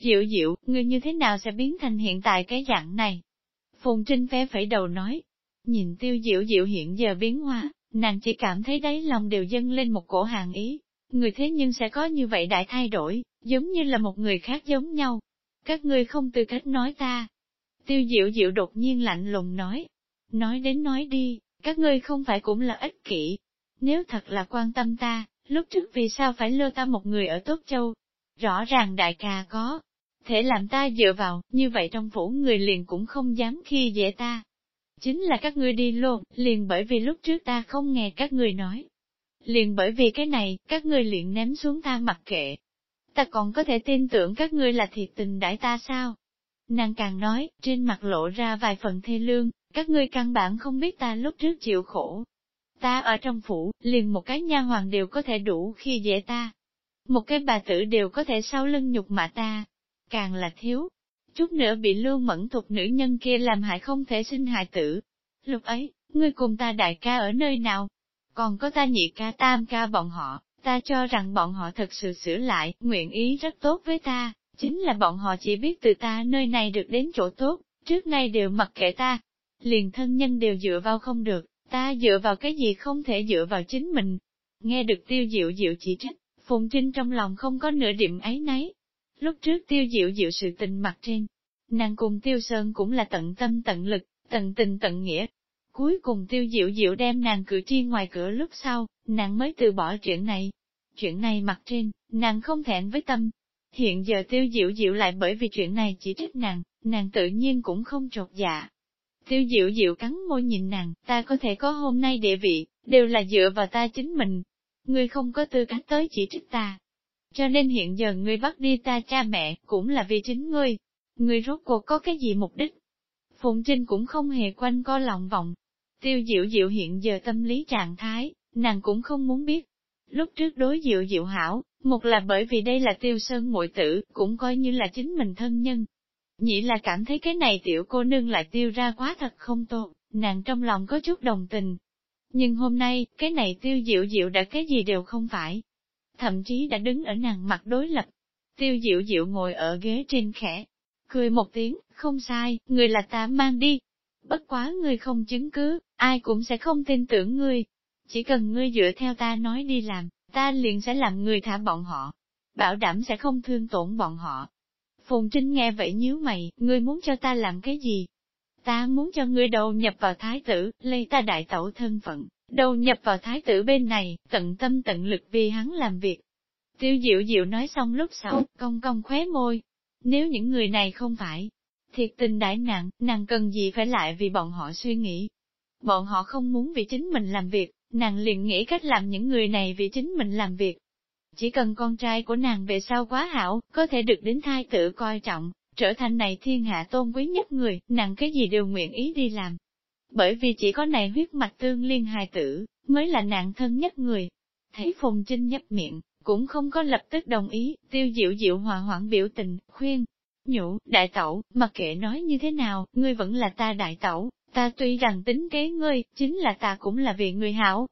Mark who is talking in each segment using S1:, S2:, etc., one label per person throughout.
S1: Diệu diệu, ngươi như thế nào sẽ biến thành hiện tại cái dạng này? Phùng Trinh phe phẩy đầu nói, nhìn tiêu diệu diệu hiện giờ biến hóa, nàng chỉ cảm thấy đáy lòng đều dâng lên một cổ hàng ý. Người thế nhưng sẽ có như vậy đại thay đổi, giống như là một người khác giống nhau. Các ngươi không tư cách nói ta. Tiêu diệu diệu đột nhiên lạnh lùng nói. Nói đến nói đi, các ngươi không phải cũng là ích kỷ. Nếu thật là quan tâm ta, lúc trước vì sao phải lơ ta một người ở Tốt Châu? Rõ ràng đại ca có, thể làm ta dựa vào, như vậy trong phủ người liền cũng không dám khi dễ ta. Chính là các ngươi đi luôn, liền bởi vì lúc trước ta không nghe các ngươi nói. Liền bởi vì cái này, các ngươi liền ném xuống ta mặc kệ. Ta còn có thể tin tưởng các ngươi là thiệt tình đãi ta sao? Nàng càng nói, trên mặt lộ ra vài phần thê lương, các ngươi căn bản không biết ta lúc trước chịu khổ. Ta ở trong phủ, liền một cái nha hoàng đều có thể đủ khi dễ ta. Một cái bà tử đều có thể sau lưng nhục mạ ta. Càng là thiếu, chút nữa bị lưu mẫn thuộc nữ nhân kia làm hại không thể sinh hại tử. Lúc ấy, ngươi cùng ta đại ca ở nơi nào? Còn có ta nhị ca tam ca bọn họ, ta cho rằng bọn họ thật sự sửa lại, nguyện ý rất tốt với ta, chính là bọn họ chỉ biết từ ta nơi này được đến chỗ tốt, trước nay đều mặc kệ ta. Liền thân nhân đều dựa vào không được, ta dựa vào cái gì không thể dựa vào chính mình. Nghe được tiêu diệu diệu chỉ trích, Phùng Trinh trong lòng không có nửa điểm ấy nấy, Lúc trước tiêu diệu diệu sự tình mặt trên, nàng cùng tiêu sơn cũng là tận tâm tận lực, tận tình tận nghĩa. Cuối cùng tiêu diệu diệu đem nàng cử tri ngoài cửa lúc sau, nàng mới từ bỏ chuyện này. Chuyện này mặt trên, nàng không thẹn với tâm. Hiện giờ tiêu diệu diệu lại bởi vì chuyện này chỉ trích nàng, nàng tự nhiên cũng không trột dạ. Tiêu diệu diệu cắn môi nhìn nàng, ta có thể có hôm nay địa vị, đều là dựa vào ta chính mình. Ngươi không có tư cách tới chỉ trích ta, cho nên hiện giờ ngươi bắt đi ta cha mẹ, cũng là vì chính ngươi. Ngươi rốt cuộc có cái gì mục đích? Phụng Trinh cũng không hề quanh co lòng vọng. Tiêu diệu diệu hiện giờ tâm lý trạng thái, nàng cũng không muốn biết. Lúc trước đối diệu diệu hảo, một là bởi vì đây là tiêu sơn muội tử, cũng coi như là chính mình thân nhân. Nhị là cảm thấy cái này tiểu cô nương lại tiêu ra quá thật không tốt, nàng trong lòng có chút đồng tình. Nhưng hôm nay, cái này tiêu diệu diệu đã cái gì đều không phải, thậm chí đã đứng ở nàng mặt đối lập. Tiêu diệu diệu ngồi ở ghế trên khẽ, cười một tiếng, không sai, người là ta mang đi. Bất quá ngươi không chứng cứ, ai cũng sẽ không tin tưởng ngươi. Chỉ cần ngươi dựa theo ta nói đi làm, ta liền sẽ làm người thả bọn họ. Bảo đảm sẽ không thương tổn bọn họ. Phùng Trinh nghe vậy nhíu mày, ngươi muốn cho ta làm cái gì? Ta muốn cho ngươi đầu nhập vào thái tử, lấy ta đại tẩu thân phận, đầu nhập vào thái tử bên này, tận tâm tận lực vì hắn làm việc. Tiêu diệu diệu nói xong lúc sau, cong cong khóe môi. Nếu những người này không phải thiệt tình đại nặng, nàng cần gì phải lại vì bọn họ suy nghĩ. Bọn họ không muốn vì chính mình làm việc, nàng liền nghĩ cách làm những người này vì chính mình làm việc. Chỉ cần con trai của nàng về sau quá hảo, có thể được đến thai tử coi trọng, trở thành này thiên hạ tôn quý nhất người, nàng cái gì đều nguyện ý đi làm, bởi vì chỉ có này huyết mạch tương liên hài tử, mới là nạn thân nhất người. Thấy Phùng Trinh nhấp miệng, cũng không có lập tức đồng ý, tiêu diệu diệu hòa hoãn biểu tình, khuyên. nhủ đại tẩu, mặc kệ nói như thế nào, ngươi vẫn là ta đại tẩu, ta tuy rằng tính kế ngươi, chính là ta cũng là vì người hảo.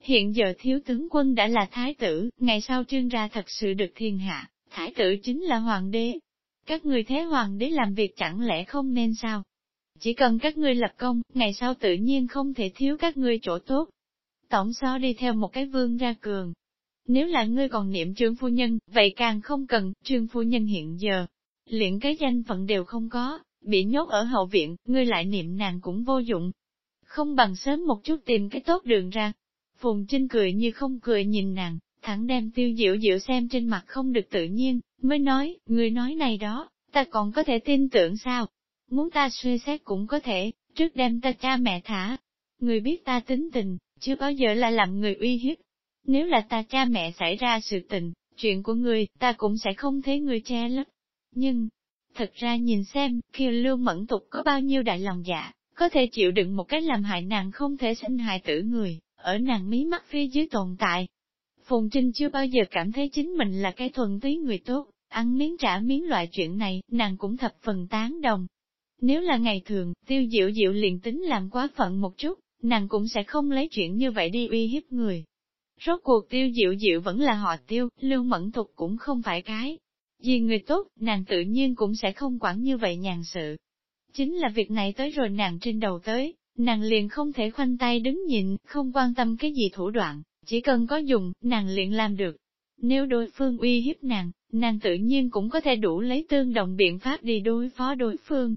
S1: Hiện giờ thiếu tướng quân đã là thái tử, ngày sau trương ra thật sự được thiên hạ, thái tử chính là hoàng đế. Các người thế hoàng đế làm việc chẳng lẽ không nên sao? Chỉ cần các ngươi lập công, ngày sau tự nhiên không thể thiếu các ngươi chỗ tốt. Tổng so đi theo một cái vương ra cường. Nếu là ngươi còn niệm trương phu nhân, vậy càng không cần, trương phu nhân hiện giờ. Liền cái danh phận đều không có, bị nhốt ở hậu viện, ngươi lại niệm nàng cũng vô dụng. Không bằng sớm một chút tìm cái tốt đường ra. Phùng Trinh cười như không cười nhìn nàng, thẳng đem tiêu diệu diệu xem trên mặt không được tự nhiên, mới nói, ngươi nói này đó, ta còn có thể tin tưởng sao? Muốn ta suy xét cũng có thể, trước đem ta cha mẹ thả. Người biết ta tính tình, chưa bao giờ là làm người uy hiếp. Nếu là ta cha mẹ xảy ra sự tình, chuyện của người, ta cũng sẽ không thấy người che lấp. Nhưng, thật ra nhìn xem, khi lưu mẫn tục có bao nhiêu đại lòng dạ, có thể chịu đựng một cái làm hại nàng không thể sinh hại tử người, ở nàng mí mắt phía dưới tồn tại. Phùng Trinh chưa bao giờ cảm thấy chính mình là cái thuần túy người tốt, ăn miếng trả miếng loại chuyện này, nàng cũng thập phần tán đồng, nếu là ngày thường, tiêu diệu diệu liền tính làm quá phận một chút, nàng cũng sẽ không lấy chuyện như vậy đi uy hiếp người. Rốt cuộc tiêu diệu diệu vẫn là họ tiêu, lưu mẫn thục cũng không phải cái Vì người tốt, nàng tự nhiên cũng sẽ không quản như vậy nhàn sự. Chính là việc này tới rồi nàng trên đầu tới, nàng liền không thể khoanh tay đứng nhìn, không quan tâm cái gì thủ đoạn, chỉ cần có dùng, nàng liền làm được. Nếu đối phương uy hiếp nàng, nàng tự nhiên cũng có thể đủ lấy tương đồng biện pháp đi đối phó đối phương.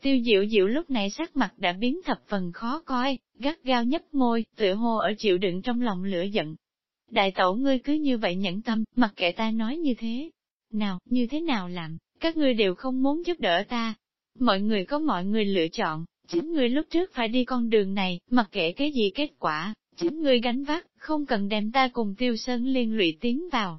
S1: Tiêu diệu diệu lúc này sắc mặt đã biến thập phần khó coi, gắt gao nhấp môi, tựa hồ ở chịu đựng trong lòng lửa giận. Đại tẩu ngươi cứ như vậy nhẫn tâm, mặc kệ ta nói như thế. Nào, như thế nào làm, các ngươi đều không muốn giúp đỡ ta. Mọi người có mọi người lựa chọn, chính ngươi lúc trước phải đi con đường này, mặc kệ cái gì kết quả, chính ngươi gánh vác, không cần đem ta cùng tiêu sơn liên lụy tiến vào.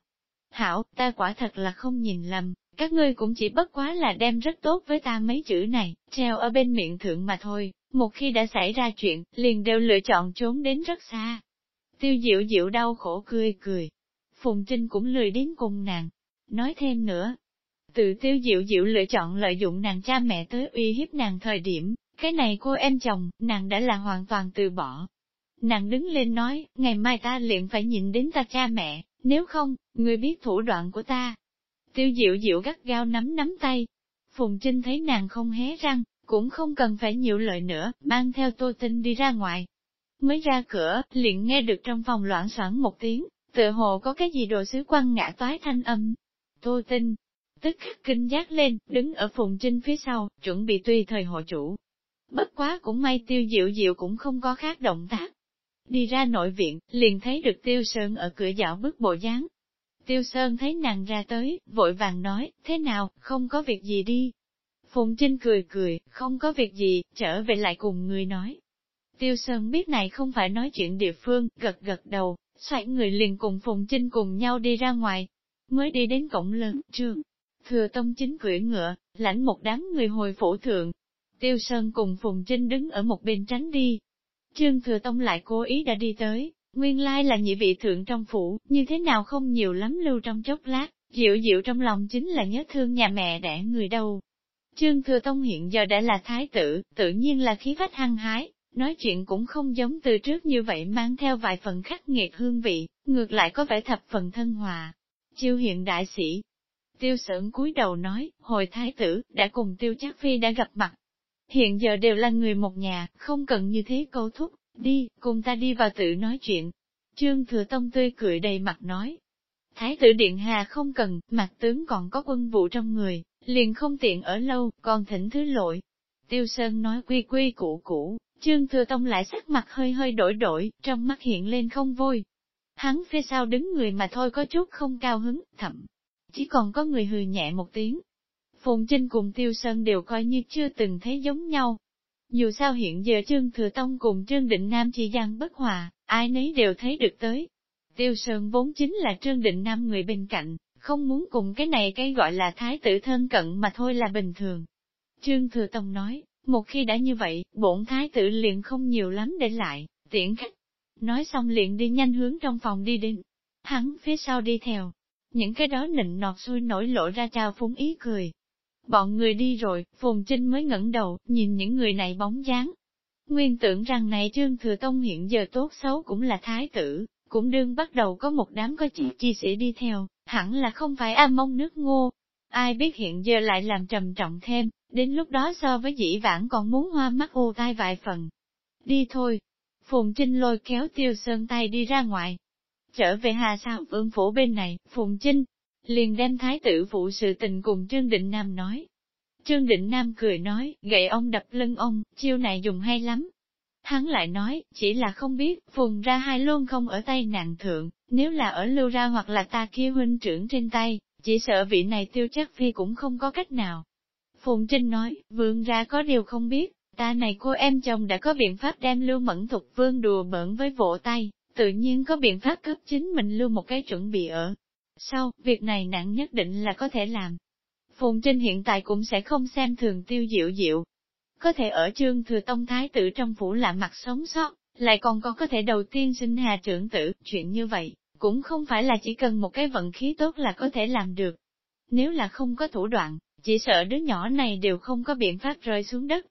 S1: Hảo, ta quả thật là không nhìn lầm, các ngươi cũng chỉ bất quá là đem rất tốt với ta mấy chữ này, treo ở bên miệng thượng mà thôi, một khi đã xảy ra chuyện, liền đều lựa chọn trốn đến rất xa. Tiêu diệu diệu đau khổ cười cười. Phùng Trinh cũng lười đến cùng nàng. Nói thêm nữa, tự tiêu diệu diệu lựa chọn lợi dụng nàng cha mẹ tới uy hiếp nàng thời điểm, cái này cô em chồng, nàng đã là hoàn toàn từ bỏ. Nàng đứng lên nói, ngày mai ta liền phải nhìn đến ta cha mẹ, nếu không, người biết thủ đoạn của ta. Tiêu diệu diệu gắt gao nắm nắm tay. Phùng Trinh thấy nàng không hé răng, cũng không cần phải nhiều lời nữa, mang theo tô tinh đi ra ngoài. Mới ra cửa, liền nghe được trong phòng loạn soạn một tiếng, tựa hồ có cái gì đồ sứ quăng ngã toái thanh âm. Tô tinh, tức khắc kinh giác lên, đứng ở Phùng Trinh phía sau, chuẩn bị tùy thời hộ chủ. Bất quá cũng may tiêu diệu diệu cũng không có khác động tác. Đi ra nội viện, liền thấy được tiêu sơn ở cửa dạo bước bộ dáng. Tiêu sơn thấy nàng ra tới, vội vàng nói, thế nào, không có việc gì đi. Phùng Trinh cười cười, không có việc gì, trở về lại cùng người nói. Tiêu Sơn biết này không phải nói chuyện địa phương, gật gật đầu, xoay người liền cùng Phùng Trinh cùng nhau đi ra ngoài. Mới đi đến cổng lớn, trường, Thừa Tông chính cưỡi ngựa, lãnh một đám người hồi phủ thượng, Tiêu Sơn cùng Phùng Trinh đứng ở một bên tránh đi. Trương Thừa Tông lại cố ý đã đi tới, nguyên lai là nhị vị thượng trong phủ, như thế nào không nhiều lắm lưu trong chốc lát, dịu dịu trong lòng chính là nhớ thương nhà mẹ đẻ người đâu. Trương Thừa Tông hiện giờ đã là thái tử, tự nhiên là khí phách hăng hái, nói chuyện cũng không giống từ trước như vậy mang theo vài phần khắc nghiệt hương vị, ngược lại có vẻ thập phần thân hòa. Chiêu hiện đại sĩ. Tiêu sởn cúi đầu nói, hồi thái tử, đã cùng tiêu chắc phi đã gặp mặt, hiện giờ đều là người một nhà, không cần như thế câu thúc, đi, cùng ta đi vào tự nói chuyện. Trương Thừa Tông tươi cười đầy mặt nói. Thái tử Điện Hà không cần, mặt tướng còn có quân vụ trong người, liền không tiện ở lâu, còn thỉnh thứ lỗi. Tiêu Sơn nói quy quy cũ cũ, Trương Thừa Tông lại sắc mặt hơi hơi đổi đổi, trong mắt hiện lên không vui. Hắn phía sau đứng người mà thôi có chút không cao hứng, thậm chỉ còn có người hừ nhẹ một tiếng, Phùng Trinh cùng Tiêu Sơn đều coi như chưa từng thấy giống nhau. Dù sao hiện giờ Trương Thừa Tông cùng Trương Định Nam chỉ gian bất hòa, ai nấy đều thấy được tới. Tiêu Sơn vốn chính là Trương Định Nam người bên cạnh, không muốn cùng cái này cái gọi là thái tử thân cận mà thôi là bình thường. Trương Thừa Tông nói, một khi đã như vậy, bổn thái tử liền không nhiều lắm để lại, tiễn khách. Nói xong liền đi nhanh hướng trong phòng đi đến. Hắn phía sau đi theo. Những cái đó nịnh nọt xuôi nổi lộ ra trao phúng ý cười, Bọn người đi rồi, Phùng Trinh mới ngẩng đầu, nhìn những người này bóng dáng. Nguyên tưởng rằng này Trương Thừa Tông hiện giờ tốt xấu cũng là thái tử, cũng đương bắt đầu có một đám có chị chi sĩ đi theo, hẳn là không phải am mông nước ngô. Ai biết hiện giờ lại làm trầm trọng thêm, đến lúc đó so với dĩ vãng còn muốn hoa mắt ô tai vài phần. Đi thôi. Phùng Trinh lôi kéo tiêu sơn tay đi ra ngoài. Trở về hà sao vương phủ bên này, Phùng Trinh, liền đem thái tử phụ sự tình cùng Trương Định Nam nói. Trương Định Nam cười nói, gậy ông đập lưng ông, chiêu này dùng hay lắm. Hắn lại nói, chỉ là không biết, phùng ra hai luôn không ở tay nàng thượng, nếu là ở lưu ra hoặc là ta kia huynh trưởng trên tay, chỉ sợ vị này tiêu chắc phi cũng không có cách nào. Phùng Trinh nói, vương ra có điều không biết, ta này cô em chồng đã có biện pháp đem lưu mẫn thục vương đùa bỡn với vỗ tay, tự nhiên có biện pháp cấp chính mình lưu một cái chuẩn bị ở, sau, việc này nặng nhất định là có thể làm. Phùng Trinh hiện tại cũng sẽ không xem thường tiêu diệu diệu. Có thể ở trương thừa tông thái tử trong phủ lạ mặt sống sót, lại còn có có thể đầu tiên sinh hà trưởng tử, chuyện như vậy, cũng không phải là chỉ cần một cái vận khí tốt là có thể làm được. Nếu là không có thủ đoạn, chỉ sợ đứa nhỏ này đều không có biện pháp rơi xuống đất.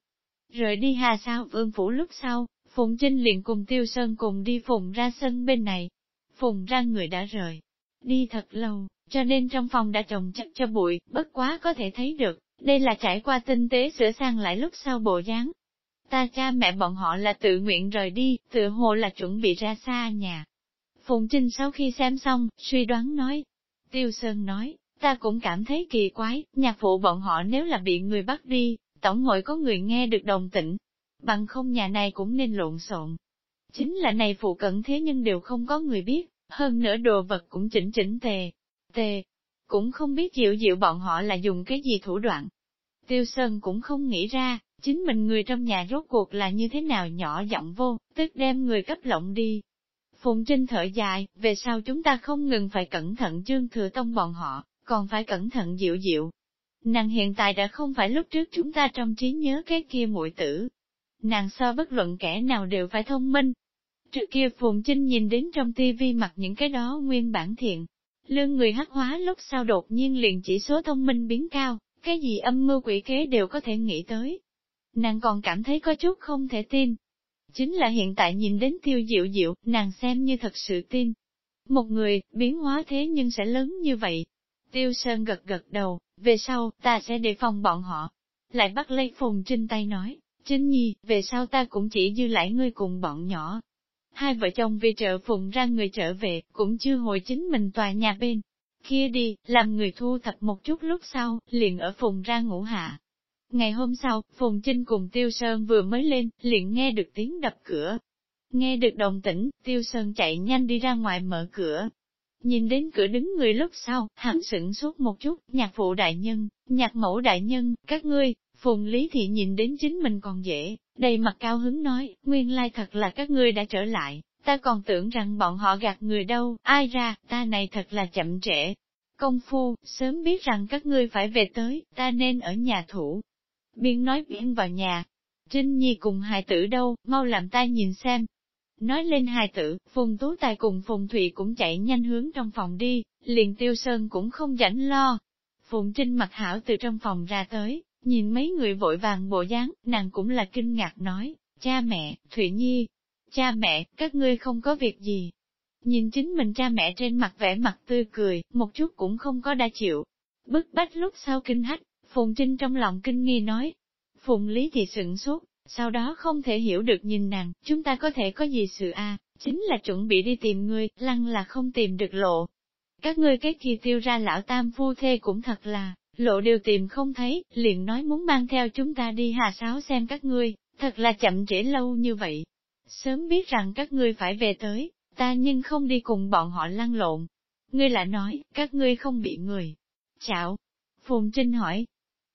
S1: Rời đi hà sao vương phủ lúc sau, Phùng Trinh liền cùng Tiêu Sơn cùng đi Phùng ra sân bên này. Phùng ra người đã rời, Đi thật lâu, cho nên trong phòng đã trồng chất cho bụi, bất quá có thể thấy được, đây là trải qua tinh tế sửa sang lại lúc sau bộ dáng. Ta cha mẹ bọn họ là tự nguyện rời đi, tự hồ là chuẩn bị ra xa nhà. Phùng Trinh sau khi xem xong, suy đoán nói. Tiêu Sơn nói, ta cũng cảm thấy kỳ quái, nhạc phụ bọn họ nếu là bị người bắt đi, tổng hội có người nghe được đồng tĩnh. Bằng không nhà này cũng nên lộn xộn. Chính là này phụ cận thế nhưng đều không có người biết, hơn nữa đồ vật cũng chỉnh chỉnh tề. Tề, cũng không biết dịu dịu bọn họ là dùng cái gì thủ đoạn. Tiêu Sơn cũng không nghĩ ra, chính mình người trong nhà rốt cuộc là như thế nào nhỏ giọng vô, tức đem người cấp lộng đi. Phùng Trinh thở dài, về sau chúng ta không ngừng phải cẩn thận chương Thừa Tông bọn họ, còn phải cẩn thận dịu dịu. Nàng hiện tại đã không phải lúc trước chúng ta trong trí nhớ cái kia muội tử. Nàng so bất luận kẻ nào đều phải thông minh. Trước kia Phùng Trinh nhìn đến trong tivi mặt những cái đó nguyên bản thiện. Lương người hắc hóa lúc sau đột nhiên liền chỉ số thông minh biến cao, cái gì âm mưu quỷ kế đều có thể nghĩ tới. Nàng còn cảm thấy có chút không thể tin. Chính là hiện tại nhìn đến tiêu diệu diệu, nàng xem như thật sự tin. Một người, biến hóa thế nhưng sẽ lớn như vậy. Tiêu Sơn gật gật đầu, về sau, ta sẽ đề phòng bọn họ. Lại bắt lấy Phùng Trinh tay nói, Trinh Nhi, về sau ta cũng chỉ dư lại ngươi cùng bọn nhỏ. Hai vợ chồng vì trợ phụng ra người trở về, cũng chưa hồi chính mình tòa nhà bên. Kia đi, làm người thu thập một chút lúc sau, liền ở Phùng ra ngủ hạ. Ngày hôm sau, Phùng Trinh cùng Tiêu Sơn vừa mới lên, liền nghe được tiếng đập cửa. Nghe được đồng tĩnh, Tiêu Sơn chạy nhanh đi ra ngoài mở cửa, Nhìn đến cửa đứng người lúc sau, hắn sửng sốt một chút, nhạc phụ đại nhân, nhạc mẫu đại nhân, các ngươi, phùng lý thị nhìn đến chính mình còn dễ, đầy mặt cao hứng nói, nguyên lai thật là các ngươi đã trở lại, ta còn tưởng rằng bọn họ gạt người đâu, ai ra, ta này thật là chậm trễ. Công phu, sớm biết rằng các ngươi phải về tới, ta nên ở nhà thủ. Biên nói biên vào nhà. Trinh Nhi cùng hài tử đâu, mau làm ta nhìn xem, Nói lên hài tử, Phùng Tú Tài cùng Phùng Thụy cũng chạy nhanh hướng trong phòng đi, liền Tiêu Sơn cũng không rảnh lo. Phùng Trinh mặt hảo từ trong phòng ra tới, nhìn mấy người vội vàng bộ dáng, nàng cũng là kinh ngạc nói, cha mẹ, Thụy Nhi, cha mẹ, các ngươi không có việc gì. Nhìn chính mình cha mẹ trên mặt vẻ mặt tươi cười, một chút cũng không có đa chịu. Bức bách lúc sau kinh hách, Phùng Trinh trong lòng kinh nghi nói. Phùng Lý thì sửng sốt, sau đó không thể hiểu được nhìn nàng, chúng ta có thể có gì sự a chính là chuẩn bị đi tìm ngươi, lăng là không tìm được lộ. Các ngươi cái kia tiêu ra lão tam phu thê cũng thật là, lộ đều tìm không thấy, liền nói muốn mang theo chúng ta đi hà sáo xem các ngươi, thật là chậm trễ lâu như vậy. Sớm biết rằng các ngươi phải về tới, ta nhưng không đi cùng bọn họ lăn lộn. Ngươi lại nói, các ngươi không bị người. Chạo. Phùng Trinh hỏi.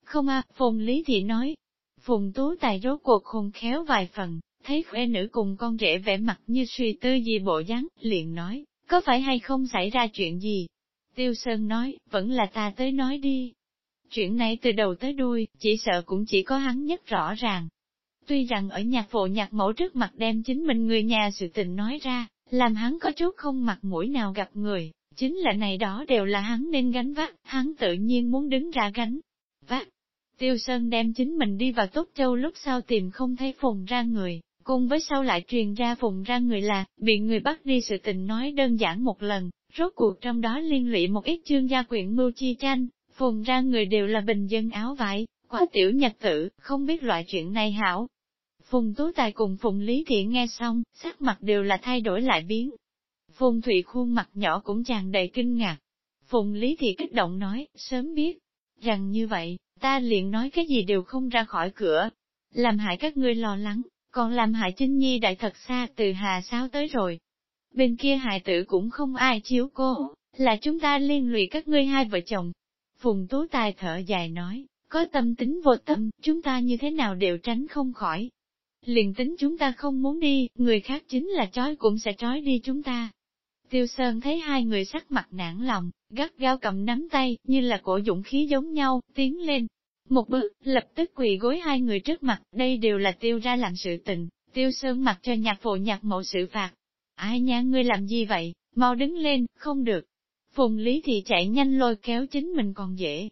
S1: Không a Phùng Lý Thị nói, Phùng Tú Tài rốt cuộc khôn khéo vài phần, thấy khuê nữ cùng con rể vẻ mặt như suy tư gì bộ dáng, liền nói, có phải hay không xảy ra chuyện gì? Tiêu Sơn nói, vẫn là ta tới nói đi. Chuyện này từ đầu tới đuôi, chỉ sợ cũng chỉ có hắn nhất rõ ràng. Tuy rằng ở nhạc phụ nhạc mẫu trước mặt đem chính mình người nhà sự tình nói ra, làm hắn có chút không mặt mũi nào gặp người, chính là này đó đều là hắn nên gánh vác, hắn tự nhiên muốn đứng ra gánh. Vác, Tiêu Sơn đem chính mình đi vào Tốt Châu lúc sau tìm không thấy phùng ra người, cùng với sau lại truyền ra phùng ra người là, bị người bắt đi sự tình nói đơn giản một lần, rốt cuộc trong đó liên lụy một ít chương gia quyện mưu chi tranh, phùng ra người đều là bình dân áo vải, quá tiểu nhật tử, không biết loại chuyện này hảo. Phùng Tú Tài cùng Phùng Lý Thiện nghe xong, sắc mặt đều là thay đổi lại biến. Phùng Thụy khuôn mặt nhỏ cũng tràn đầy kinh ngạc. Phùng Lý Thị kích động nói, sớm biết, rằng như vậy, ta liền nói cái gì đều không ra khỏi cửa, làm hại các ngươi lo lắng, còn làm hại Trinh Nhi đại thật xa từ Hà Sao tới rồi. Bên kia hài tử cũng không ai chiếu cô, là chúng ta liên lụy các ngươi hai vợ chồng. Phùng Tú Tài thở dài nói, có tâm tính vô tâm, chúng ta như thế nào đều tránh không khỏi. Liền tính chúng ta không muốn đi, người khác chính là trói cũng sẽ trói đi chúng ta. Tiêu Sơn thấy hai người sắc mặt nản lòng, gắt gao cầm nắm tay, như là cổ dũng khí giống nhau, tiến lên. Một bước, lập tức quỳ gối hai người trước mặt, đây đều là tiêu ra làm sự tình, tiêu sơn mặc cho nhạc phụ nhạc mẫu sự phạt. Ai nha ngươi làm gì vậy, mau đứng lên, không được. Phùng Lý thì chạy nhanh lôi kéo chính mình còn dễ.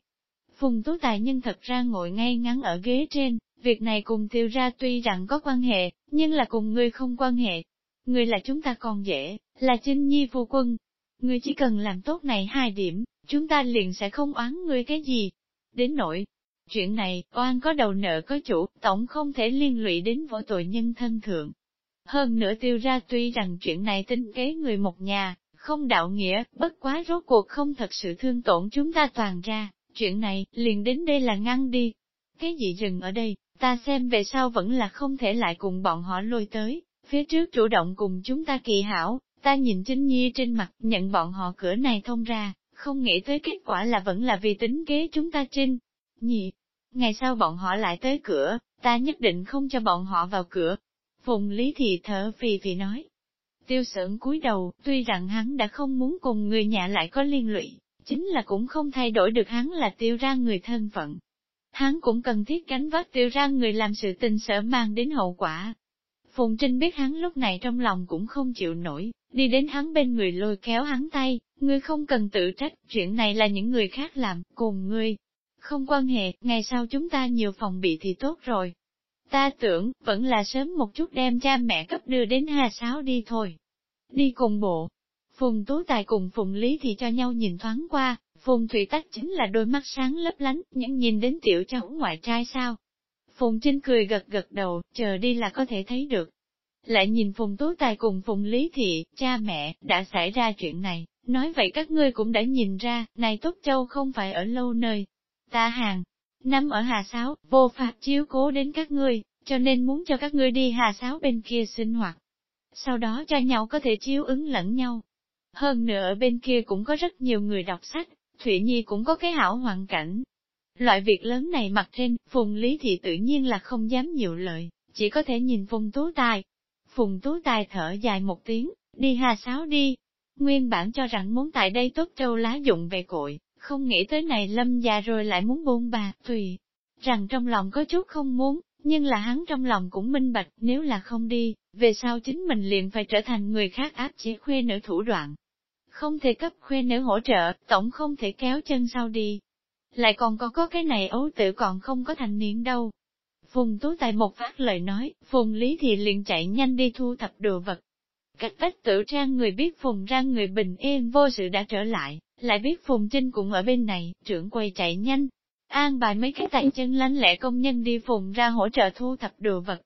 S1: Phùng Tú Tài nhân thật ra ngồi ngay ngắn ở ghế trên, việc này cùng tiêu ra tuy rằng có quan hệ, nhưng là cùng ngươi không quan hệ. Ngươi là chúng ta còn dễ, là Trinh Nhi phu quân, Ngươi chỉ cần làm tốt này hai điểm, chúng ta liền sẽ không oán ngươi cái gì. Đến nỗi, chuyện này, oan có đầu nợ có chủ, tổng không thể liên lụy đến võ tội nhân thân thượng. Hơn nữa tiêu ra tuy rằng chuyện này tính kế người một nhà, không đạo nghĩa, bất quá rốt cuộc không thật sự thương tổn chúng ta toàn ra, chuyện này, liền đến đây là ngăn đi. Cái gì dừng ở đây, ta xem về sau vẫn là không thể lại cùng bọn họ lôi tới, phía trước chủ động cùng chúng ta kỳ hảo, ta nhìn chính nhi trên mặt, nhận bọn họ cửa này thông ra, không nghĩ tới kết quả là vẫn là vì tính kế chúng ta trinh. Nhị, ngày sau bọn họ lại tới cửa, ta nhất định không cho bọn họ vào cửa. Phùng Lý thì thở phì phì nói. Tiêu sởn cúi đầu, tuy rằng hắn đã không muốn cùng người nhà lại có liên lụy, chính là cũng không thay đổi được hắn là tiêu ra người thân phận. Hắn cũng cần thiết gánh vác tiêu ra người làm sự tình sở mang đến hậu quả. Phùng Trinh biết hắn lúc này trong lòng cũng không chịu nổi, đi đến hắn bên người lôi kéo hắn tay, ngươi không cần tự trách, chuyện này là những người khác làm, cùng ngươi. Không quan hệ, ngày sau chúng ta nhiều phòng bị thì tốt rồi. Ta tưởng, vẫn là sớm một chút đem cha mẹ cấp đưa đến Hà Sáo đi thôi. Đi cùng bộ. Phùng Tú Tài cùng Phùng Lý thì cho nhau nhìn thoáng qua, Phùng Thủy Tắc chính là đôi mắt sáng lấp lánh, nhẫn nhìn đến tiểu cháu ngoại trai sao. Phùng Trinh cười gật gật đầu, chờ đi là có thể thấy được. Lại nhìn Phùng Tú Tài cùng Phùng Lý Thị, cha mẹ, đã xảy ra chuyện này, nói vậy các ngươi cũng đã nhìn ra, này Tốt Châu không phải ở lâu nơi. Ta hàng, năm ở Hà Sáo, vô pháp chiếu cố đến các ngươi, cho nên muốn cho các ngươi đi Hà Sáo bên kia sinh hoạt. Sau đó cho nhau có thể chiếu ứng lẫn nhau. Hơn nữa ở bên kia cũng có rất nhiều người đọc sách, Thụy Nhi cũng có cái hảo hoàn cảnh. Loại việc lớn này mặt trên, Phùng Lý Thị tự nhiên là không dám nhiều lợi, chỉ có thể nhìn Phùng Tú Tài. Phùng Tú Tài thở dài một tiếng, đi Hà Sáo đi, Nguyên bản cho rằng muốn tại đây tốt trâu lá dụng về cội, không nghĩ tới này lâm già rồi lại muốn buông bà, tùy. Rằng trong lòng có chút không muốn, nhưng là hắn trong lòng cũng minh bạch, nếu là không đi, về sau chính mình liền phải trở thành người khác áp chế khuê nữ thủ đoạn. Không thể cấp khuê nữ hỗ trợ, tổng không thể kéo chân sau đi. Lại còn có có cái này ấu tử còn không có thành niên đâu. Phùng Tú Tài một phát lời nói, Phùng Lý thì liền chạy nhanh đi thu thập đồ vật, Cách bách tử trang người biết Phùng ra người bình yên vô sự đã trở lại, lại biết Phùng Trinh cũng ở bên này, trưởng quay chạy nhanh. An bài mấy cái tay chân lánh lẹ công nhân đi Phùng ra hỗ trợ thu thập đồ vật.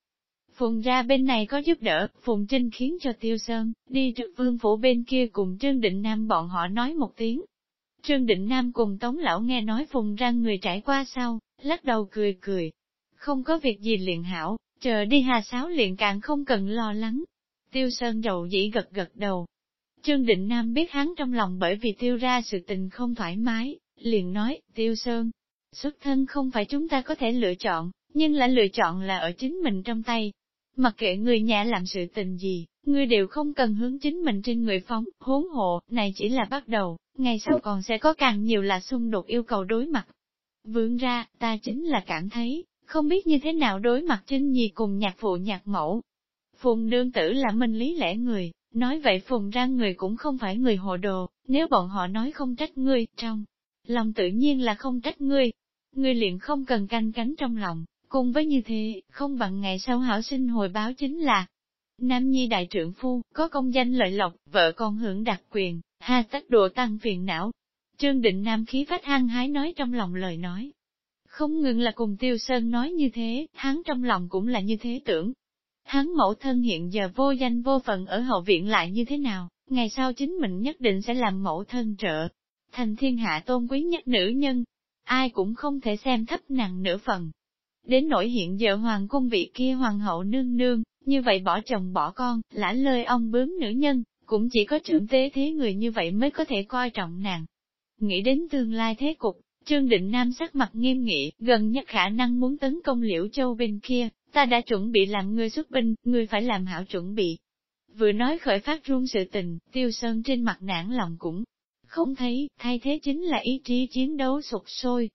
S1: Phùng ra bên này có giúp đỡ, Phùng Trinh khiến cho Tiêu Sơn, đi trực vương phủ bên kia cùng Trương Định Nam bọn họ nói một tiếng. Trương Định Nam cùng Tống Lão nghe nói Phùng ra người trải qua sau, lắc đầu cười cười. Không có việc gì liền hảo, chờ đi hà sáo liền càng không cần lo lắng, Tiêu Sơn dầu dĩ gật gật đầu. Trương Định Nam biết hắn trong lòng bởi vì tiêu ra sự tình không thoải mái, liền nói, Tiêu Sơn, xuất thân không phải chúng ta có thể lựa chọn, nhưng là lựa chọn là ở chính mình trong tay. Mặc kệ người nhà làm sự tình gì, người đều không cần hướng chính mình trên người phóng, huống hộ, này chỉ là bắt đầu, ngày sau còn sẽ có càng nhiều là xung đột yêu cầu đối mặt. Vướng ra, ta chính là cảm thấy, không biết như thế nào đối mặt trên nhi cùng nhạc phụ nhạc mẫu, Phùng đương tử là minh lý lẽ người, nói vậy phùng ra người cũng không phải người hồ đồ, nếu bọn họ nói không trách ngươi, trong lòng tự nhiên là không trách ngươi. Ngươi liền không cần canh cánh trong lòng, cùng với như thế, không bằng ngày sau hảo sinh hồi báo chính là Nam Nhi đại trưởng phu, có công danh lợi lộc, vợ con hưởng đặc quyền, ha tất đùa tăng phiền não. Trương Định Nam khí phách hăng hái nói trong lòng lời nói. Không ngừng là cùng Tiêu Sơn nói như thế, hắn trong lòng cũng là như thế tưởng, Hắn mẫu thân hiện giờ vô danh vô phận ở hậu viện lại như thế nào, ngày sau chính mình nhất định sẽ làm mẫu thân trợ. Thành thiên hạ tôn quý nhất nữ nhân, ai cũng không thể xem thấp nặng nửa phần. Đến nỗi hiện giờ hoàng cung vị kia hoàng hậu nương nương, như vậy bỏ chồng bỏ con, lã lơi ông bướm nữ nhân, cũng chỉ có trưởng tế thế người như vậy mới có thể coi trọng nàng. Nghĩ đến tương lai thế cục, Trương Định Nam sắc mặt nghiêm nghị, gần nhất khả năng muốn tấn công liễu châu bên kia, ta đã chuẩn bị làm ngươi xuất binh, ngươi phải làm hảo chuẩn bị. Vừa nói khởi phát run sự tình, tiêu sơn trên mặt nản lòng cũng không thấy, thay thế chính là ý chí chiến đấu sụt sôi.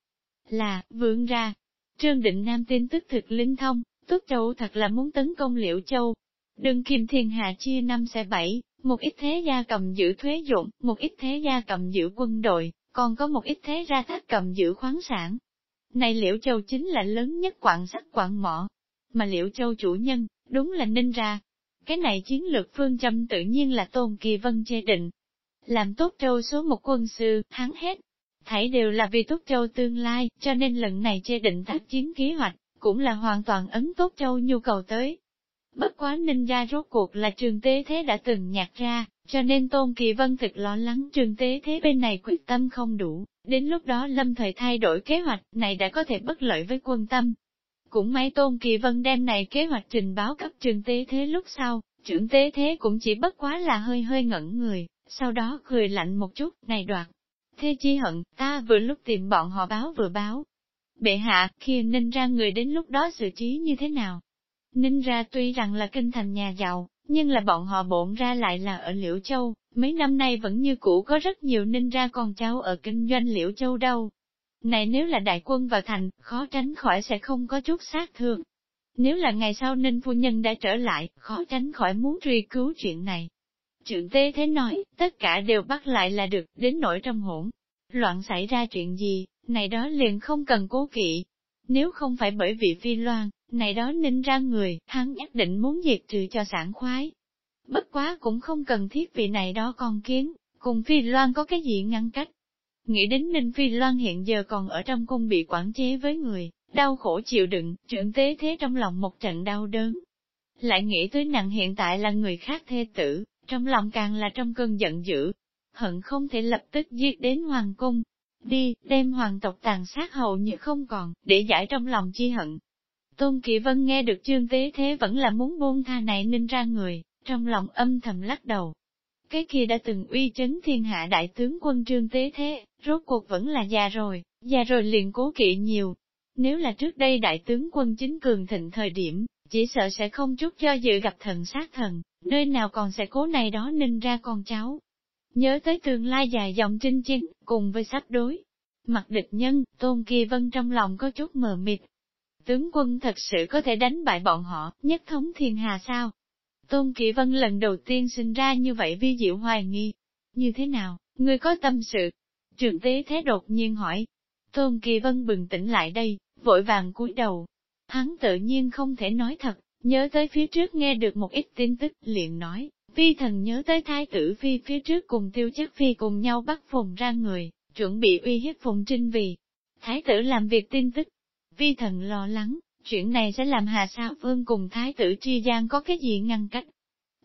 S1: Là, vượng ra. Trương Định Nam tin tức thực linh thông, Túc Châu thật là muốn tấn công Liễu Châu. Đừng kim thiên hạ chia năm xe bảy, một ít thế gia cầm giữ thuế dụng, một ít thế gia cầm giữ quân đội, còn có một ít thế gia thác cầm giữ khoáng sản. Này Liễu Châu chính là lớn nhất quảng sắt quảng mỏ, mà liệu châu chủ nhân, đúng là ninh ra. Cái này chiến lược phương châm tự nhiên là Tôn Kỳ Vân chê định. Làm tốt châu số một quân sư, hắn hết, Thảy đều là vì tốt Châu tương lai, cho nên lần này chê định tác chiến kế hoạch, cũng là hoàn toàn ấn tốt Châu nhu cầu tới. Bất quá ninh gia rốt cuộc là trường tế thế đã từng nhạc ra, cho nên Tôn Kỳ Vân thực lo lắng trường tế thế bên này quyết tâm không đủ, đến lúc đó lâm thời thay đổi kế hoạch này đã có thể bất lợi với quân tâm. Cũng may Tôn Kỳ Vân đem này kế hoạch trình báo cấp trường tế thế lúc sau, trưởng tế thế cũng chỉ bất quá là hơi hơi ngẩn người, sau đó cười lạnh một chút, này đoạt. Thế chi hận, ta vừa lúc tìm bọn họ báo vừa báo. Bệ hạ, khi ninh ra người đến lúc đó xử trí như thế nào? Ninh ra tuy rằng là kinh thành nhà giàu, nhưng là bọn họ bổn ra lại là ở Liễu Châu, mấy năm nay vẫn như cũ có rất nhiều ninh ra con cháu ở kinh doanh Liễu Châu đâu. Này nếu là đại quân vào thành, khó tránh khỏi sẽ không có chút sát thương. Nếu là ngày sau ninh phu nhân đã trở lại, khó tránh khỏi muốn truy cứu chuyện này. Trượng Tê Thế nói, tất cả đều bắt lại là được, đến nỗi trong hỗn. Loạn xảy ra chuyện gì, này đó liền không cần cố kỵ. Nếu không phải bởi vì phi loan, này đó ninh ra người, hắn nhất định muốn diệt trừ cho sản khoái. Bất quá cũng không cần thiết vị này đó con kiến, cùng phi loan có cái gì ngăn cách. Nghĩ đến ninh phi loan hiện giờ còn ở trong cung bị quản chế với người, đau khổ chịu đựng, trưởng tế thế trong lòng một trận đau đớn. Lại nghĩ tới nặng hiện tại là người khác thê tử, trong lòng càng là trong cơn giận dữ, hận không thể lập tức giết đến hoàng cung. Đi, đem hoàng tộc tàn sát hầu như không còn, để giải trong lòng chi hận. Tôn Kỳ Vân nghe được chương tế thế vẫn là muốn buông tha này ninh ra người, trong lòng âm thầm lắc đầu. Cái kia đã từng uy chấn thiên hạ đại tướng quân trương tế thế, rốt cuộc vẫn là già rồi, già rồi liền cố kỵ nhiều. Nếu là trước đây đại tướng quân chính cường thịnh thời điểm, chỉ sợ sẽ không chút cho dự gặp thần sát thần, nơi nào còn sẽ cố này đó ninh ra con cháu. Nhớ tới tương lai dài dòng trinh chiến, cùng với sắp đối. Mặt địch nhân, Tôn Kỳ Vân trong lòng có chút mờ mịt. Tướng quân thật sự có thể đánh bại bọn họ, nhất thống thiên hà sao? Tôn Kỳ Vân lần đầu tiên sinh ra như vậy vi diệu hoài nghi. Như thế nào, người có tâm sự? Trường tế thế đột nhiên hỏi. Tôn Kỳ Vân bừng tỉnh lại đây, vội vàng cúi đầu. Hắn tự nhiên không thể nói thật, Nhớ tới phía trước nghe được một ít tin tức, liền nói, phi thần nhớ tới thái tử phi phía trước cùng tiêu chất phi cùng nhau bắt phùng ra người, chuẩn bị uy hiếp phùng trinh vì. Thái tử làm việc tin tức, phi thần lo lắng, chuyện này sẽ làm Hà Sa Vương cùng thái tử chi Giang có cái gì ngăn cách.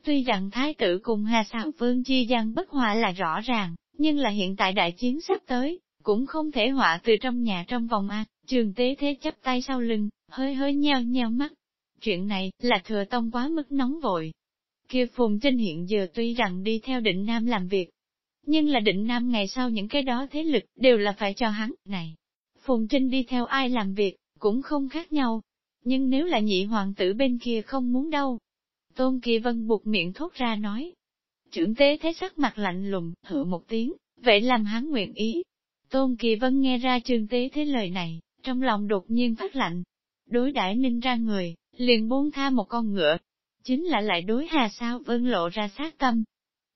S1: Tuy rằng thái tử cùng Hà Sa Vương chi Giang bất hòa là rõ ràng, nhưng là hiện tại đại chiến sắp tới, cũng không thể họa từ trong nhà trong vòng A, trường tế thế chấp tay sau lưng, hơi hơi nheo nheo mắt, Chuyện này là thừa tông quá mức nóng vội. Kia Phùng Trinh hiện giờ tuy rằng đi theo định Nam làm việc, nhưng là định Nam ngày sau những cái đó thế lực đều là phải cho hắn, này. Phùng Trinh đi theo ai làm việc, cũng không khác nhau. Nhưng nếu là nhị hoàng tử bên kia không muốn đâu. Tôn Kỳ Vân buộc miệng thốt ra nói. Trưởng tế thấy sắc mặt lạnh lùng, hự một tiếng, vậy làm hắn nguyện ý. Tôn Kỳ Vân nghe ra trường tế thế lời này, trong lòng đột nhiên phát lạnh. Đối đãi ninh ra người, liền buông tha một con ngựa, chính là lại đối Hà Sao Vân lộ ra sát tâm.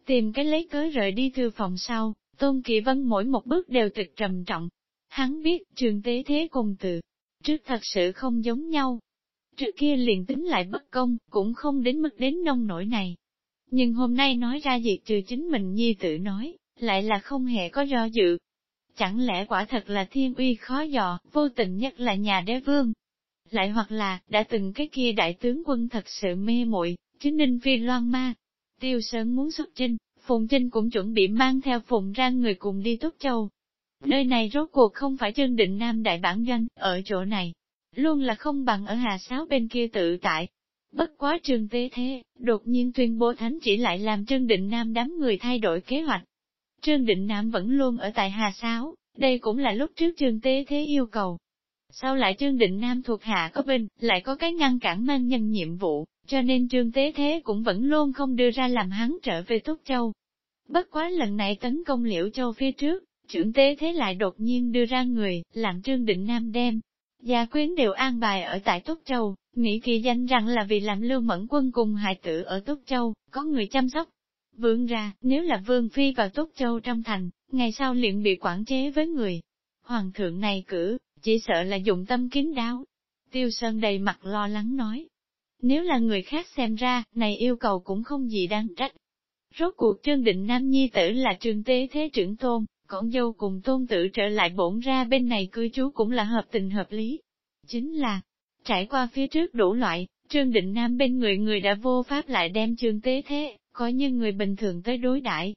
S1: Tìm cái lấy cớ rời đi thư phòng sau, Tôn Kỳ Vân mỗi một bước đều thực trầm trọng. Hắn biết trường tế thế cùng từ, trước thật sự không giống nhau. Trước kia liền tính lại bất công, cũng không đến mức đến nông nổi này. Nhưng hôm nay nói ra việc trừ chính mình nhi tự nói, lại là không hề có do dự. Chẳng lẽ quả thật là thiên uy khó dò, vô tình nhất là nhà đế vương, lại hoặc là, đã từng cái kia đại tướng quân thật sự mê muội chính ninh phi loan ma. Tiêu Sơn muốn xuất chinh, Phùng Trinh cũng chuẩn bị mang theo Phùng ra người cùng đi Túc Châu. Nơi này rốt cuộc không phải Trương Định Nam đại bản doanh, ở chỗ này, luôn là không bằng ở Hà Sáo bên kia tự tại. Bất quá Trương Tế Thế, đột nhiên tuyên bố thánh chỉ lại làm Trương Định Nam đám người thay đổi kế hoạch. Trương Định Nam vẫn luôn ở tại Hà Sáo, đây cũng là lúc trước Trương Tế Thế yêu cầu, sau lại Trương Định Nam thuộc hạ có binh lại có cái ngăn cản mang nhân nhiệm vụ, cho nên Trương Tế Thế cũng vẫn luôn không đưa ra làm hắn trở về Túc Châu. Bất quá lần này tấn công Liễu Châu phía trước, trưởng Tế Thế lại đột nhiên đưa ra người, làm Trương Định Nam đem. Gia quyến đều an bài ở tại Túc Châu, nghĩ kỳ danh rằng là vì làm lưu mẫn quân cùng hài tử ở Túc Châu, có người chăm sóc. Vương ra, nếu là Vương Phi vào Túc Châu trong thành, ngày sau liền bị quản chế với người. Hoàng thượng này cử, chỉ sợ là dụng tâm kín đáo. Tiêu Sơn đầy mặt lo lắng nói. Nếu là người khác xem ra, này yêu cầu cũng không gì đáng trách. Rốt cuộc Trương Định Nam Nhi tử là trường tế thế trưởng tôn, con dâu cùng tôn tử trở lại bổn ra bên này cư trú cũng là hợp tình hợp lý. Chính là, trải qua phía trước đủ loại, Trương Định Nam bên người người đã vô pháp lại đem trương tế thế, coi như người bình thường tới đối đãi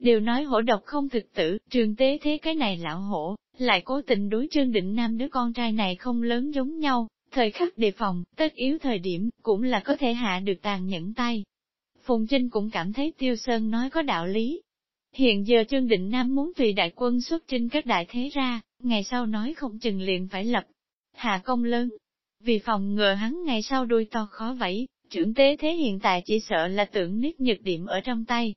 S1: Đều nói hổ độc không thực tử, trương tế thế cái này lão hổ, lại cố tình đối Trương Định Nam đứa con trai này không lớn giống nhau, thời khắc đề phòng, tất yếu thời điểm, cũng là có thể hạ được tàn nhẫn tay. Phùng Trinh cũng cảm thấy Tiêu Sơn nói có đạo lý. Hiện giờ Trương Định Nam muốn vì đại quân xuất trinh các đại thế ra, ngày sau nói không chừng liền phải lập hạ công lớn. Vì phòng ngừa hắn ngày sau đuôi to khó vẫy, trưởng tế thế hiện tại chỉ sợ là tưởng nít nhược điểm ở trong tay.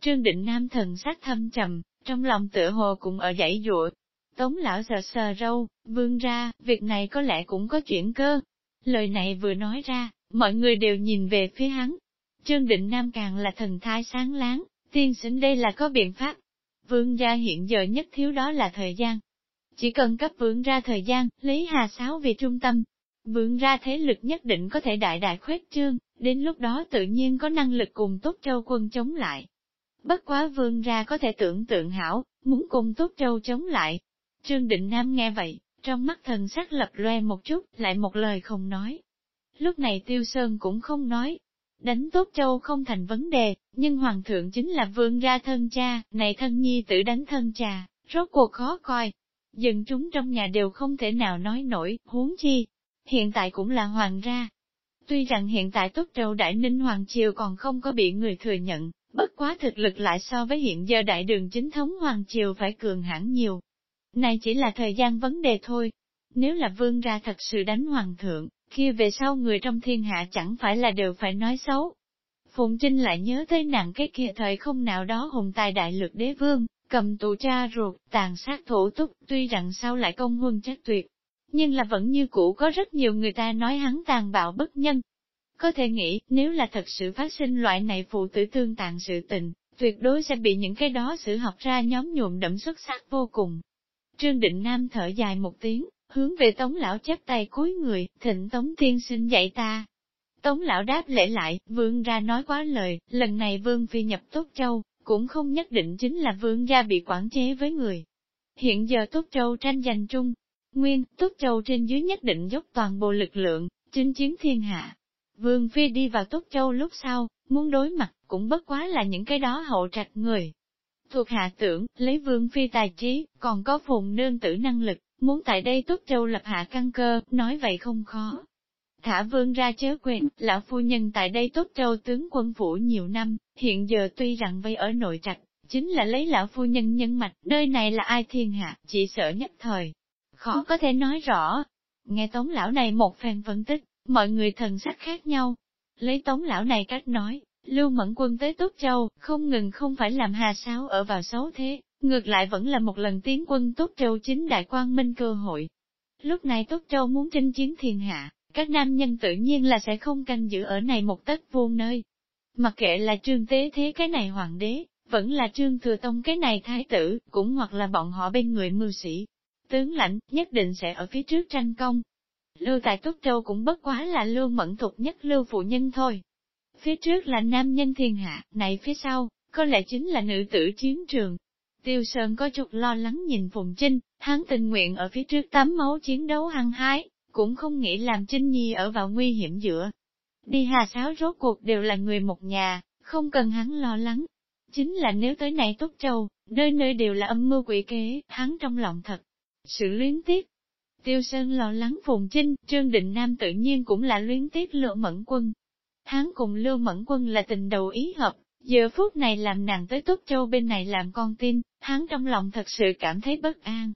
S1: Trương Định Nam thần sắc thâm trầm, trong lòng tựa hồ cũng ở dãy dụa. Tống lão sờ sờ râu, vương ra, việc này có lẽ cũng có chuyển cơ. Lời này vừa nói ra, mọi người đều nhìn về phía hắn. Trương Định Nam càng là thần thái sáng láng, tiên sinh đây là có biện pháp. Vương gia hiện giờ nhất thiếu đó là thời gian. Chỉ cần cấp vương ra thời gian, lấy hà sáo về trung tâm. Vương ra thế lực nhất định có thể đại đại khuếch trương, đến lúc đó tự nhiên có năng lực cùng tốt châu quân chống lại. Bất quá vương ra có thể tưởng tượng hảo, muốn cùng tốt châu chống lại. Trương Định Nam nghe vậy, trong mắt thần sắc lập loe một chút, lại một lời không nói. Lúc này Tiêu Sơn cũng không nói. Đánh tốt châu không thành vấn đề, nhưng Hoàng thượng chính là vương ra thân cha, này thân nhi tử đánh thân cha, rốt cuộc khó coi. Dân chúng trong nhà đều không thể nào nói nổi, huống chi. Hiện tại cũng là hoàng gia. Tuy rằng hiện tại Tốt Châu Đại Ninh Hoàng Triều còn không có bị người thừa nhận, bất quá thực lực lại so với hiện giờ đại đường chính thống Hoàng Triều phải cường hãn nhiều. Này chỉ là thời gian vấn đề thôi. Nếu là vương ra thật sự đánh hoàng thượng, kia về sau người trong thiên hạ chẳng phải là đều phải nói xấu. Phụng Trinh lại nhớ tới nặng cái kia thời không nào đó hùng tài đại lực đế vương, cầm tù cha ruột, tàn sát thủ túc, tuy rằng sau lại công huân trách tuyệt. Nhưng là vẫn như cũ có rất nhiều người ta nói hắn tàn bạo bất nhân, có thể nghĩ, nếu là thật sự phát sinh loại này phụ tử tương tàn sự tình, tuyệt đối sẽ bị những cái đó xử học ra nhóm nhuộm đậm xuất sắc vô cùng. Trương Định Nam thở dài một tiếng, hướng về Tống Lão chắp tay cúi người, thịnh Tống Tiên sinh dạy ta. Tống Lão đáp lễ lại, vương ra nói quá lời, lần này vương phi nhập Tốt Châu, cũng không nhất định chính là vương gia bị quản chế với người. Hiện giờ Tốt Châu tranh giành trung, nguyên, Tốt Châu trên dưới nhất định dốc toàn bộ lực lượng, chinh chiến thiên hạ. Vương Phi đi vào Tốt Châu lúc sau, muốn đối mặt, cũng bất quá là những cái đó hậu trạch người. Thuộc hạ tưởng, lấy Vương Phi tài trí, còn có phùng nương tử năng lực, muốn tại đây Tốt Châu lập hạ căn cơ, nói vậy không khó. Thả vương ra chớ quên, lão phu nhân tại đây Tốt Châu tướng quân phủ nhiều năm, hiện giờ tuy rằng vây ở nội trạch, chính là lấy lão phu nhân nhân mạch, nơi này là ai thiên hạ, chỉ sợ nhất thời. Khó có thể nói rõ. Nghe tống lão này một phen phân tích, Mọi người thần sắc khác nhau. Lấy tống lão này cách nói, Lưu Mẫn Quân tới Tốt Châu, không ngừng không phải làm hà sáo ở vào xấu thế, ngược lại vẫn là một lần tiến quân Tốt Châu chính đại quang minh cơ hội. Lúc này Tốt Châu muốn chinh chiến thiên hạ, các nam nhân tự nhiên là sẽ không canh giữ ở này một tấc vuông nơi. Mặc kệ là trương tế thế cái này hoàng đế, vẫn là trương thừa tông cái này thái tử, cũng hoặc là bọn họ bên người mưu sĩ. Tướng lãnh, nhất định sẽ ở phía trước tranh công, Lưu tại Túc Châu cũng bất quá là lưu mẫn thuộc nhất lưu phụ nhân thôi. Phía trước là nam nhân thiên hạ, này phía sau, có lẽ chính là nữ tử chiến trường. Tiêu Sơn có chút lo lắng nhìn Phùng Trinh, hắn tình nguyện ở phía trước tắm máu chiến đấu hăng hái, cũng không nghĩ làm Trinh Nhi ở vào nguy hiểm giữa. Đi hà sáo rốt cuộc đều là người một nhà, không cần hắn lo lắng. Chính là nếu tới này tốt Châu, nơi nơi đều là âm mưu quỷ kế, hắn trong lòng thật. Sự luyến tiếc, Tiêu Sơn lo lắng Phùng Trinh, Trương Định Nam tự nhiên cũng là luyến tiếc lựa Mẫn Quân. Hắn cùng Lưu Mẫn Quân là tình đầu ý hợp, giờ phút này làm nàng tới Túc Châu bên này làm con tin, hắn trong lòng thật sự cảm thấy bất an.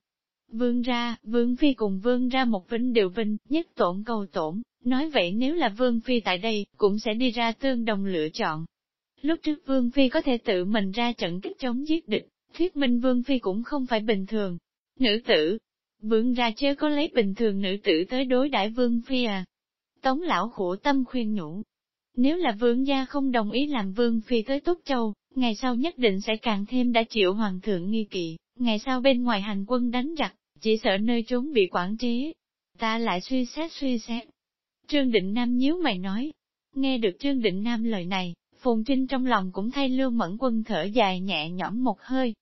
S1: Vương ra, Vương Phi cùng Vương ra một vinh đều vinh, nhất tổn cầu tổn, nói vậy nếu là Vương Phi tại đây, cũng sẽ đi ra tương đồng lựa chọn. Lúc trước Vương Phi có thể tự mình ra trận kích chống giết địch, thuyết minh Vương Phi cũng không phải bình thường. Nữ tử, Vương ra chớ có lấy bình thường nữ tử tới đối đãi vương phi à. Tống lão khổ tâm khuyên nhủ. Nếu là vương gia không đồng ý làm vương phi tới túc Châu, ngày sau nhất định sẽ càng thêm đã chịu hoàng thượng nghi kỵ, ngày sau bên ngoài hành quân đánh giặc, chỉ sợ nơi trốn bị quản chế. Ta lại suy xét suy xét. Trương Định Nam nhíu mày nói. Nghe được Trương Định Nam lời này, Phùng Trinh trong lòng cũng thay Lưu Mẫn Quân thở dài nhẹ nhõm một hơi.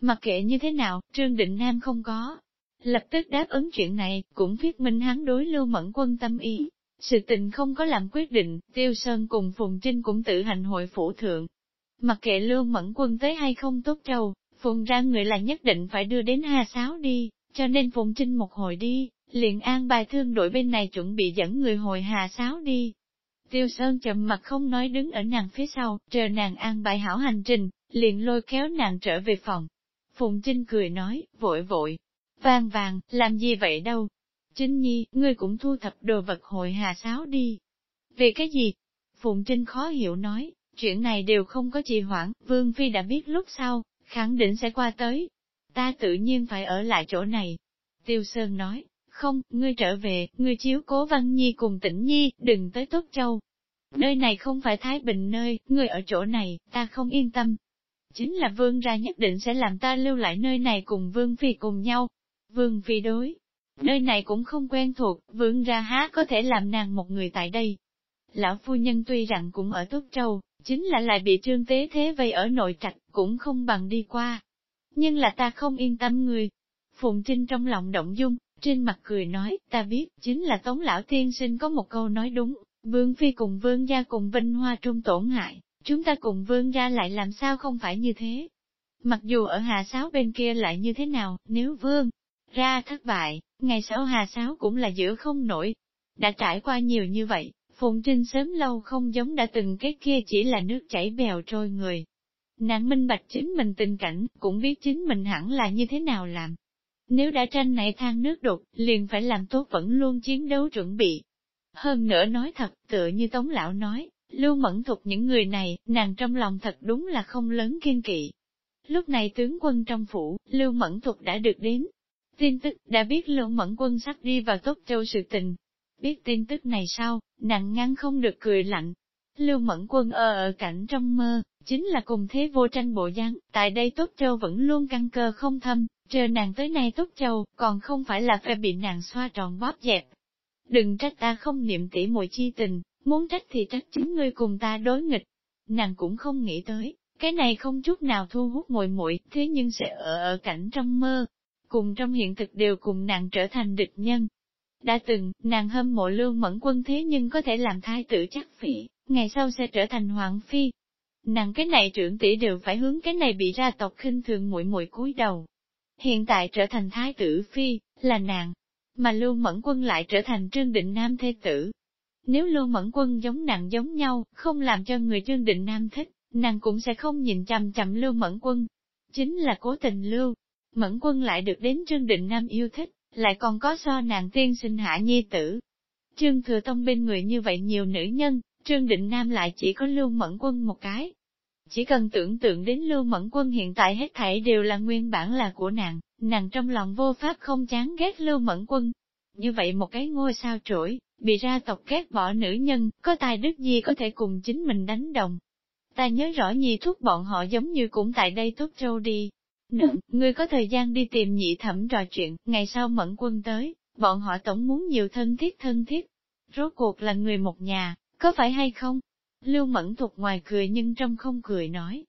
S1: Mặc kệ như thế nào, Trương Định Nam không có. Lập tức đáp ứng chuyện này, cũng viết minh hắn đối lưu mẫn quân tâm ý. Sự tình không có làm quyết định, Tiêu Sơn cùng Phùng Trinh cũng tự hành hội phủ thượng. Mặc kệ lương mẫn quân tới hay không tốt trâu, Phùng ra người là nhất định phải đưa đến Hà Sáo đi, cho nên Phùng Trinh một hồi đi, liền an bài thương đội bên này chuẩn bị dẫn người hồi Hà Sáo đi. Tiêu Sơn chậm mặt không nói đứng ở nàng phía sau, chờ nàng an bài hảo hành trình, liền lôi kéo nàng trở về phòng. Phùng Trinh cười nói, vội vội, vang vàng, làm gì vậy đâu. Trinh Nhi, ngươi cũng thu thập đồ vật hội Hà Sáo đi. Về cái gì? Phụng Trinh khó hiểu nói, chuyện này đều không có trì hoãn, Vương Phi đã biết lúc sau, khẳng định sẽ qua tới. Ta tự nhiên phải ở lại chỗ này. Tiêu Sơn nói, không, ngươi trở về, ngươi chiếu cố Văn Nhi cùng Tĩnh Nhi, đừng tới Tốt Châu. Nơi này không phải Thái Bình nơi, ngươi ở chỗ này, ta không yên tâm. Chính là Vương ra nhất định sẽ làm ta lưu lại nơi này cùng Vương Phi cùng nhau. Vương Phi đối. Nơi này cũng không quen thuộc, Vương ra há có thể làm nàng một người tại đây. Lão phu nhân tuy rằng cũng ở Tốt Châu, chính là lại bị trương tế thế vây ở nội trạch, cũng không bằng đi qua. Nhưng là ta không yên tâm người. Phụng Trinh trong lòng động dung, trên mặt cười nói, ta biết, chính là Tống Lão Tiên Sinh có một câu nói đúng, Vương Phi cùng Vương gia cùng Vinh Hoa Trung tổn hại, chúng ta cùng Vương gia lại làm sao không phải như thế. Mặc dù ở Hà Sáo bên kia lại như thế nào, nếu Vương ra thất bại, ngày sau Hà Sáo cũng là giữ không nổi. Đã trải qua nhiều như vậy, Phụng Trinh sớm lâu không giống đã từng cái kia chỉ là nước chảy bèo trôi người. Nàng minh bạch chính mình tình cảnh, cũng biết chính mình hẳn là như thế nào làm. Nếu đã tranh này than nước đục, liền phải làm tốt vẫn luôn chiến đấu chuẩn bị. Hơn nữa nói thật, tựa như Tống Lão nói, lưu mẫn thuộc những người này, nàng trong lòng thật đúng là không lớn kiên kỵ. Lúc này tướng quân trong phủ, lưu mẫn thuộc đã được đến. Tin tức đã biết lưu mẫn quân sắp đi vào tốt châu sự tình, Biết tin tức này sau, nặng ngăn không được cười lạnh. Lưu Mẫn Quân ở ở cảnh trong mơ, chính là cùng thế vô tranh bộ dáng, tại đây Tốt Châu vẫn luôn căn cơ không thâm, chờ nàng tới nay Tốt Châu, còn không phải là phải bị nàng xoa tròn bóp dẹp. Đừng trách ta không niệm tỉ muội chi tình, muốn trách thì trách chính ngươi cùng ta đối nghịch. Nàng cũng không nghĩ tới, cái này không chút nào thu hút muội muội, thế nhưng sẽ ở ở cảnh trong mơ, cùng trong hiện thực đều cùng nàng trở thành địch nhân. Đã từng, nàng hâm mộ lương mẫn quân thế nhưng có thể làm thái tử chắc phỉ, ngày sau sẽ trở thành hoàng phi. Nàng cái này trưởng tỷ đều phải hướng cái này bị ra tộc khinh thường muội muội cúi đầu. Hiện tại trở thành thái tử phi, là nàng, mà lưu mẫn quân lại trở thành trương định nam thế tử. Nếu lưu mẫn quân giống nàng giống nhau, không làm cho người trương định nam thích, nàng cũng sẽ không nhìn chằm chằm lưu mẫn quân. Chính là cố tình lưu, mẫn quân lại được đến trương định nam yêu thích, lại còn có so nàng tiên sinh hạ nhi tử. Trương Thừa Tông bên người như vậy nhiều nữ nhân, Trương Định Nam lại chỉ có Lưu Mẫn Quân một cái. Chỉ cần tưởng tượng đến Lưu Mẫn Quân hiện tại hết thảy đều là nguyên bản là của nàng, nàng trong lòng vô pháp không chán ghét Lưu Mẫn Quân. Như vậy một cái ngôi sao trỗi, bị ra tộc ghét bỏ nữ nhân, có tài đức gì có thể cùng chính mình đánh đồng. Ta nhớ rõ nhi thúc bọn họ giống như cũng tại đây tốt trâu đi, Nựng, ngươi có thời gian đi tìm nhị thẩm trò chuyện, ngày sau mẫn quân tới, bọn họ tổng muốn nhiều thân thiết thân thiết. Rốt cuộc là người một nhà, có phải hay không? Lưu mẫn thuộc ngoài cười nhưng trong không cười nói.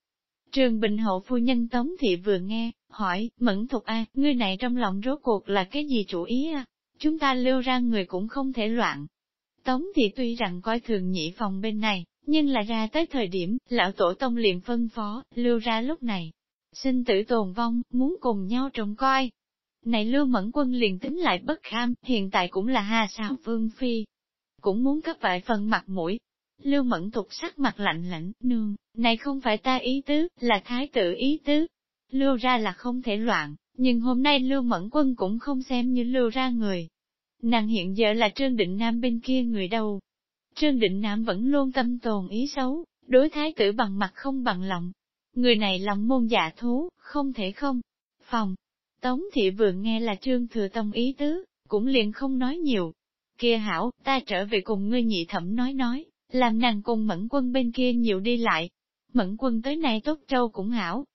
S1: Trường Bình Hậu phu nhân Tống Thị vừa nghe, hỏi, Mẫn Thục A, ngươi này trong lòng rốt cuộc là cái gì chủ ý à? Chúng ta lưu ra người cũng không thể loạn. Tống Thị tuy rằng coi thường nhị phòng bên này, nhưng là ra tới thời điểm, lão tổ tông liền phân phó, lưu ra lúc này, sinh tử tồn vong, muốn cùng nhau trông coi. Này Lưu Mẫn Quân liền tính lại bất kham, hiện tại cũng là hà sao vương phi. Cũng muốn cấp vài phần mặt mũi. Lưu Mẫn tục sắc mặt lạnh lạnh, nương, này không phải ta ý tứ, là thái tử ý tứ. Lưu ra là không thể loạn, nhưng hôm nay Lưu Mẫn Quân cũng không xem như lưu ra người. Nàng hiện giờ là Trương Định Nam bên kia người đâu. Trương Định Nam vẫn luôn tâm tồn ý xấu, đối thái tử bằng mặt không bằng lòng, Người này lòng môn dạ thú, không thể không. Phòng. Tống thị vừa nghe là trương thừa tông ý tứ, cũng liền không nói nhiều. Kia hảo, ta trở về cùng ngươi nhị thẩm nói nói, làm nàng cùng mẫn quân bên kia nhiều đi lại. Mẫn quân tới nay tốt trâu cũng hảo.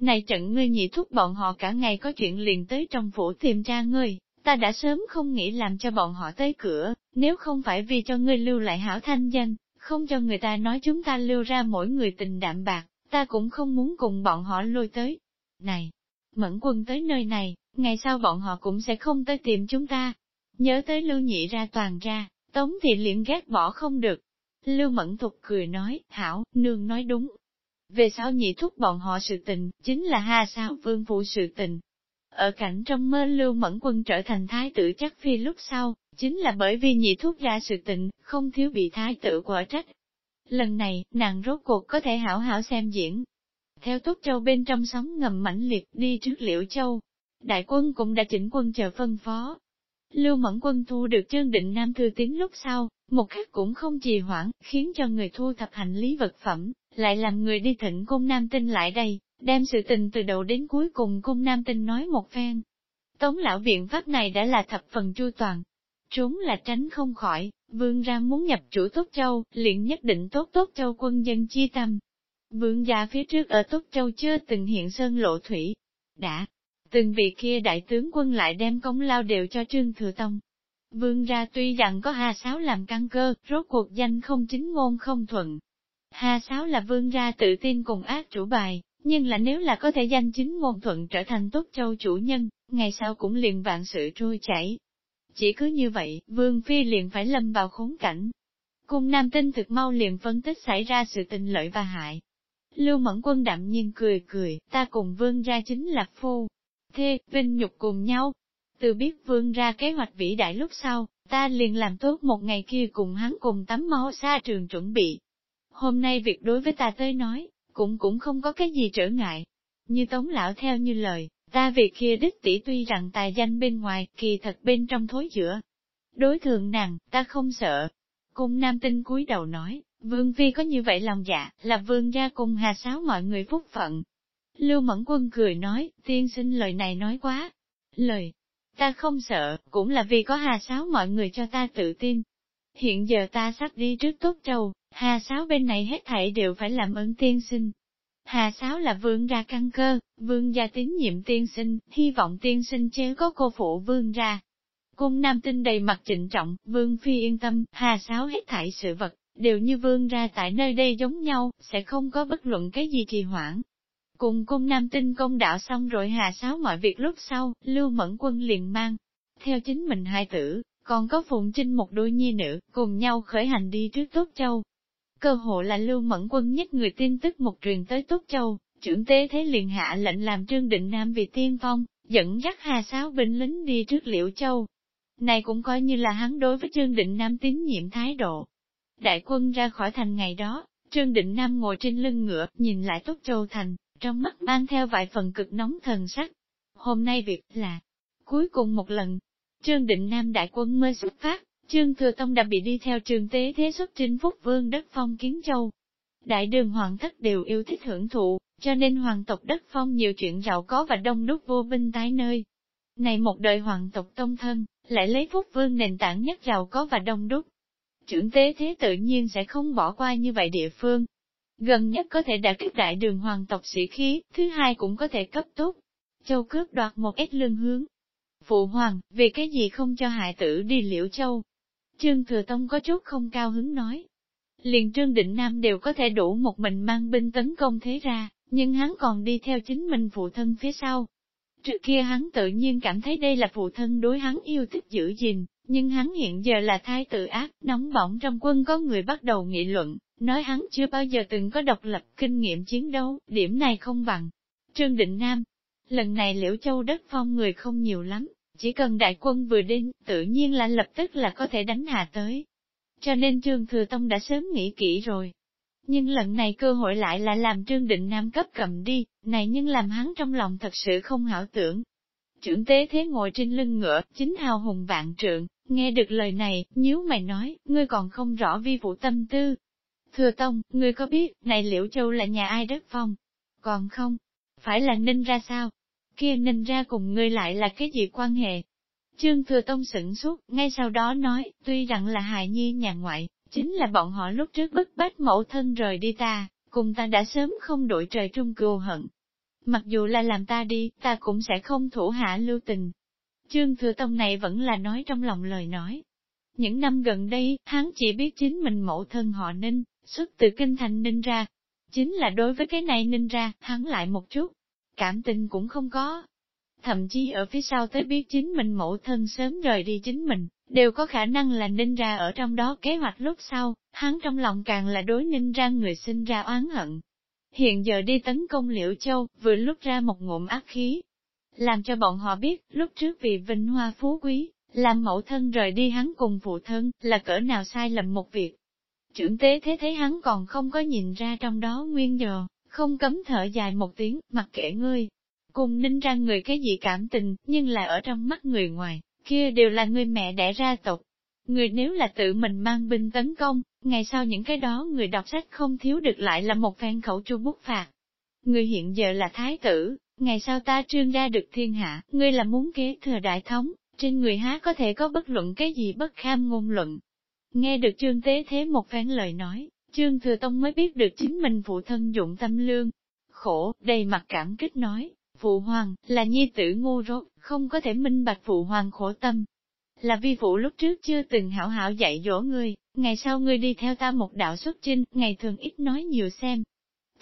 S1: Này trận ngươi nhị thúc bọn họ cả ngày có chuyện liền tới trong phủ tìm tra ngươi, ta đã sớm không nghĩ làm cho bọn họ tới cửa, nếu không phải vì cho ngươi lưu lại hảo thanh danh, không cho người ta nói chúng ta lưu ra mỗi người tình đạm bạc, ta cũng không muốn cùng bọn họ lôi tới. Này, mẫn quân tới nơi này, ngày sau bọn họ cũng sẽ không tới tìm chúng ta. Nhớ tới lưu nhị ra toàn ra, tống thị liền ghét bỏ không được. Lưu mẫn thục cười nói, hảo, nương nói đúng. Về sau nhị thúc bọn họ sự tình, chính là ha sao vương phụ sự tình. Ở cảnh trong mơ lưu mẫn quân trở thành thái tử chắc phi lúc sau, chính là bởi vì nhị thúc ra sự tình, không thiếu bị thái tử quả trách. Lần này, nàng rốt cuộc có thể hảo hảo xem diễn. Theo Túc Châu bên trong sóng ngầm mãnh liệt đi trước Liễu Châu, đại quân cũng đã chỉnh quân chờ phân phó. Lưu Mẫn quân thu được Trương Định Nam thư tín lúc sau, một khắc cũng không trì hoãn, khiến cho người thu thập hành lý vật phẩm, lại làm người đi thịnh cung Nam Tinh lại đây, đem sự tình từ đầu đến cuối cùng cung Nam Tinh nói một phen. Tống lão biện pháp này đã là thập phần chu toàn, chúng là tránh không khỏi, vương ra muốn nhập chủ Tốt Châu, liền nhất định tốt Tốt Châu quân dân chi tâm. Vương gia phía trước ở Tốt Châu chưa từng hiện sơn lộ thủy, đã, từng vị kia đại tướng quân lại đem công lao đều cho Trương Thừa Tông. Vương ra tuy rằng có Hà Sáo làm căn cơ, rốt cuộc danh không chính ngôn không thuận. Hà Sáo là vương ra tự tin cùng ác chủ bài, nhưng là nếu là có thể danh chính ngôn thuận trở thành tốt châu chủ nhân, ngày sau cũng liền vạn sự trôi chảy, chỉ cứ như vậy, Vương Phi liền phải lâm vào khốn cảnh. Cung nam tinh thực mau liền phân tích xảy ra sự tình lợi và hại. Lưu Mẫn Quân đạm nhiên cười cười, ta cùng Vương ra chính là phu. Thê, vinh nhục cùng nhau. Từ biết Vương ra kế hoạch vĩ đại lúc sau, ta liền làm tốt một ngày kia cùng hắn cùng tắm máu xa trường chuẩn bị. Hôm nay việc đối với ta tới nói, cũng cũng không có cái gì trở ngại. Như Tống Lão theo như lời, Ta việc kia đích tỷ tuy rằng tài danh bên ngoài, kỳ thật bên trong thối giữa. Đối thường nàng, ta không sợ. Cung nam tinh cúi đầu nói, vương phi có như vậy lòng dạ, là vương gia cùng hà sáo mọi người phúc phận. Lưu Mẫn Quân cười nói, tiên sinh lời này nói quá. Lời, ta không sợ, cũng là vì có hà sáo mọi người cho ta tự tin. Hiện giờ ta sắp đi trước tốt trầu, hà sáo bên này hết thảy đều phải làm ơn tiên sinh. Hà Sáo là vương ra căn cơ, vương gia tín nhiệm tiên sinh, hy vọng tiên sinh chế có cô phụ vương ra. Cung nam tinh đầy mặt trịnh trọng, vương phi yên tâm, Hà Sáo hết thảy sự vật, đều như vương ra tại nơi đây giống nhau, sẽ không có bất luận cái gì trì hoãn. Cùng cung nam tinh công đạo xong rồi Hà Sáo mọi việc lúc sau, Lưu Mẫn Quân liền mang, theo chính mình hai tử, còn có Phụng Trinh một đôi nhi nữ, cùng nhau khởi hành đi trước Tốt Châu. Cơ hộ là Lưu Mẫn Quân nhất người tin tức một truyền tới túc Châu, trưởng tế thế liền hạ lệnh làm Trương Định Nam vì tiên phong, dẫn dắt Hà Sáo binh lính đi trước Liễu Châu. Này cũng coi như là hắn đối với Trương Định Nam tín nhiệm thái độ. Đại quân ra khỏi thành ngày đó, Trương Định Nam ngồi trên lưng ngựa, nhìn lại túc Châu thành, trong mắt mang theo vài phần cực nóng thần sắc. Hôm nay việc là cuối cùng một lần, Trương Định Nam đại quân mới xuất phát, Trương Thừa Tông đã bị đi theo trường tế thế xuất chinh phúc vương đất phong kiến châu. Đại đường hoàng thất đều yêu thích hưởng thụ, cho nên hoàng tộc đất phong nhiều chuyện giàu có và đông đúc vô binh tái nơi. Này một đời hoàng tộc tông thân, lại lấy phúc vương nền tảng nhất giàu có và đông đúc. Trưởng tế thế tự nhiên sẽ không bỏ qua như vậy địa phương. Gần nhất có thể đã kích đại đường hoàng tộc sĩ khí, thứ hai cũng có thể cấp tốt. Châu cướp đoạt một ít lương hướng. Phụ hoàng, vì cái gì không cho hại tử đi liễu châu, Trương Thừa Tông có chút không cao hứng nói. Liền Trương Định Nam đều có thể đủ một mình mang binh tấn công thế ra, nhưng hắn còn đi theo chính mình phụ thân phía sau. Trước kia hắn tự nhiên cảm thấy đây là phụ thân đối hắn yêu thích giữ gìn, nhưng hắn hiện giờ là thái tử ác, nóng bỏng trong quân có người bắt đầu nghị luận, nói hắn chưa bao giờ từng có độc lập kinh nghiệm chiến đấu, điểm này không bằng. Trương Định Nam, lần này liễu châu đất phong người không nhiều lắm, chỉ cần đại quân vừa đến, tự nhiên là lập tức là có thể đánh hạ tới. Cho nên Trương Thừa Tông đã sớm nghĩ kỹ rồi. Nhưng lần này cơ hội lại là làm Trương Định Nam cấp cầm đi, này nhưng làm hắn trong lòng thật sự không hảo tưởng. Trưởng tế thế ngồi trên lưng ngựa, chính hào hùng vạn trượng, nghe được lời này, nhíu mày nói, ngươi còn không rõ vi vụ tâm tư. Thừa Tông, ngươi có biết, này Liễu Châu là nhà ai đất phong? Còn không? Phải là ninh ra sao? Kia ninh ra cùng ngươi lại là cái gì quan hệ? Trương Thừa Tông sửng suốt, ngay sau đó nói, tuy rằng là hài nhi nhà ngoại, chính là bọn họ lúc trước bức bách mẫu thân rời đi ta, cùng ta đã sớm không đổi trời trung cừu hận. Mặc dù là làm ta đi, ta cũng sẽ không thủ hạ lưu tình. Trương Thừa Tông này vẫn là nói trong lòng lời nói. Những năm gần đây, hắn chỉ biết chính mình mẫu thân họ Ninh, xuất từ kinh thành Ninh ra. Chính là đối với cái này Ninh ra, hắn lại một chút, cảm tình cũng không có. Thậm chí ở phía sau tới biết chính mình mẫu thân sớm rời đi chính mình, đều có khả năng là ninh ra ở trong đó kế hoạch lúc sau, hắn trong lòng càng là đối ninh ra người sinh ra oán hận. Hiện giờ đi tấn công Liễu Châu, vừa lúc ra một ngụm ác khí, làm cho bọn họ biết, lúc trước vì vinh hoa phú quý, làm mẫu thân rời đi hắn cùng phụ thân, là cỡ nào sai lầm một việc. Trưởng tế thế thấy hắn còn không có nhìn ra trong đó nguyên giờ, không cấm thở dài một tiếng, mặc kệ ngươi. Cùng ninh ra người cái gì cảm tình, nhưng là ở trong mắt người ngoài, kia đều là người mẹ đẻ ra tộc. Người nếu là tự mình mang binh tấn công, ngày sau những cái đó người đọc sách không thiếu được lại là một phen khẩu chu bút phạt. Người hiện giờ là thái tử, ngày sau ta trương ra được thiên hạ, ngươi là muốn kế thừa đại thống, trên người há có thể có bất luận cái gì bất kham ngôn luận. Nghe được trương tế thế một phen lời nói, trương thừa tông mới biết được chính mình phụ thân dụng tâm lương. Khổ, đầy mặt cảm kích nói, phụ hoàng, là nhi tử ngu rốt, không có thể minh bạch phụ hoàng khổ tâm. Là vi phụ lúc trước chưa từng hảo hảo dạy dỗ ngươi, ngày sau ngươi đi theo ta một đạo xuất chinh, ngày thường ít nói nhiều xem.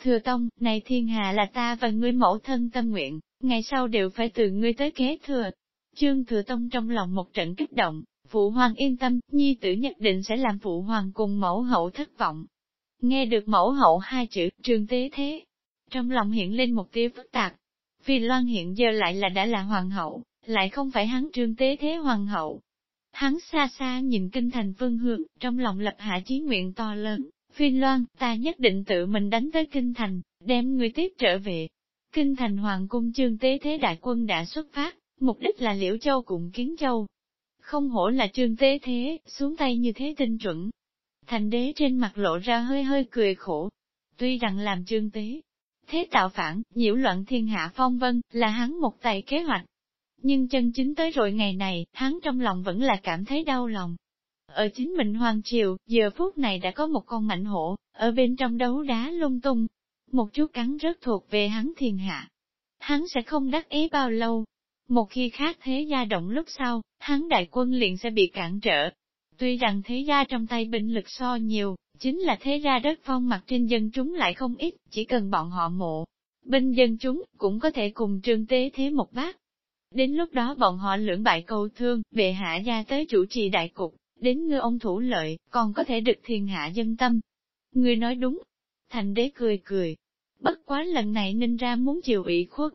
S1: Thừa tông, này thiên hạ là ta và ngươi mẫu thân tâm nguyện, ngày sau đều phải từ ngươi tới kế thừa, Trương Thừa Tông trong lòng một trận kích động, Phụ Hoàng yên tâm, nhi tử nhất định sẽ làm Phụ Hoàng cùng mẫu hậu thất vọng. Nghe được mẫu hậu hai chữ, trường tế thế. Trong lòng hiện lên một tia phức tạp. Vì Loan hiện giờ lại là đã là hoàng hậu, lại không phải hắn trương tế thế hoàng hậu. Hắn xa xa nhìn kinh thành phương hướng, trong lòng lập hạ chí nguyện to lớn. Phi Loan, ta nhất định tự mình đánh tới kinh thành, đem người tiếp trở về. Kinh thành hoàng cung trương tế thế đại quân đã xuất phát, Mục đích là Liễu Châu cùng Kiến Châu. Không hổ là trương tế thế, xuống tay như thế tinh chuẩn. Thành đế trên mặt lộ ra hơi hơi cười khổ. Tuy rằng làm trương tế, thế tạo phản, nhiễu loạn thiên hạ phong vân, là hắn một tay kế hoạch. Nhưng chân chính tới rồi ngày này, hắn trong lòng vẫn là cảm thấy đau lòng. Ở chính mình hoàng triều, giờ phút này đã có một con mạnh hổ, ở bên trong đấu đá lung tung. Một chút cắn rất thuộc về hắn thiên hạ. Hắn sẽ không đắc ý bao lâu, một khi khác thế gia động lúc sau, hắn đại quân liền sẽ bị cản trở. Tuy rằng thế gia trong tay binh lực so nhiều, chính là thế gia đất phong mặt trên dân chúng lại không ít, chỉ cần bọn họ mộ. Binh dân chúng cũng có thể cùng trương tế thế một bát. Đến lúc đó bọn họ lưỡng bại câu thương, bệ hạ gia tới chủ trì đại cục, đến ngư ông thủ lợi, còn có thể được thiên hạ dân tâm. Người nói đúng. Thành đế cười cười. Bất quá lần này ninh ra muốn chịu ủy khuất,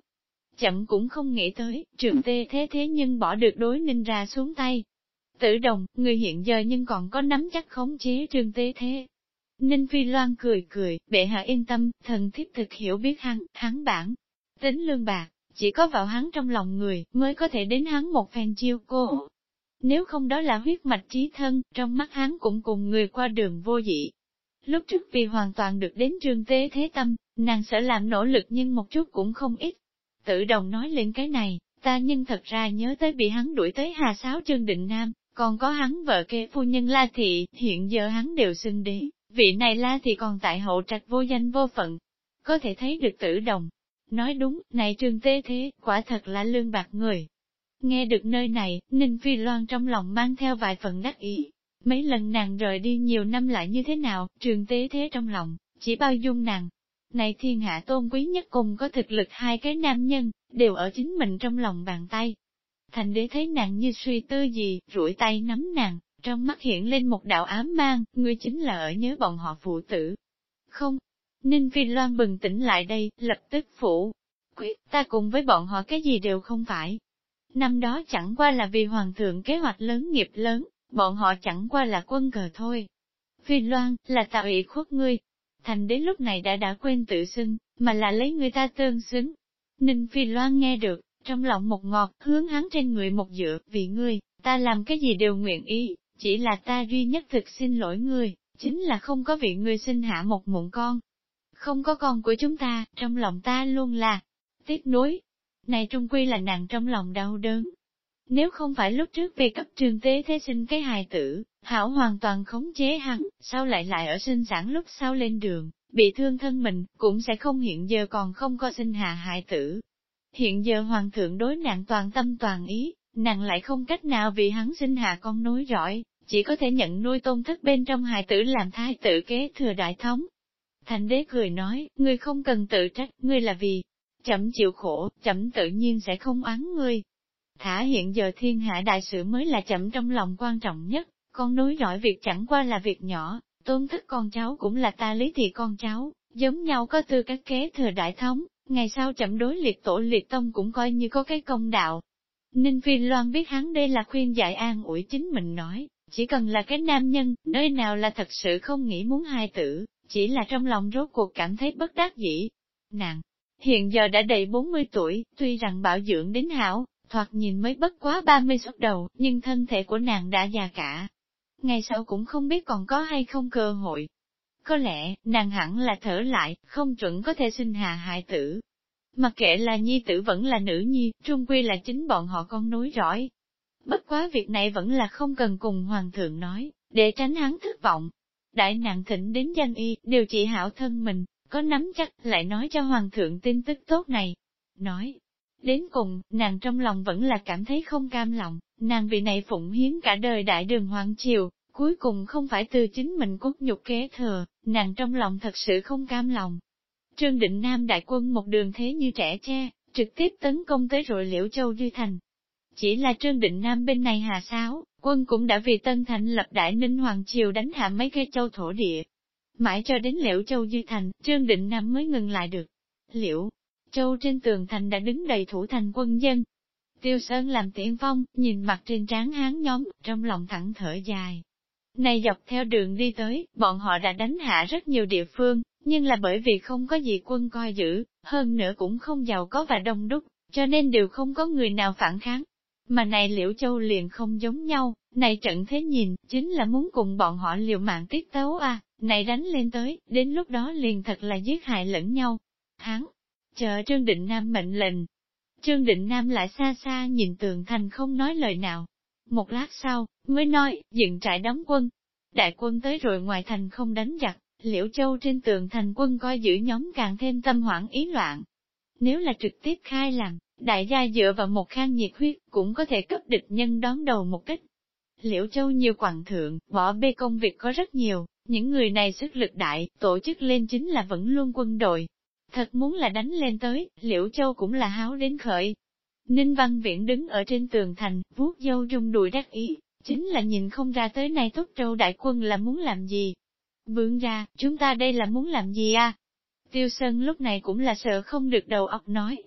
S1: chậm cũng không nghĩ tới, trường tê thế thế nhưng bỏ được đối ninh ra xuống tay. Tử đồng, người hiện giờ nhưng còn có nắm chắc khống chế trường Tế thế. Ninh Phi Loan cười cười, bệ hạ yên tâm, thần thiếp thực hiểu biết hắn, hắn bản. Tính lương bạc, chỉ có vào hắn trong lòng người, mới có thể đến hắn một phen chiêu cô. Nếu không đó là huyết mạch trí thân, trong mắt hắn cũng cùng người qua đường vô dị. Lúc trước vì hoàn toàn được đến trường tế thế tâm, nàng sợ làm nỗ lực nhưng một chút cũng không ít, Tự đồng nói lên cái này, ta nhưng thật ra nhớ tới bị hắn đuổi tới Hà Sáo Trương Định Nam, còn có hắn vợ kế phu nhân La Thị, hiện giờ hắn đều xưng đế, vị này La Thị còn tại hậu trạch vô danh vô phận. Có thể thấy được tử đồng. Nói đúng, này trương tế thế, quả thật là lương bạc người. Nghe được nơi này, Ninh Phi Loan trong lòng mang theo vài phần đắc ý. Mấy lần nàng rời đi nhiều năm lại như thế nào, trường tế thế trong lòng, chỉ bao dung nàng, này thiên hạ tôn quý nhất cùng có thực lực hai cái nam nhân, đều ở chính mình trong lòng bàn tay. Thành đế thấy nàng như suy tư gì, rủi tay nắm nàng, trong mắt hiện lên một đạo ám mang, ngươi chính là ở nhớ bọn họ phụ tử. Không, Ninh Phi Loan bừng tỉnh lại đây, lập tức phủ. Quyết, ta cùng với bọn họ cái gì đều không phải. Năm đó chẳng qua là vì hoàng thượng kế hoạch lớn nghiệp lớn, bọn họ chẳng qua là quân cờ thôi. Phi Loan, là tạo ủy khuất ngươi, Thành đến lúc này đã đã quên tự xưng, mà là lấy người ta tương xứng. Ninh Phi Loan nghe được, trong lòng một ngọt, hướng hắn trên người một dựa, vì ngươi, ta làm cái gì đều nguyện ý, chỉ là ta duy nhất thực xin lỗi ngươi, chính là không có vị ngươi sinh hạ một mụn con. Không có con của chúng ta, trong lòng ta luôn là tiếc nuối. Này trung quy là nàng trong lòng đau đớn. Nếu không phải lúc trước về cấp trường tế thế sinh cái hài tử, Hảo hoàn toàn khống chế hắn, sao lại lại ở sinh sản lúc sau lên đường, bị thương thân mình, cũng sẽ không hiện giờ còn không có sinh hạ hại tử. Hiện giờ hoàng thượng đối nàng toàn tâm toàn ý, nàng lại không cách nào vì hắn sinh hạ con nối giỏi, chỉ có thể nhận nuôi tôn thất bên trong hài tử làm thái tử kế thừa đại thống. Thành đế cười nói, ngươi không cần tự trách, ngươi là vì chậm chịu khổ, chậm tự nhiên sẽ không oán ngươi. Thả hiện giờ thiên hạ đại sự mới là chậm trong lòng quan trọng nhất, con nối dõi việc chẳng qua là việc nhỏ, tôn thất con cháu cũng là ta lý thị con cháu, giống nhau có tư các kế thừa đại thống, ngày sau chậm đối liệt tổ liệt tông cũng coi như có cái công đạo. Ninh Phi Loan biết hắn đây là khuyên giải an ủi chính mình nói, chỉ cần là cái nam nhân, nơi nào là thật sự không nghĩ muốn hai tử, chỉ là trong lòng rốt cuộc cảm thấy bất đắc dĩ. Nàng, hiện giờ đã đầy 40 tuổi, tuy rằng bảo dưỡng đến hảo, thoạt nhìn mới bất quá 30 xuất đầu, nhưng thân thể của nàng đã già cả. Ngày sau cũng không biết còn có hay không cơ hội. Có lẽ, nàng hẳn là thở lại, không chuẩn có thể sinh hà hại tử. Mặc kệ là nhi tử vẫn là nữ nhi, trung quy là chính bọn họ con nối dõi. Bất quá việc này vẫn là không cần cùng hoàng thượng nói, để tránh hắn thất vọng. Đại nàng thỉnh đến danh y, điều trị hảo thân mình, có nắm chắc, lại nói cho hoàng thượng tin tức tốt này. Nói, đến cùng, nàng trong lòng vẫn là cảm thấy không cam lòng, nàng vì này phụng hiến cả đời đại đường hoàng triều, cuối cùng không phải từ chính mình cốt nhục kế thừa, nàng trong lòng thật sự không cam lòng. Trương Định Nam đại quân một đường thế như trẻ che trực tiếp tấn công tới rồi Liễu Châu Duy Thành. Chỉ là Trương Định Nam bên này hà sáo, quân cũng đã vì Tân Thành lập Đại Ninh Hoàng Triều đánh hạ mấy cây châu thổ địa, Mãi cho đến Liễu Châu Dư Thành, Trương Định Nam mới ngừng lại được. Liễu Châu trên tường thành đã đứng đầy thủ thành quân dân. Tiêu Sơn làm tiễn phong, nhìn mặt trên trán hán nhóm, trong lòng thẳng thở dài. Này dọc theo đường đi tới, bọn họ đã đánh hạ rất nhiều địa phương, nhưng là bởi vì không có gì quân coi giữ, hơn nữa cũng không giàu có và đông đúc, cho nên đều không có người nào phản kháng. Mà này Liễu Châu liền không giống nhau, này trận thế nhìn, chính là muốn cùng bọn họ liều mạng tiết tấu à, này đánh lên tới, đến lúc đó liền thật là giết hại lẫn nhau. Hắn, chờ Trương Định Nam mệnh lệnh. Trương Định Nam lại xa xa nhìn tường thành không nói lời nào. Một lát sau, mới nói, dựng trại đóng quân. Đại quân tới rồi ngoài thành không đánh giặc, liễu châu trên tường thành quân coi giữ nhóm càng thêm tâm hoảng ý loạn. Nếu là trực tiếp khai làm, đại gia dựa vào một khang nhiệt huyết cũng có thể cấp địch nhân đón đầu một cách. Liễu châu nhiều quảng thượng, bỏ bê công việc có rất nhiều, những người này sức lực đại, tổ chức lên chính là vẫn luôn quân đội. Thật muốn là đánh lên tới, Liễu Châu cũng là háo đến khởi. Ninh Văn Viễn đứng ở trên tường thành, vuốt dâu rung đùi đắc ý, chính là nhìn không ra tới nay tốt châu đại quân là muốn làm gì. Vương ra, chúng ta đây là muốn làm gì à? Tiêu Sơn lúc này cũng là sợ không được đầu óc nói.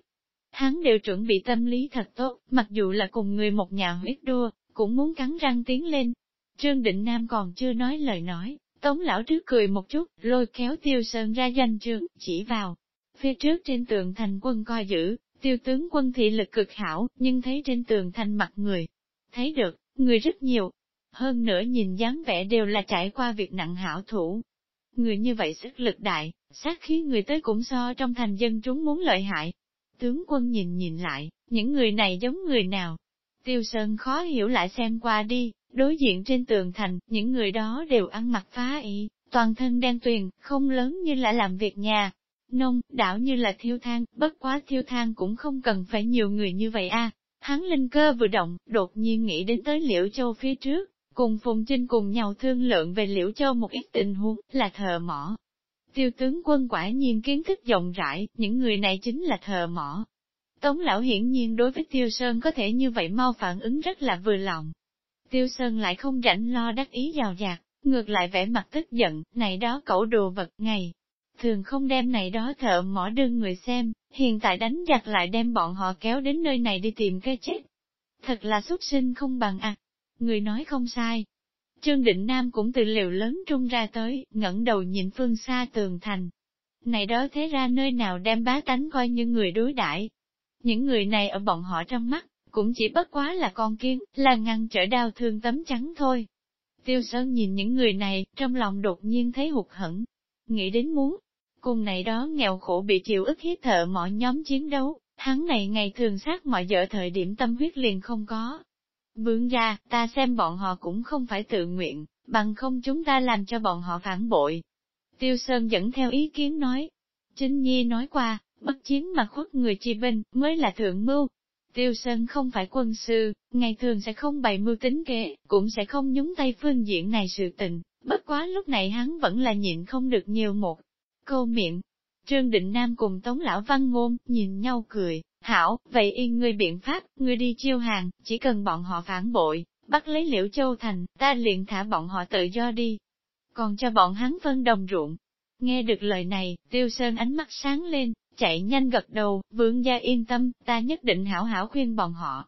S1: Hắn đều chuẩn bị tâm lý thật tốt, mặc dù là cùng người một nhà huyết đua, cũng muốn cắn răng tiến lên. Trương Định Nam còn chưa nói lời nói, Tống lão trước cười một chút, lôi kéo tiêu sơn ra danh trường, chỉ vào. Phía trước trên tường thành quân coi giữ, tiêu tướng quân thị lực cực hảo, nhưng thấy trên tường thành mặt người. Thấy được, người rất nhiều. Hơn nữa nhìn dáng vẻ đều là trải qua việc nặng hảo thủ. Người như vậy sức lực đại, sát khí người tới cũng so trong thành dân chúng muốn lợi hại. Tướng quân nhìn nhìn lại, những người này giống người nào? Tiêu Sơn khó hiểu lại xem qua đi, Đối diện trên tường thành, những người đó đều ăn mặc phá y, toàn thân đen tuyền, không lớn như là làm việc nhà. Nông, đảo như là thiêu thang, bất quá thiêu thang cũng không cần phải nhiều người như vậy a. Hắn linh cơ vừa động, đột nhiên nghĩ đến tới Liễu Châu phía trước, cùng Phùng Trinh cùng nhau thương lượng về Liễu Châu một ít tình huống, là thờ mỏ. Tiêu tướng quân quả nhiên kiến thức rộng rãi, những người này chính là thờ mỏ. Tống lão hiển nhiên đối với Tiêu Sơn có thể như vậy mau phản ứng rất là vừa lòng, Tiêu Sơn lại không rảnh lo đắc ý giàu dạt, ngược lại vẻ mặt tức giận, này đó cẩu đồ vật ngày. Thường không đem này đó thợ mỏ đương người xem, hiện tại đánh giặc lại đem bọn họ kéo đến nơi này đi tìm cái chết. Thật là xuất sinh không bằng à. Người nói không sai. Trương Định Nam cũng từ liều lớn trung ra tới, ngẩng đầu nhìn phương xa tường thành. Này đó thế ra nơi nào đem bá tánh coi như người đối đãi Những người này ở bọn họ trong mắt, cũng chỉ bất quá là con kiên, là ngăn trở đau thương tấm trắng thôi. Tiêu Sơn nhìn những người này, trong lòng đột nhiên thấy hụt hẫng, nghĩ đến muốn, cùng này đó nghèo khổ bị chịu ức hiếp thợ mọi nhóm chiến đấu, hắn này ngày thường sát mọi vợ thời điểm tâm huyết liền không có. Vướng ra, ta xem bọn họ cũng không phải tự nguyện, bằng không chúng ta làm cho bọn họ phản bội. Tiêu Sơn dẫn theo ý kiến nói. Chính Nhi nói qua, bất chiến mà khuất người chi binh, mới là thượng mưu, Tiêu Sơn không phải quân sư, ngày thường sẽ không bày mưu tính kế, cũng sẽ không nhúng tay phương diện này sự tình, bất quá lúc này hắn vẫn là nhịn không được nhiều một câu miệng. Trương Định Nam cùng Tống Lão Văn Ngôn, nhìn nhau cười, hảo, vậy yên ngươi biện pháp, ngươi đi chiêu hàng, chỉ cần bọn họ phản bội, bắt lấy liễu châu thành, ta liền thả bọn họ tự do đi. Còn cho bọn hắn phân đồng ruộng. Nghe được lời này, tiêu sơn ánh mắt sáng lên, chạy nhanh gật đầu, vương gia yên tâm, ta nhất định hảo hảo khuyên bọn họ.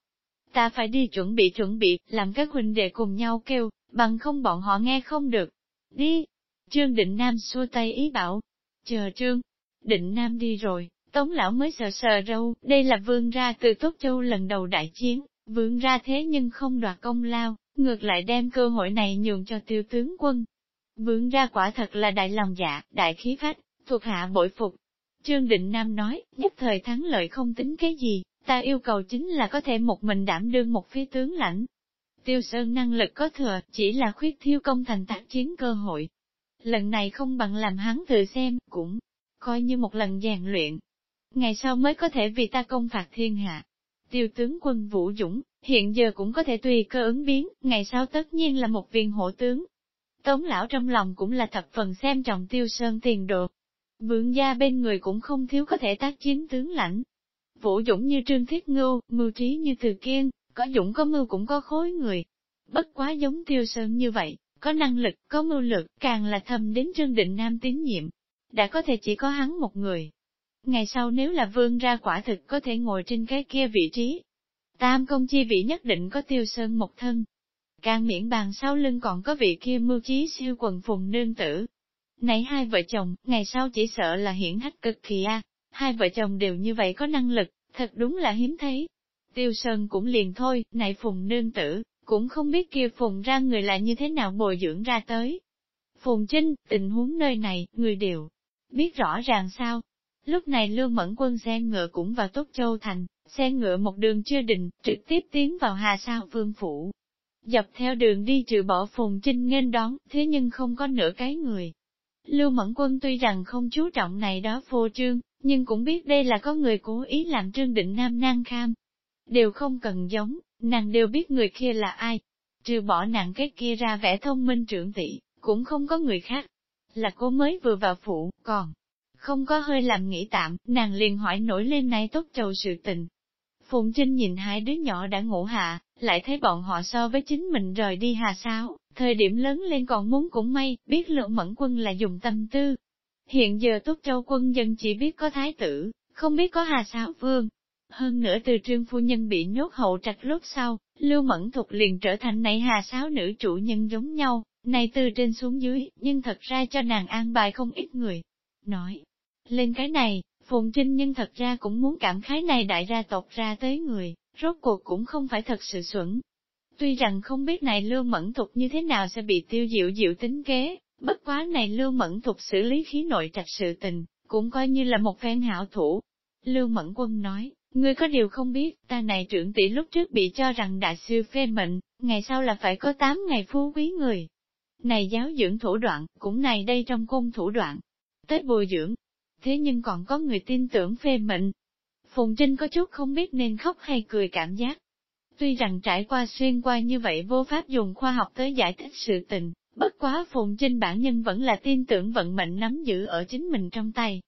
S1: Ta phải đi chuẩn bị chuẩn bị, làm các huynh đệ cùng nhau kêu, bằng không bọn họ nghe không được. Đi! Trương Định Nam xua tay ý bảo. Chờ Trương, Định Nam đi rồi, Tống lão mới sờ sờ râu, đây là vương ra từ Tốt Châu lần đầu đại chiến, vương ra thế nhưng không đoạt công lao, ngược lại đem cơ hội này nhường cho tiêu tướng quân. Vương ra quả thật là đại lòng dạ, đại khí phách, thuộc hạ bội phục. Trương Định Nam nói, nhất thời thắng lợi không tính cái gì, ta yêu cầu chính là có thể một mình đảm đương một phía tướng lãnh. Tiêu Sơn năng lực có thừa, chỉ là khuyết thiếu công thành tác chiến cơ hội. Lần này không bằng làm hắn tự xem, cũng coi như một lần rèn luyện. Ngày sau mới có thể vì ta công phạt thiên hạ. Tiêu tướng quân Vũ Dũng, hiện giờ cũng có thể tùy cơ ứng biến, ngày sau tất nhiên là một viên hộ tướng. Tống lão trong lòng cũng là thập phần xem trọng tiêu sơn tiền đồ. Vượng gia bên người cũng không thiếu có thể tác chiến tướng lãnh. Vũ Dũng như Trương Thiết Ngưu, mưu trí như Từ Kiên, có Dũng có mưu cũng có khối người. Bất quá giống tiêu sơn như vậy, có năng lực, có mưu lực, càng là thầm đến Trương Định Nam tín nhiệm đã có thể chỉ có hắn một người. Ngày sau nếu là vương ra quả thực có thể ngồi trên cái kia vị trí. Tam công chi vị nhất định có tiêu sơn một thân. Càng miễn bàn sau lưng còn có vị kia mưu trí siêu quần phùng nương tử. Này hai vợ chồng, ngày sau chỉ sợ là hiển hách cực kỳ a. Hai vợ chồng đều như vậy có năng lực, thật đúng là hiếm thấy. Tiêu Sơn cũng liền thôi, này phùng nương tử, cũng không biết kia phùng ra người là như thế nào bồi dưỡng ra tới. Phùng Trinh, tình huống nơi này, người đều biết rõ ràng sao. Lúc này Lương Mẫn Quân xe ngựa cũng vào Tốt Châu Thành, xe ngựa một đường chưa định, trực tiếp tiến vào Hà Sao Vương Phủ. Dọc theo đường đi trừ bỏ Phùng Trinh nghênh đón, thế nhưng không có nửa cái người. Lưu Mẫn Quân tuy rằng không chú trọng này đó phô trương, nhưng cũng biết đây là có người cố ý làm trương định nam nan kham. Đều không cần giống, nàng đều biết người kia là ai. Trừ bỏ nàng cái kia ra vẻ thông minh trưởng tỷ, cũng không có người khác là cô mới vừa vào phụ, còn không có hơi làm nghĩ tạm, nàng liền hỏi nổi lên nay tốt trầu sự tình. Phùng Trinh nhìn hai đứa nhỏ đã ngủ hạ, lại thấy bọn họ so với chính mình rời đi hà sao, thời điểm lớn lên còn muốn cũng may, biết lượng mẫn quân là dùng tâm tư. Hiện giờ tốt châu quân dân chỉ biết có thái tử, không biết có hà sao vương. Hơn nữa từ trương phu nhân bị nhốt hậu trạch lúc sau, lưu mẫn thục liền trở thành này hà sáo nữ chủ nhân giống nhau, này từ trên xuống dưới, nhưng thật ra cho nàng an bài không ít người. Nói, lên cái này, Phùng Trinh nhưng thật ra cũng muốn cảm khái này đại ra tộc ra tới người, rốt cuộc cũng không phải thật sự xuẩn. Tuy rằng không biết này lưu mẫn thục như thế nào sẽ bị tiêu diệu diệu tính kế, bất quá này lưu mẫn thục xử lý khí nội trạch sự tình, cũng coi như là một phen hảo thủ. Lưu Mẫn Quân nói, ngươi có điều không biết, ta này trưởng tỷ lúc trước bị cho rằng đại sư phê mệnh, ngày sau là phải có tám ngày phú quý người, này giáo dưỡng thủ đoạn, cũng này đây trong cung thủ đoạn. Tới bồi dưỡng. Thế nhưng còn có người tin tưởng phê mệnh. Phùng Trinh có chút không biết nên khóc hay cười cảm giác. Tuy rằng trải qua xuyên qua như vậy vô pháp dùng khoa học tới giải thích sự tình, bất quá Phùng Trinh bản nhân vẫn là tin tưởng vận mệnh nắm giữ ở chính mình trong tay.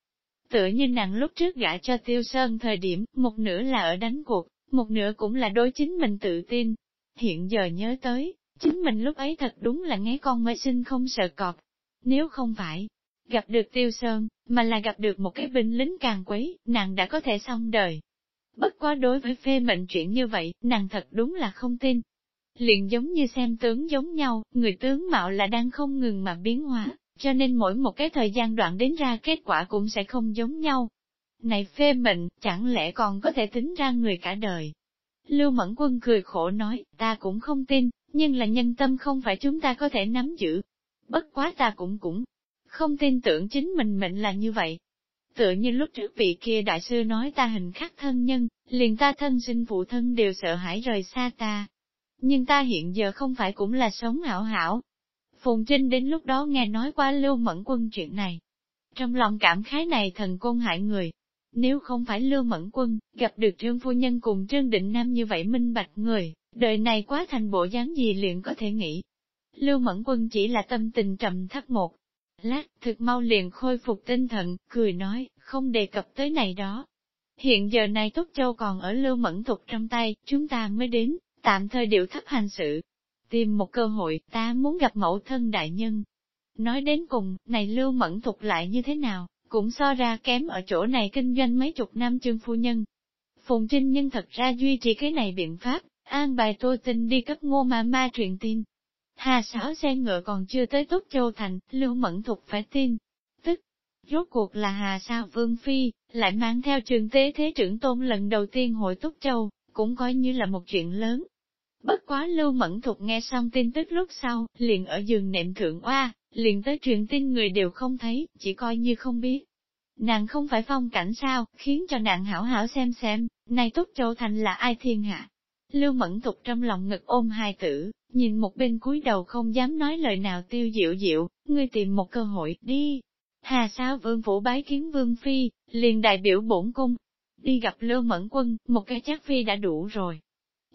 S1: Tựa như nàng lúc trước gã cho Tiêu Sơn thời điểm, một nửa là ở đánh cuộc, một nửa cũng là đối chính mình tự tin. Hiện giờ nhớ tới, Chính mình lúc ấy thật đúng là ngấy con mới sinh không sợ cọp. Nếu không phải, gặp được tiêu sơn, mà là gặp được một cái binh lính càng quấy, nàng đã có thể xong đời. Bất quá đối với phê mệnh chuyện như vậy, nàng thật đúng là không tin. Liền giống như xem tướng giống nhau, người tướng mạo là đang không ngừng mà biến hóa, cho nên mỗi một cái thời gian đoạn đến ra kết quả cũng sẽ không giống nhau. Này phê mệnh, chẳng lẽ còn có thể tính ra người cả đời? Lưu Mẫn Quân cười khổ nói, ta cũng không tin, nhưng là nhân tâm không phải chúng ta có thể nắm giữ. Bất quá ta cũng cũng không tin tưởng chính mình mệnh là như vậy. Tựa như lúc trước vị kia đại sư nói ta hình khắc thân nhân, liền ta thân sinh phụ thân đều sợ hãi rời xa ta. Nhưng ta hiện giờ không phải cũng là sống hảo hảo. Phùng Trinh đến lúc đó nghe nói qua lưu mẫn quân chuyện này. Trong lòng cảm khái này thần côn hại người. Nếu không phải lưu mẫn quân, gặp được trương phu nhân cùng trương định nam như vậy minh bạch người, Đời này quá thành bộ dáng gì liền có thể nghĩ. Lưu Mẫn Quân chỉ là tâm tình trầm thấp một lát, thực mau liền khôi phục tinh thần, cười nói, không đề cập tới này đó. Hiện giờ này Túc Châu còn ở lưu mẫn thục trong tay, chúng ta mới đến, tạm thời điệu thấp hành sự. Tìm một cơ hội, ta muốn gặp mẫu thân đại nhân. Nói đến cùng, này lưu mẫn thục lại như thế nào, cũng so ra kém ở chỗ này kinh doanh mấy chục năm chương phu nhân. Phùng Trinh nhân thật ra duy trì cái này biện pháp, an bài tô tinh đi cấp ngô mà ma truyền tin. Hà sáu xe ngựa còn chưa tới Tốt Châu Thành, Lưu Mẫn Thục phải tin. Tức, rốt cuộc là Hà sao Vương Phi, lại mang theo trường tế thế trưởng tôn lần đầu tiên hội Tốt Châu, cũng coi như là một chuyện lớn. Bất quá Lưu Mẫn Thục nghe xong tin tức lúc sau, liền ở giường nệm thượng oa, liền tới truyền tin người đều không thấy, chỉ coi như không biết. Nàng không phải phong cảnh sao, khiến cho nàng hảo hảo xem xem, này túc Châu Thành là ai thiên hạ. Lưu Mẫn Thục trong lòng ngực ôm hai tử, nhìn một bên cúi đầu không dám nói lời nào tiêu diệu diệu, ngươi tìm một cơ hội, đi. Hà sao vương phủ bái kiến vương phi, liền đại biểu bổn cung. Đi gặp Lưu Mẫn Quân, một cái chắc phi đã đủ rồi.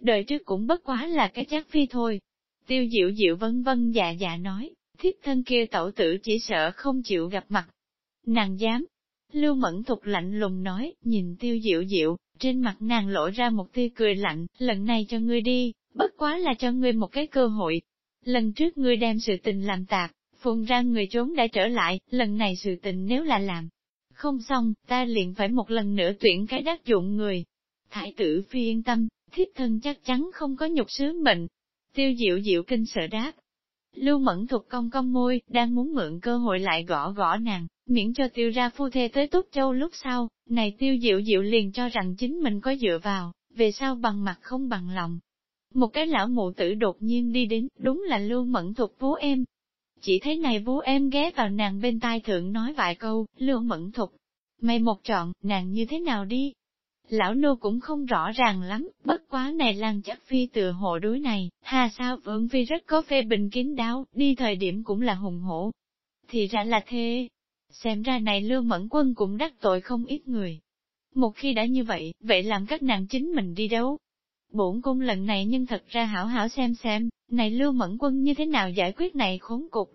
S1: Đời trước cũng bất quá là cái chắc phi thôi. Tiêu diệu diệu vân vân dạ dạ nói, thiết thân kia tẩu tử chỉ sợ không chịu gặp mặt. Nàng dám. Lưu Mẫn Thục lạnh lùng nói, nhìn tiêu diệu diệu, trên mặt nàng lộ ra một tia cười lạnh, lần này cho ngươi đi, bất quá là cho ngươi một cái cơ hội. Lần trước ngươi đem sự tình làm tạc, phun ra người trốn đã trở lại, lần này sự tình nếu là làm. Không xong, ta liền phải một lần nữa tuyển cái đắc dụng người. Thái tử phi yên tâm, thiếp thân chắc chắn không có nhục sứ mệnh. Tiêu diệu diệu kinh sợ đáp. Lưu mẫn thuộc cong cong môi, đang muốn mượn cơ hội lại gõ gõ nàng, miễn cho tiêu ra phu thê tới túc Châu lúc sau, này tiêu diệu diệu liền cho rằng chính mình có dựa vào, về sau bằng mặt không bằng lòng. Một cái lão mụ tử đột nhiên đi đến, đúng là lưu mẫn thuộc vú em. Chỉ thấy này vú em ghé vào nàng bên tai thượng nói vài câu, lưu mẫn thục. Mày một chọn, nàng như thế nào đi? Lão nô cũng không rõ ràng lắm, bất quá này lang chắc phi tựa hộ đối này, hà sao vương phi rất có phê bình kín đáo, đi thời điểm cũng là hùng hổ. Thì ra là thế, xem ra này lương Mẫn Quân cũng đắc tội không ít người. Một khi đã như vậy, vậy làm các nàng chính mình đi đâu? Bổn cung lần này nhưng thật ra hảo hảo xem xem, này Lưu Mẫn Quân như thế nào giải quyết này khốn cục.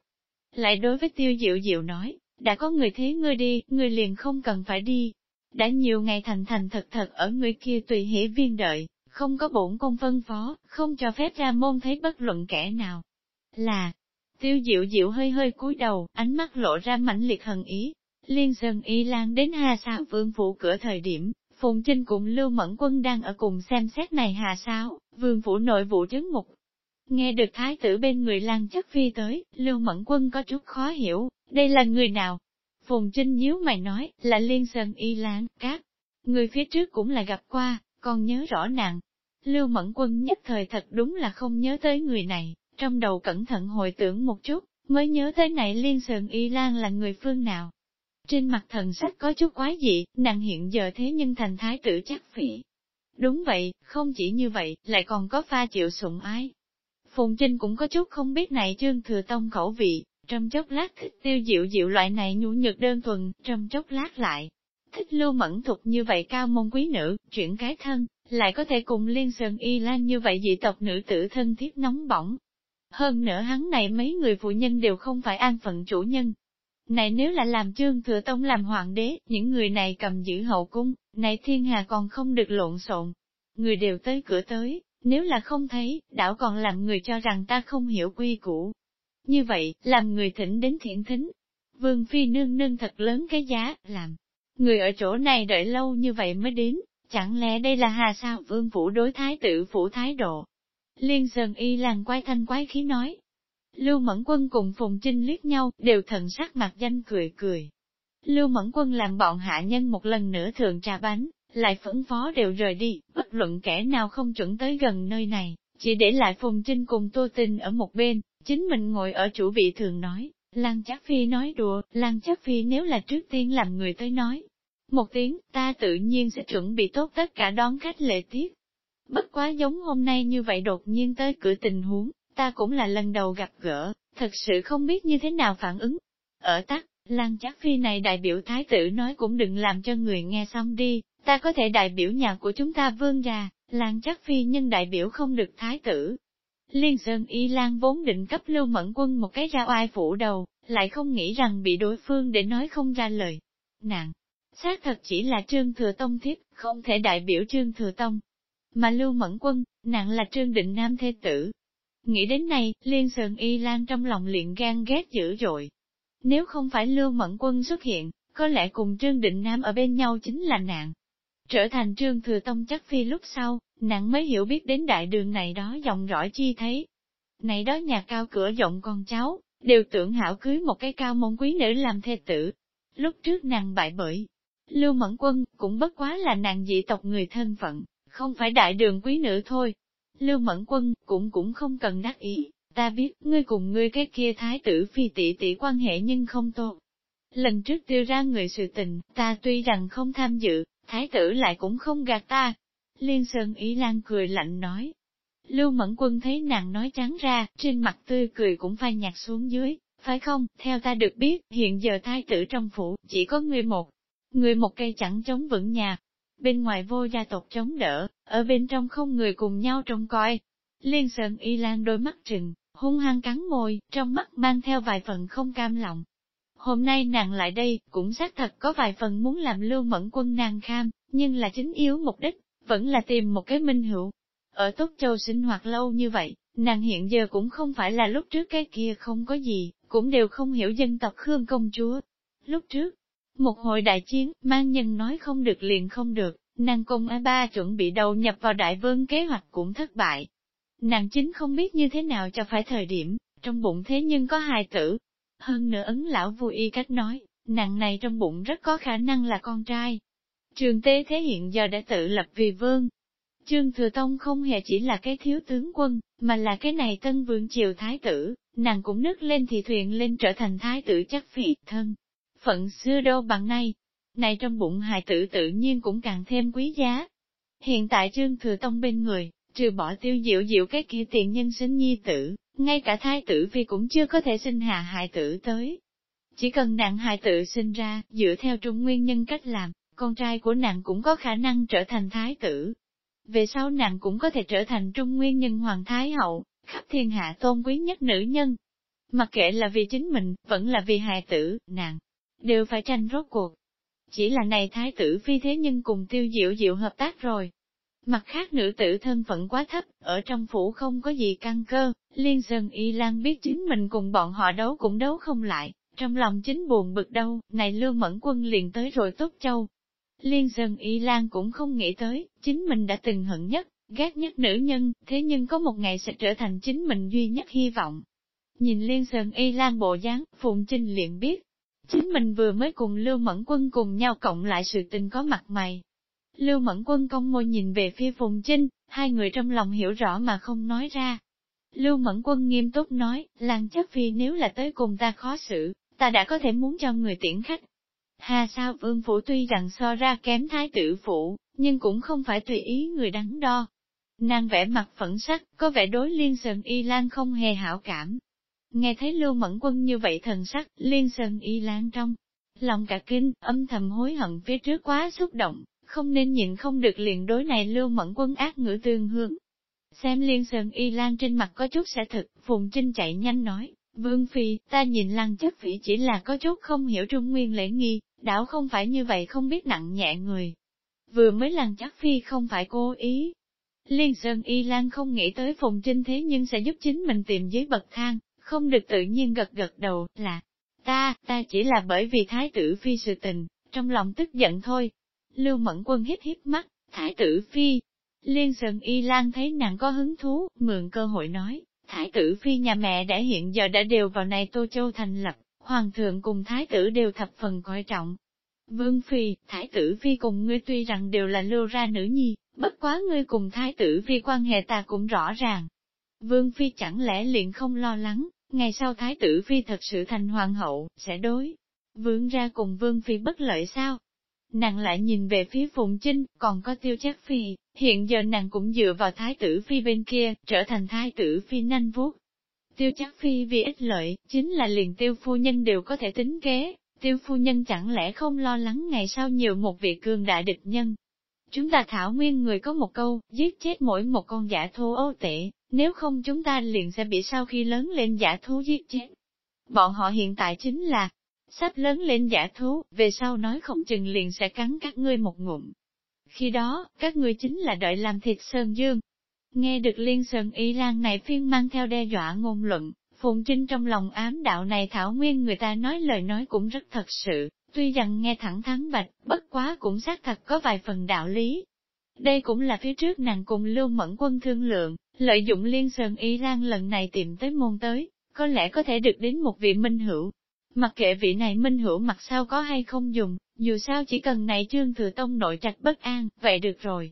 S1: Lại đối với Tiêu Diệu Diệu nói, đã có người thế ngươi đi, ngươi liền không cần phải đi. Đã nhiều ngày thành thành thật thật ở người kia tùy hỷ viên đợi, không có bổn công phân phó, không cho phép ra môn thấy bất luận kẻ nào. Là, Tiêu diệu diệu hơi hơi cúi đầu, ánh mắt lộ ra mãnh liệt hận ý. Liên Sơn Y Lan đến Hà Sao vương phủ cửa thời điểm, Phùng Trinh cùng Lưu Mẫn Quân đang ở cùng xem xét này Hà Sao, vương phủ nội vụ chứng ngục. Nghe được thái tử bên người Lan chất phi tới, Lưu Mẫn Quân có chút khó hiểu, đây là người nào? Phùng Trinh nhíu mày nói, là Liên Sơn Y Lan, các người phía trước cũng là gặp qua, còn nhớ rõ nàng. Lưu Mẫn Quân nhất thời thật đúng là không nhớ tới người này, trong đầu cẩn thận hồi tưởng một chút, mới nhớ tới này liên sườn y lan là người phương nào. Trên mặt thần sắc có chút quái dị, nàng hiện giờ thế nhưng thành thái tử chắc phỉ. Đúng vậy, không chỉ như vậy, lại còn có pha chịu sủng ái. Phùng Trinh cũng có chút không biết này trương thừa tông khẩu vị, trong chốc lát thích tiêu diệu diệu loại này nhu nhược đơn thuần, trong chốc lát lại. Thích lưu mẫn thục như vậy cao môn quý nữ, chuyển cái thân, lại có thể cùng liên sơn y lan như vậy dị tộc nữ tử thân thiết nóng bỏng, hơn nữa hắn này mấy người phụ nhân đều không phải an phận chủ nhân. Này nếu là làm trương thừa tông làm hoàng đế, những người này cầm giữ hậu cung, này thiên hà còn không được lộn xộn. Người đều tới cửa tới, nếu là không thấy, đảo còn làm người cho rằng ta không hiểu quy củ. Như vậy, làm người thỉnh đến thiện thính. Vương Phi nương nương thật lớn cái giá, làm. Người ở chỗ này đợi lâu như vậy mới đến, chẳng lẽ đây là hà sao vương phủ đối thái tử phủ thái độ, Liên Sơn Y làng quay thanh quái khí nói. Lưu Mẫn Quân cùng Phùng Trinh liếc nhau, đều thần sắc mặt danh cười cười. Lưu Mẫn Quân làm bọn hạ nhân một lần nữa thường trà bánh, lại phẫn phó đều rời đi, bất luận kẻ nào không chuẩn tới gần nơi này, chỉ để lại Phùng Trinh cùng Tô Tinh ở một bên, chính mình ngồi ở chủ vị thường nói, Lan Chắc Phi nói đùa, Lan Chắc Phi nếu là trước tiên làm người tới nói. Một tiếng, ta tự nhiên sẽ chuẩn bị tốt tất cả đón khách lệ tiết, Bất quá giống hôm nay như vậy đột nhiên tới cửa tình huống, ta cũng là lần đầu gặp gỡ, thật sự không biết như thế nào phản ứng. Ở tắc, Lan Chắc Phi này đại biểu thái tử nói cũng đừng làm cho người nghe xong đi, ta có thể đại biểu nhà của chúng ta vương gia, Lan Chắc Phi nhân đại biểu không được thái tử. Liên Sơn Y Lan vốn định cấp Lưu Mẫn Quân một cái ra oai phủ đầu, lại không nghĩ rằng bị đối phương để nói không ra lời. Nàng, xác thật chỉ là Trương Thừa Tông thiếp, không thể đại biểu Trương Thừa Tông. Mà Lưu Mẫn Quân, nàng là Trương Định Nam Thê Tử. Nghĩ đến này, Liên Sơn Y Lan trong lòng liền gan ghét dữ dội. Nếu không phải Lưu Mẫn Quân xuất hiện, có lẽ cùng Trương Định Nam ở bên nhau chính là nạn. Trở thành Trương Thừa Tông chắc phi lúc sau, nàng mới hiểu biết đến đại đường này đó dòng rõ chi thấy. Này đó nhà cao cửa rộng con cháu, đều tưởng hảo cưới một cái cao môn quý nữ làm thê tử. Lúc trước nàng bại bởi, Lưu Mẫn Quân cũng bất quá là nàng dị tộc người thân phận, không phải đại đường quý nữ thôi. Lưu Mẫn Quân cũng cũng không cần đắc ý, ta biết ngươi cùng ngươi cái kia thái tử phi tỷ tỷ quan hệ nhưng không tốt. Lần trước tiêu ra người sự tình, ta tuy rằng không tham dự, thái tử lại cũng không gạt ta. Liên Sơn Ý Lan cười lạnh nói. Lưu Mẫn Quân thấy nàng nói trắng ra, trên mặt tươi cười cũng phai nhạt xuống dưới, phải không, theo ta được biết, hiện giờ thái tử trong phủ, chỉ có người một. Người một cây chẳng chống vững nhà, bên ngoài vô gia tộc chống đỡ, ở bên trong không người cùng nhau trông coi. Liên Sơn Y Lan đôi mắt trừng, hung hăng cắn môi, trong mắt mang theo vài phần không cam lòng. Hôm nay nàng lại đây, cũng xác thật có vài phần muốn làm lưu mẫn quân nàng kham, nhưng là chính yếu mục đích, vẫn là tìm một cái minh hữu. Ở Tốt Châu sinh hoạt lâu như vậy, nàng hiện giờ cũng không phải là lúc trước cái kia không có gì, cũng đều không hiểu dân tộc Khương công chúa. Lúc trước, một hồi đại chiến, mang nhân nói không được liền không được, nàng cùng A Ba chuẩn bị đầu nhập vào đại vương kế hoạch cũng thất bại. Nàng chính không biết như thế nào cho phải thời điểm, trong bụng thế nhưng có hài tử. Hơn nữa ấn lão vui y cách nói, nàng này trong bụng rất có khả năng là con trai. Trường tế thế hiện giờ đã tự lập vì vương. Trương Thừa Tông không hề chỉ là cái thiếu tướng quân, mà là cái này tân vương triều thái tử, nàng cũng nứt lên thì thuyền lên trở thành thái tử chắc phi thân phận xưa đâu bằng nay. Này trong bụng hài tử tự nhiên cũng càng thêm quý giá. Hiện tại Trương Thừa Tông bên người, trừ bỏ tiêu diệu diệu cái kia tiện nhân sinh nhi tử, ngay cả thái tử phi cũng chưa có thể sinh hạ hài tử tới. Chỉ cần nàng hài tử sinh ra, dựa theo trung nguyên nhân cách làm, con trai của nàng cũng có khả năng trở thành thái tử. Về sau nàng cũng có thể trở thành trung nguyên nhân hoàng thái hậu, khắp thiên hạ tôn quý nhất nữ nhân. Mặc kệ là vì chính mình, vẫn là vì hài tử, nàng, đều phải tranh rốt cuộc. Chỉ là này thái tử phi thế nhưng cùng tiêu diệu diệu hợp tác rồi. Mặt khác nữ tử thân phận quá thấp, ở trong phủ không có gì căn cơ, liên sơn y lan biết chính mình cùng bọn họ đấu cũng đấu không lại, trong lòng chính buồn bực đâu, này lương mẫn quân liền tới rồi tốt châu. Liên sơn y lan cũng không nghĩ tới, chính mình đã từng hận nhất, ghét nhất nữ nhân, thế nhưng có một ngày sẽ trở thành chính mình duy nhất hy vọng. Nhìn liên sơn y lan bộ dáng, Phụng Trinh liền biết, Chính mình vừa mới cùng Lưu Mẫn Quân cùng nhau cộng lại sự tình có mặt mày. Lưu Mẫn Quân công môi nhìn về phía Phùng Trinh, hai người trong lòng hiểu rõ mà không nói ra. Lưu Mẫn Quân nghiêm túc nói, làng chất phi nếu là tới cùng ta khó xử, ta đã có thể muốn cho người tiễn khách. Hà sao vương phủ tuy rằng so ra kém thái tử phủ, nhưng cũng không phải tùy ý người đắn đo. Nàng vẽ mặt phẫn sắc, có vẻ đối liên sơn y lan không hề hảo cảm, Nghe thấy Lưu Mẫn Quân như vậy thần sắc, liên sơn y lan trong. Lòng cả kinh, âm thầm hối hận phía trước quá xúc động, không nên nhịn không được liền đối này Lưu Mẫn Quân ác ngữ tương hương. Xem liên sơn y lan trên mặt có chút sẽ thực, Phùng Trinh chạy nhanh nói, Vương Phi, ta nhìn lăng chất phỉ chỉ là có chút không hiểu trung nguyên lễ nghi, đảo không phải như vậy không biết nặng nhẹ người. Vừa mới lăng chất phi không phải cố ý. Liên Sơn Y Lan không nghĩ tới Phùng Trinh thế nhưng sẽ giúp chính mình tìm dưới bậc thang, không được tự nhiên gật gật đầu, là, ta, ta chỉ là bởi vì thái tử phi sự tình, trong lòng tức giận thôi. Lưu Mẫn Quân hít hít mắt, thái tử phi. Liên Sơn Y Lan thấy nàng có hứng thú, mượn cơ hội nói, thái tử phi nhà mẹ đã hiện giờ đã đều vào này Tô Châu thành lập, hoàng thượng cùng thái tử đều thập phần coi trọng. Vương phi, thái tử phi cùng ngươi tuy rằng đều là lưu ra nữ nhi, bất quá ngươi cùng thái tử phi quan hệ ta cũng rõ ràng. Vương phi chẳng lẽ liền không lo lắng, Ngày sau Thái tử Phi thật sự thành hoàng hậu, sẽ đối. Vương ra cùng Vương Phi bất lợi sao? Nàng lại nhìn về phía Phụng Trinh, còn có tiêu chắc Phi, hiện giờ nàng cũng dựa vào Thái tử Phi bên kia, trở thành Thái tử Phi nanh vuốt. Tiêu chắc Phi vì ích lợi, chính là liền tiêu phu nhân đều có thể tính kế, tiêu phu nhân chẳng lẽ không lo lắng ngày sau nhiều một vị cường đại địch nhân. Chúng ta thảo nguyên người có một câu, giết chết mỗi một con giả thú ô tệ, nếu không chúng ta liền sẽ bị sau khi lớn lên giả thú giết chết. Bọn họ hiện tại chính là, sắp lớn lên giả thú, về sau nói không chừng liền sẽ cắn các ngươi một ngụm. Khi đó, các ngươi chính là đợi làm thịt Sơn Dương. Nghe được Liên Sơn Y Lan này phiên mang theo đe dọa ngôn luận, Phùng Trinh trong lòng ám đạo này thảo nguyên người ta nói lời nói cũng rất thật sự, tuy rằng nghe thẳng thắn bạch, bất quá cũng xác thật có vài phần đạo lý. Đây cũng là phía trước nàng cùng Lưu Mẫn Quân thương lượng, lợi dụng Liên Sơn Y Lan lần này tìm tới môn tới, có lẽ có thể được đến một vị minh hữu. Mặc kệ vị này minh hữu mặt sau có hay không dùng, dù sao chỉ cần này trương thừa tông nội trạch bất an, vậy được rồi.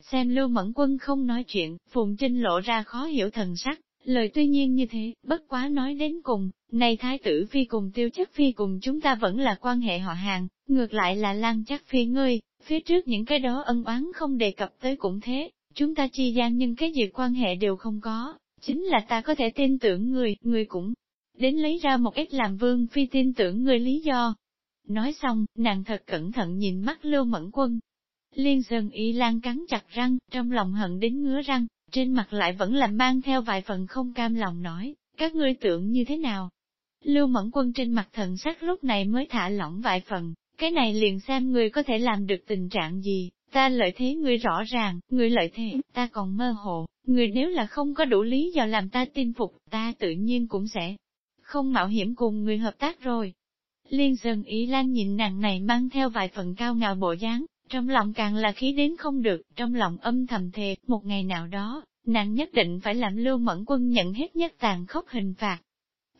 S1: Xem Lưu Mẫn Quân không nói chuyện, Phùng Trinh lộ ra khó hiểu thần sắc, lời tuy nhiên như thế, bất quá nói đến cùng, này thái tử phi cùng tiêu chắc phi cùng chúng ta vẫn là quan hệ họ hàng, ngược lại là lan chắc phi ngươi, phía trước những cái đó ân oán không đề cập tới cũng thế, chúng ta chi gian nhưng cái gì quan hệ đều không có, chính là ta có thể tin tưởng người, người cũng đến lấy ra một ít làm vương phi tin tưởng người lý do. Nói xong, nàng thật cẩn thận nhìn mắt lưu mẫn quân. Liên sơn y lan cắn chặt răng, trong lòng hận đến ngứa răng, trên mặt lại vẫn là mang theo vài phần không cam lòng nói, các ngươi tưởng như thế nào? Lưu mẫn quân trên mặt thần sắc lúc này mới thả lỏng vài phần, cái này liền xem người có thể làm được tình trạng gì, ta lợi thế người rõ ràng, người lợi thế, ta còn mơ hồ, người nếu là không có đủ lý do làm ta tin phục, ta tự nhiên cũng sẽ không mạo hiểm cùng người hợp tác rồi. Liên Sơn Ý Lan nhìn nàng này mang theo vài phần cao ngạo bộ dáng, trong lòng càng là khí đến không được, trong lòng âm thầm thề, một ngày nào đó, nàng nhất định phải làm lưu mẫn quân nhận hết nhất tàn khốc hình phạt.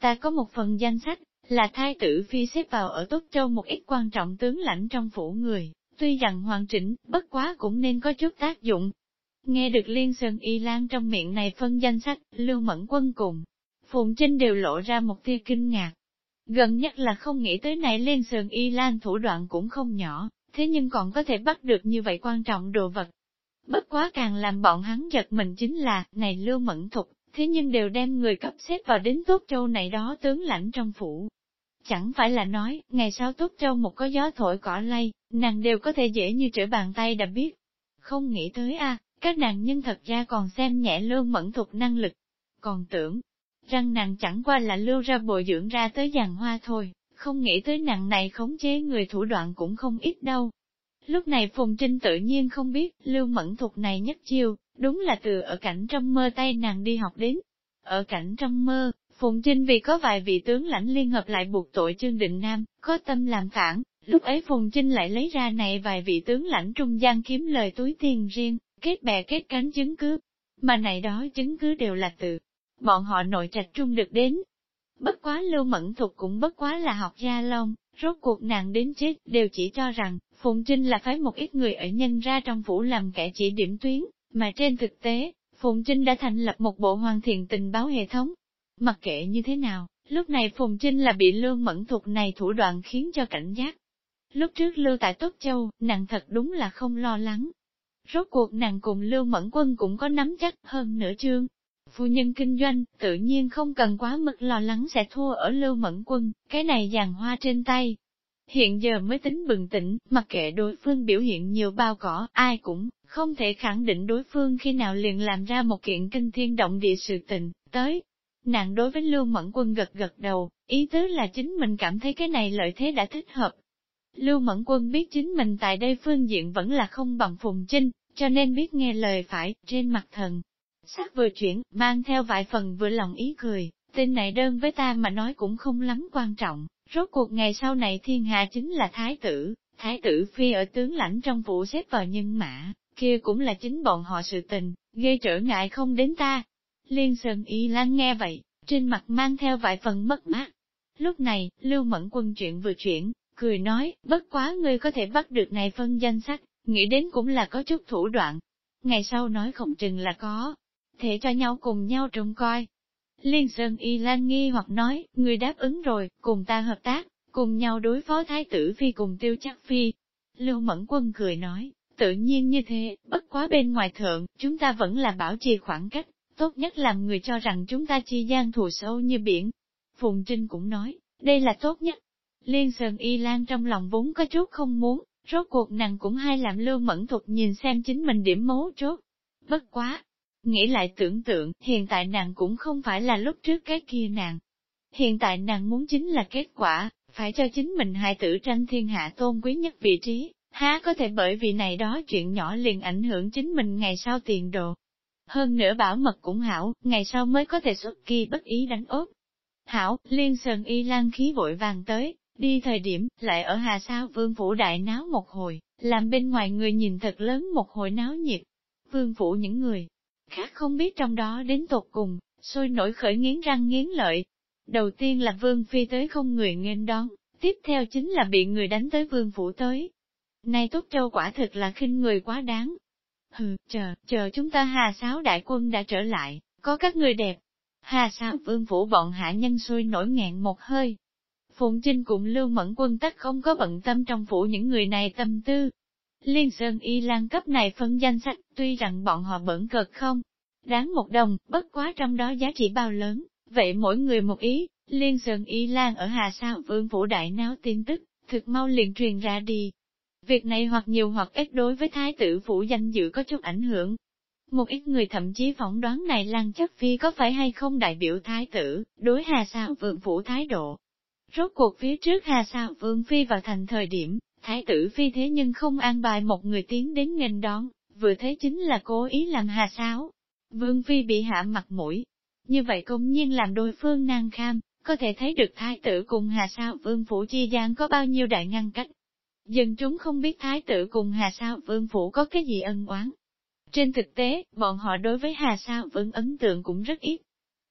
S1: Ta có một phần danh sách, là thai tử phi xếp vào ở Tốt Châu một ít quan trọng tướng lãnh trong phủ người, tuy rằng hoàn chỉnh, bất quá cũng nên có chút tác dụng. Nghe được Liên Sơn Y Lan trong miệng này phân danh sách, Lưu Mẫn Quân cùng, Phùng Trinh đều lộ ra một tia kinh ngạc. Gần nhất là không nghĩ tới này lên sườn Y Lan thủ đoạn cũng không nhỏ, thế nhưng còn có thể bắt được như vậy quan trọng đồ vật. Bất quá càng làm bọn hắn giật mình chính là, này Lưu Mẫn Thục, thế nhưng đều đem người cấp xếp vào đến Tốt Châu này đó tướng lãnh trong phủ. Chẳng phải là nói, ngày sau Tốt Châu một có gió thổi cỏ lay, nàng đều có thể dễ như trở bàn tay đã biết. Không nghĩ tới a các nàng nhân thật ra còn xem nhẹ lương mẫn thục năng lực. Còn tưởng, rằng nàng chẳng qua là lưu ra bồi dưỡng ra tới giàn hoa thôi, không nghĩ tới nặng này khống chế người thủ đoạn cũng không ít đâu. Lúc này Phùng Trinh tự nhiên không biết, lưu mẫn thuộc này nhất chiêu, đúng là từ ở cảnh trong mơ tay nàng đi học đến. Ở cảnh trong mơ, Phùng Trinh vì có vài vị tướng lãnh liên hợp lại buộc tội Trương Định Nam, có tâm làm phản, lúc ấy Phùng Trinh lại lấy ra này vài vị tướng lãnh trung gian kiếm lời túi tiền riêng, kết bè kết cánh chứng cứ. Mà này đó chứng cứ đều là từ bọn họ nội trạch trung được đến. Bất quá lưu mẫn thục cũng bất quá là học gia long, rốt cuộc nàng đến chết đều chỉ cho rằng, Phùng Trinh là phái một ít người ở nhân ra trong phủ làm kẻ chỉ điểm tuyến, mà trên thực tế, Phùng Trinh đã thành lập một bộ hoàn thiện tình báo hệ thống. Mặc kệ như thế nào, lúc này Phùng Trinh là bị lưu mẫn thục này thủ đoạn khiến cho cảnh giác. Lúc trước lưu tại Tốt Châu, nàng thật đúng là không lo lắng. Rốt cuộc nàng cùng lưu mẫn quân cũng có nắm chắc hơn nửa chương. Phu nhân kinh doanh, tự nhiên không cần quá mức lo lắng sẽ thua ở lưu mẫn quân, cái này giàn hoa trên tay. Hiện giờ mới tính bừng tỉnh, mặc kệ đối phương biểu hiện nhiều bao cỏ, ai cũng không thể khẳng định đối phương khi nào liền làm ra một kiện kinh thiên động địa sự tình, tới. Nàng đối với Lưu Mẫn Quân gật gật đầu, ý tứ là chính mình cảm thấy cái này lợi thế đã thích hợp. Lưu Mẫn Quân biết chính mình tại đây phương diện vẫn là không bằng Phùng Trinh, cho nên biết nghe lời phải, trên mặt thần. Sắc vừa chuyển, mang theo vài phần vừa lòng ý cười, tên này đơn với ta mà nói cũng không lắm quan trọng, rốt cuộc ngày sau này thiên hạ chính là thái tử, thái tử phi ở tướng lãnh trong vụ xếp vào nhân mã, kia cũng là chính bọn họ sự tình, gây trở ngại không đến ta. Liên Sơn Y Lan nghe vậy, trên mặt mang theo vài phần mất mát. Lúc này, Lưu Mẫn Quân chuyện vừa chuyển, cười nói, bất quá ngươi có thể bắt được này phân danh sách, nghĩ đến cũng là có chút thủ đoạn. Ngày sau nói không chừng là có, thể cho nhau cùng nhau trông coi. Liên Sơn Y Lan nghi hoặc nói, người đáp ứng rồi, cùng ta hợp tác, cùng nhau đối phó thái tử phi cùng tiêu chắc phi. Lưu Mẫn Quân cười nói, tự nhiên như thế, bất quá bên ngoài thượng, chúng ta vẫn là bảo trì khoảng cách, tốt nhất làm người cho rằng chúng ta chi gian thù sâu như biển. Phùng Trinh cũng nói, đây là tốt nhất. Liên Sơn Y Lan trong lòng vốn có chút không muốn, Rốt cuộc nàng cũng hay làm lưu mẫn thuật nhìn xem chính mình điểm mấu chốt. Bất quá. Nghĩ lại tưởng tượng, hiện tại nàng cũng không phải là lúc trước cái kia nàng. Hiện tại nàng muốn chính là kết quả, phải cho chính mình hài tử tranh thiên hạ tôn quý nhất vị trí, há có thể bởi vì này đó chuyện nhỏ liền ảnh hưởng chính mình ngày sau tiền đồ. Hơn nữa bảo mật cũng hảo, ngày sau mới có thể xuất kỳ bất ý đánh ốp. Hảo, liên sơn y lan khí vội vàng tới, đi thời điểm, lại ở hà sao vương phủ đại náo một hồi, làm bên ngoài người nhìn thật lớn một hồi náo nhiệt. Vương phủ những người khác không biết trong đó đến tột cùng, sôi nổi khởi nghiến răng nghiến lợi. Đầu tiên là vương phi tới không người nghênh đón, tiếp theo chính là bị người đánh tới vương phủ tới. nay tốt châu quả thực là khinh người quá đáng. Hừ, chờ, chờ chúng ta hà sáo đại quân đã trở lại, có các người đẹp. Hà Sáo vương phủ bọn hạ nhân sôi nổi nghẹn một hơi. Phụng Trinh cùng Lưu Mẫn quân tắc không có bận tâm trong phủ những người này tâm tư. Liên Sơn Y Lan cấp này phân danh sách, tuy rằng bọn họ bẩn cợt không, đáng một đồng, bất quá trong đó giá trị bao lớn, vậy mỗi người một ý, Liên Sơn Y Lan ở Hà Sao Vương Phủ Đại náo tin tức, thực mau liền truyền ra đi. Việc này hoặc nhiều hoặc ít đối với Thái tử Phủ danh dự có chút ảnh hưởng. Một ít người thậm chí phỏng đoán này Lan Chất Phi có phải hay không đại biểu Thái tử, đối Hà Sao Vương Phủ thái độ. Rốt cuộc phía trước Hà Sao Vương Phi vào thành thời điểm, Thái tử Phi thế nhưng không an bài một người tiến đến nghênh đón, vừa thấy chính là cố ý làm Hà sáo. Vương Phi bị hạ mặt mũi. Như vậy công nhiên làm đôi phương nan kham, có thể thấy được thái tử cùng Hà Sao Vương Phủ chi gian có bao nhiêu đại ngăn cách. Dân chúng không biết thái tử cùng Hà Sao Vương Phủ có cái gì ân oán. Trên thực tế, bọn họ đối với Hà Sao Vương ấn tượng cũng rất ít.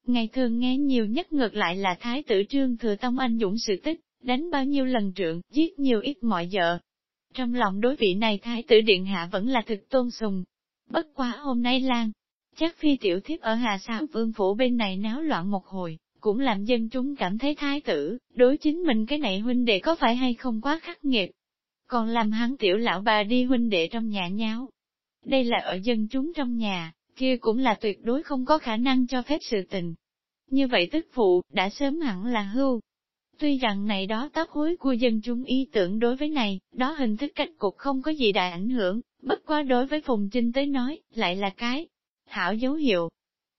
S1: Ngày thường nghe nhiều nhất ngược lại là thái tử trương thừa tông anh dũng sự tích, đánh bao nhiêu lần trượng, giết nhiều ít mọi vợ. Trong lòng đối vị này thái tử điện hạ vẫn là thực tôn sùng. Bất quá hôm nay Lan, chắc phi tiểu thiếp ở Hà Sao Vương Phủ bên này náo loạn một hồi, cũng làm dân chúng cảm thấy thái tử, đối chính mình cái này huynh đệ có phải hay không quá khắc nghiệt. Còn làm hắn tiểu lão bà đi huynh đệ trong nhà nháo. Đây là ở dân chúng trong nhà, kia cũng là tuyệt đối không có khả năng cho phép sự tình. Như vậy tức phụ, đã sớm hẳn là hưu. Tuy rằng này đó tóc hối của dân chúng ý tưởng đối với này, đó hình thức cách cục không có gì đại ảnh hưởng, bất quá đối với Phùng Trinh tới nói, lại là cái hảo dấu hiệu,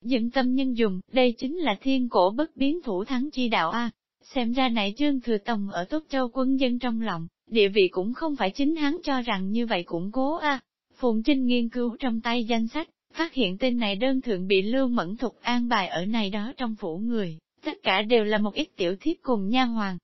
S1: Dựng tâm nhân dùng, đây chính là thiên cổ bất biến thủ thắng chi đạo A. Xem ra này trương thừa tông ở Tốt Châu quân dân trong lòng, địa vị cũng không phải chính hắn cho rằng như vậy cũng cố A. Phùng Trinh nghiên cứu trong tay danh sách, phát hiện tên này đơn thượng bị lưu mẫn thục an bài ở này đó trong phủ người, tất cả đều là một ít tiểu thiếp cùng nha hoàng.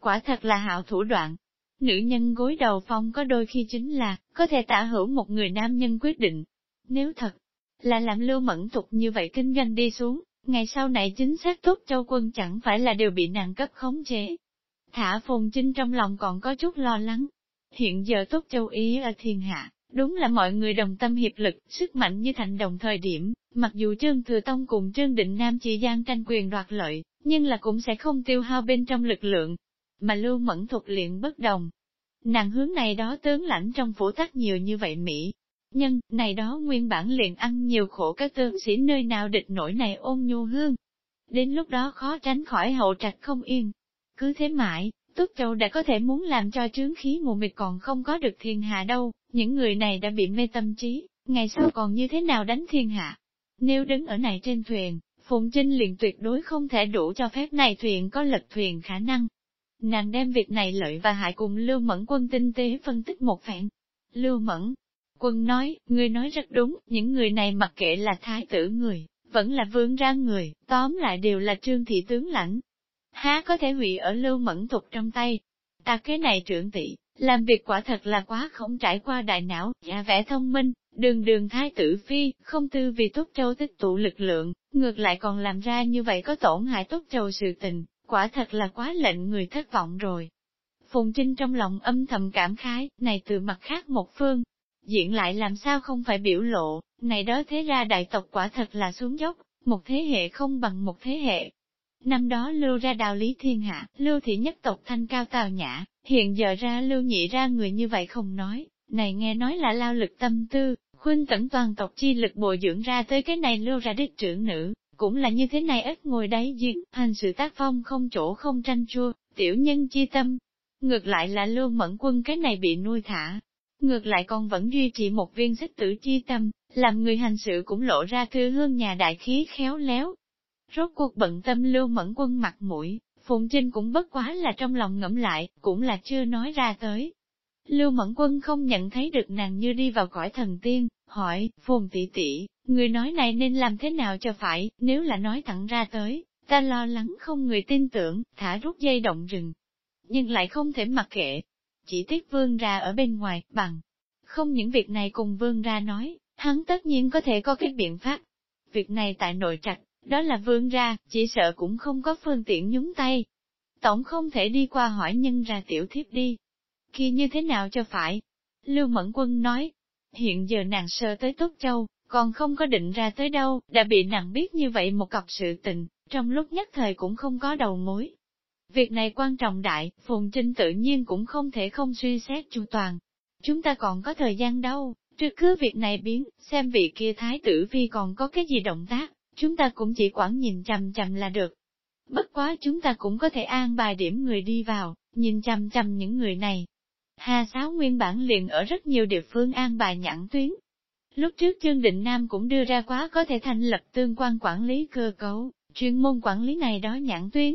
S1: Quả thật là hạo thủ đoạn. Nữ nhân gối đầu phong có đôi khi chính là, có thể tả hữu một người nam nhân quyết định. Nếu thật là làm lưu mẫn tục như vậy kinh doanh đi xuống, ngày sau này chính xác tốt châu quân chẳng phải là đều bị nàng cấp khống chế. Thả phùng trinh trong lòng còn có chút lo lắng. Hiện giờ tốt châu ý ở thiên hạ, đúng là mọi người đồng tâm hiệp lực, sức mạnh như thành đồng thời điểm, mặc dù Trương Thừa Tông cùng Trương Định Nam chỉ gian tranh quyền đoạt lợi, nhưng là cũng sẽ không tiêu hao bên trong lực lượng, mà lưu mẫn thuật luyện bất đồng. Nàng hướng này đó tướng lãnh trong phủ tắc nhiều như vậy Mỹ, Nhân, này đó nguyên bản liền ăn nhiều khổ các tướng sĩ nơi nào địch nổi này ôn nhu hương. Đến lúc đó khó tránh khỏi hậu trạch không yên. Cứ thế mãi, Túc Châu đã có thể muốn làm cho trướng khí mù mịt còn không có được thiên hạ đâu, những người này đã bị mê tâm trí, ngày sau còn như thế nào đánh thiên hạ. Nếu đứng ở này trên thuyền, Phụng Trinh liền tuyệt đối không thể đủ cho phép này thuyền có lật thuyền khả năng. Nàng đem việc này lợi và hại cùng Lưu Mẫn quân tinh tế phân tích một phen. Lưu Mẫn, Quân nói, người nói rất đúng, những người này mặc kệ là thái tử người, vẫn là vương ra người, tóm lại đều là trương thị tướng lãnh. Há có thể hủy ở lưu mẫn tục trong tay. Ta cái này trưởng tỷ, làm việc quả thật là quá không trải qua đại não, giả vẻ thông minh, đường đường thái tử phi, không tư vì tốt châu tích tụ lực lượng, ngược lại còn làm ra như vậy có tổn hại tốt châu sự tình, quả thật là quá lệnh người thất vọng rồi. Phùng Trinh trong lòng âm thầm cảm khái, này từ mặt khác một phương, diễn lại làm sao không phải biểu lộ, này đó thế ra đại tộc quả thật là xuống dốc, một thế hệ không bằng một thế hệ. Năm đó lưu ra đạo lý thiên hạ, lưu thị nhất tộc thanh cao tào nhã, hiện giờ ra lưu nhị ra người như vậy không nói, này nghe nói là lao lực tâm tư, khuyên tận toàn tộc chi lực bồi dưỡng ra tới cái này lưu ra đích trưởng nữ, cũng là như thế này ít ngồi đáy giếng, hành sự tác phong không chỗ không tranh chua, tiểu nhân chi tâm. Ngược lại là lưu mẫn quân cái này bị nuôi thả. Ngược lại còn vẫn duy trì một viên xích tử chi tâm, làm người hành sự cũng lộ ra thư hương nhà đại khí khéo léo. Rốt cuộc bận tâm lưu mẫn quân mặt mũi, Phụng Trinh cũng bất quá là trong lòng ngẫm lại, cũng là chưa nói ra tới. Lưu Mẫn Quân không nhận thấy được nàng như đi vào cõi thần tiên, hỏi, Phùng tỷ tỷ, người nói này nên làm thế nào cho phải, nếu là nói thẳng ra tới, ta lo lắng không người tin tưởng, thả rút dây động rừng. Nhưng lại không thể mặc kệ. Chỉ tiếc vương ra ở bên ngoài, bằng. Không những việc này cùng vương ra nói, hắn tất nhiên có thể có cái biện pháp. Việc này tại nội trạch, đó là vương ra, chỉ sợ cũng không có phương tiện nhúng tay. Tổng không thể đi qua hỏi nhân ra tiểu thiếp đi kia như thế nào cho phải? Lưu Mẫn Quân nói, hiện giờ nàng sơ tới Tốt Châu, còn không có định ra tới đâu, đã bị nàng biết như vậy một cặp sự tình, trong lúc nhất thời cũng không có đầu mối. Việc này quan trọng đại, Phùng Trinh tự nhiên cũng không thể không suy xét chu toàn. Chúng ta còn có thời gian đâu, trước cứ việc này biến, xem vị kia thái tử vi còn có cái gì động tác, chúng ta cũng chỉ quản nhìn chằm chằm là được. Bất quá chúng ta cũng có thể an bài điểm người đi vào, nhìn chằm chằm những người này. Hà Sáo nguyên bản liền ở rất nhiều địa phương an bài nhãn tuyến. Lúc trước Trương Định Nam cũng đưa ra quá có thể thành lập tương quan quản lý cơ cấu, chuyên môn quản lý này đó nhãn tuyến.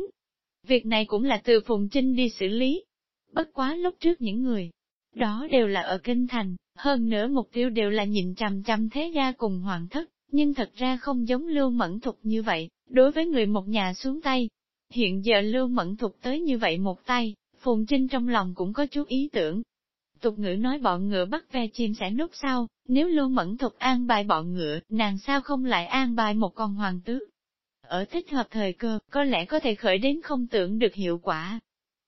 S1: Việc này cũng là từ Phùng Trinh đi xử lý. Bất quá lúc trước những người, đó đều là ở Kinh Thành, hơn nữa mục tiêu đều là nhìn chằm chằm thế gia cùng hoàng thất, nhưng thật ra không giống Lưu Mẫn Thục như vậy, đối với người một nhà xuống tay. Hiện giờ Lưu Mẫn Thục tới như vậy một tay, Phùng Trinh trong lòng cũng có chút ý tưởng. Tục ngữ nói bọn ngựa bắt ve chim sẽ nút sau, nếu Lưu Mẫn Thục an bài bọn ngựa, nàng sao không lại an bài một con hoàng tước? Ở thích hợp thời cơ, có lẽ có thể khởi đến không tưởng được hiệu quả.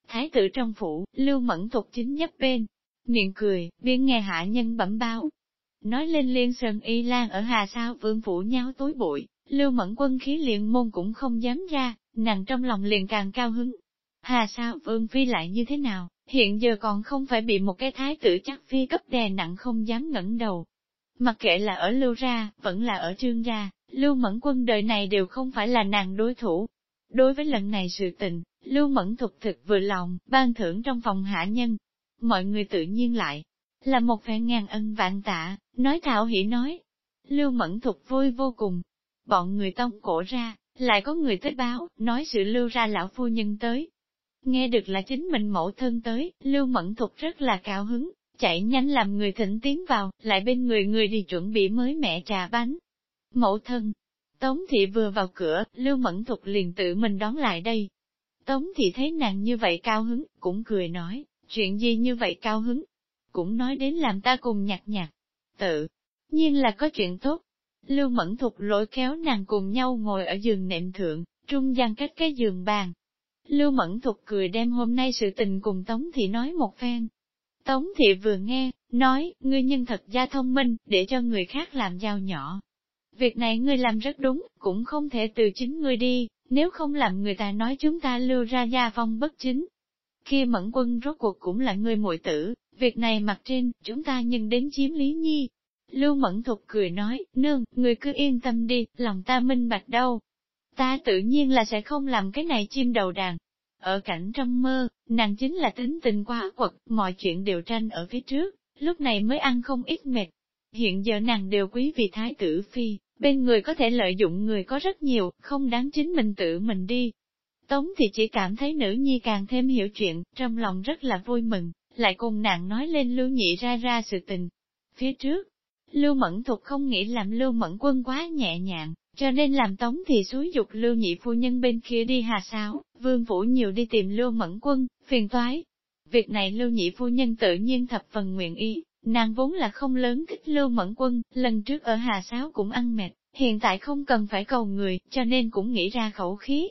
S1: Thái tử trong phủ, Lưu Mẫn Thục chính nhấp bên, miệng cười, biên nghe hạ nhân bẩm báo, Nói lên liên sơn y lan ở Hà Sao vương phủ nhau tối bụi, lưu mẫn quân khí liền môn cũng không dám ra, nàng trong lòng liền càng cao hứng. Hà Sao vương phi lại như thế nào, hiện giờ còn không phải bị một cái thái tử chắc phi cấp đè nặng không dám ngẩng đầu. Mặc kệ là ở lưu ra, vẫn là ở trương gia, lưu mẫn quân đời này đều không phải là nàng đối thủ. Đối với lần này sự tình, lưu mẫn thục thực vừa lòng, ban thưởng trong phòng hạ nhân. Mọi người tự nhiên lại, là một phen ngàn ân vạn tạ, nói thảo hỉ nói. Lưu Mẫn Thục vui vô cùng. Bọn người tông cổ ra, lại có người tới báo, nói sự lưu ra lão phu nhân tới. Nghe được là chính mình mẫu thân tới, Lưu Mẫn Thục rất là cao hứng, chạy nhanh làm người thỉnh tiến vào, lại bên người người đi chuẩn bị mới mẹ trà bánh. Mẫu thân, Tống thị vừa vào cửa, Lưu Mẫn Thục liền tự mình đón lại đây. Tống thị thấy nàng như vậy cao hứng, cũng cười nói, chuyện gì như vậy cao hứng, cũng nói đến làm ta cùng nhạc nhạc. Tự nhiên là có chuyện tốt. Lưu Mẫn Thục lôi kéo nàng cùng nhau ngồi ở giường nệm thượng, trung gian cách cái giường bàn. Lưu Mẫn Thục cười đem hôm nay sự tình cùng Tống Thị nói một phen. Tống Thị vừa nghe, nói, ngươi nhân thật gia thông minh, để cho người khác làm giao nhỏ. Việc này ngươi làm rất đúng, cũng không thể từ chính ngươi đi, nếu không làm người ta nói chúng ta lưu ra gia phong bất chính. Khi mẫn quân rốt cuộc cũng là người muội tử, Việc này mặt trên, chúng ta nhưng đến chiếm lý nhi. Lưu Mẫn Thục cười nói, nương, người cứ yên tâm đi, lòng ta minh bạch đâu. Ta tự nhiên là sẽ không làm cái này chim đầu đàn. Ở cảnh trong mơ, nàng chính là tính tình quá quật, mọi chuyện đều tranh ở phía trước, lúc này mới ăn không ít mệt. Hiện giờ nàng đều quý vì thái tử phi, bên người có thể lợi dụng người có rất nhiều, không đáng chính mình tự mình đi. Tống thì chỉ cảm thấy nữ nhi càng thêm hiểu chuyện, trong lòng rất là vui mừng lại cùng nàng nói lên Lưu Nhị ra ra sự tình. Phía trước, Lưu Mẫn thuộc không nghĩ làm Lưu Mẫn Quân quá nhẹ nhàng, cho nên làm tống thì xúi dục Lưu Nhị phu nhân bên kia đi hà sáo, vương vũ nhiều đi tìm Lưu Mẫn Quân, phiền toái. Việc này Lưu Nhị phu nhân tự nhiên thập phần nguyện ý, nàng vốn là không lớn thích Lưu Mẫn Quân, lần trước ở hà sáo cũng ăn mệt, hiện tại không cần phải cầu người, cho nên cũng nghĩ ra khẩu khí.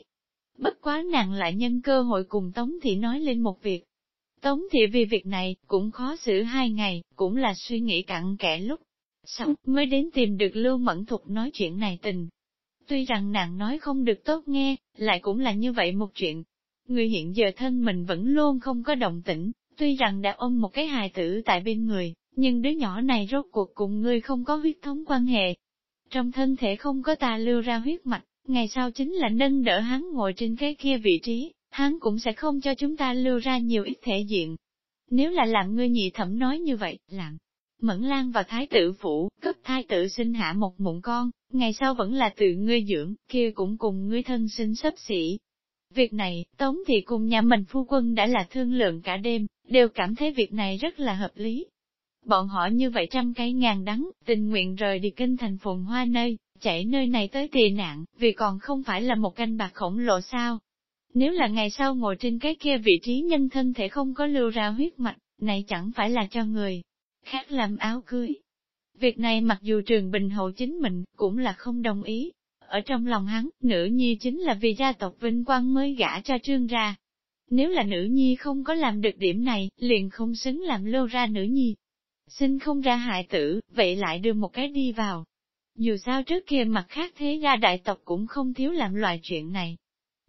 S1: Bất quá nàng lại nhân cơ hội cùng Tống Thị nói lên một việc, Tống thị vì việc này, cũng khó xử hai ngày, cũng là suy nghĩ cặn kẽ lúc. Sau, mới đến tìm được Lưu Mẫn Thục nói chuyện này tình. Tuy rằng nàng nói không được tốt nghe, lại cũng là như vậy một chuyện. Người hiện giờ thân mình vẫn luôn không có động tĩnh, tuy rằng đã ôm một cái hài tử tại bên người, nhưng đứa nhỏ này rốt cuộc cùng ngươi không có huyết thống quan hệ. Trong thân thể không có ta lưu ra huyết mạch, ngày sau chính là nâng đỡ hắn ngồi trên cái kia vị trí, hắn cũng sẽ không cho chúng ta lưu ra nhiều ít thể diện. Nếu là làm ngươi nhị thẩm nói như vậy, làm. Mẫn Lan và thái tử phủ, cấp thái tử sinh hạ một mụn con, ngày sau vẫn là tự ngươi dưỡng, kia cũng cùng ngươi thân sinh sắp xỉ. Việc này, Tống thì cùng nhà mình phu quân đã là thương lượng cả đêm, đều cảm thấy việc này rất là hợp lý. Bọn họ như vậy trăm cái ngàn đắng, tình nguyện rời đi kinh thành phồn hoa nơi, chạy nơi này tới tì nạn, vì còn không phải là một canh bạc khổng lồ sao. Nếu là ngày sau ngồi trên cái kia vị trí nhân thân thể không có lưu ra huyết mạch, này chẳng phải là cho người khác làm áo cưới. Việc này mặc dù trường bình hậu chính mình, cũng là không đồng ý. Ở trong lòng hắn, nữ nhi chính là vì gia tộc vinh quang mới gả cho trương ra. Nếu là nữ nhi không có làm được điểm này, liền không xứng làm lô ra nữ nhi. Xin không ra hại tử, vậy lại đưa một cái đi vào. Dù sao trước kia mặt khác thế gia đại tộc cũng không thiếu làm loại chuyện này.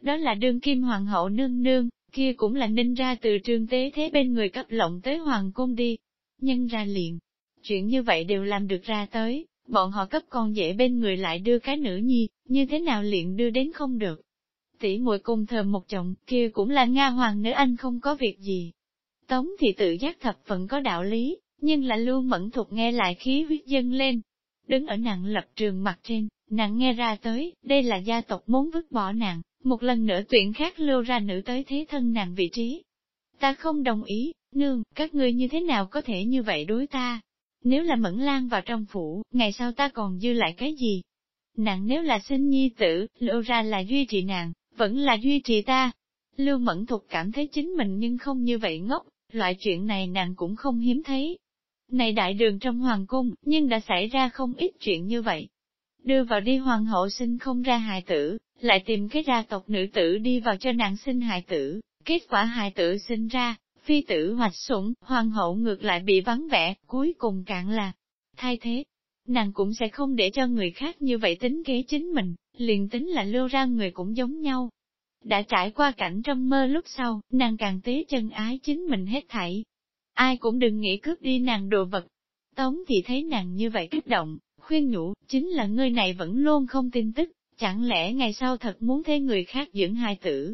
S1: Đó là đương kim hoàng hậu nương nương, kia cũng là ninh ra từ trường tế thế bên người cấp lộng tới hoàng cung đi. Nhân ra liền, chuyện như vậy đều làm được ra tới, bọn họ cấp con dễ bên người lại đưa cái nữ nhi, như thế nào liền đưa đến không được. Tỷ muội cùng thờ một chồng, kia cũng là Nga hoàng nữ anh không có việc gì. Tống thì tự giác thập phận có đạo lý, nhưng là lưu mẫn thuộc nghe lại khí huyết dâng lên. Đứng ở nặng lập trường mặt trên, nàng nghe ra tới, đây là gia tộc muốn vứt bỏ nàng, một lần nữa tuyển khác lưu ra nữ tới thế thân nàng vị trí. Ta không đồng ý, nương, các ngươi như thế nào có thể như vậy đối ta? Nếu là mẫn lan vào trong phủ, ngày sau ta còn dư lại cái gì? Nàng nếu là sinh nhi tử, lộ ra là duy trì nàng, vẫn là duy trì ta. Lưu mẫn thục cảm thấy chính mình nhưng không như vậy ngốc, loại chuyện này nàng cũng không hiếm thấy. Này đại đường trong hoàng cung, nhưng đã xảy ra không ít chuyện như vậy. Đưa vào đi hoàng hậu sinh không ra hài tử, lại tìm cái ra tộc nữ tử đi vào cho nàng sinh hài tử, kết quả hài tử sinh ra, phi tử hoạch sủng, hoàng hậu ngược lại bị vắng vẻ, cuối cùng cạn là thay thế. Nàng cũng sẽ không để cho người khác như vậy tính kế chính mình, liền tính là lưu ra người cũng giống nhau. Đã trải qua cảnh trong mơ lúc sau, nàng càng tế chân ái chính mình hết thảy. Ai cũng đừng nghĩ cướp đi nàng đồ vật. Tống thì thấy nàng như vậy kích động, khuyên nhủ, chính là ngươi này vẫn luôn không tin tức, chẳng lẽ ngày sau thật muốn thấy người khác dưỡng hài tử.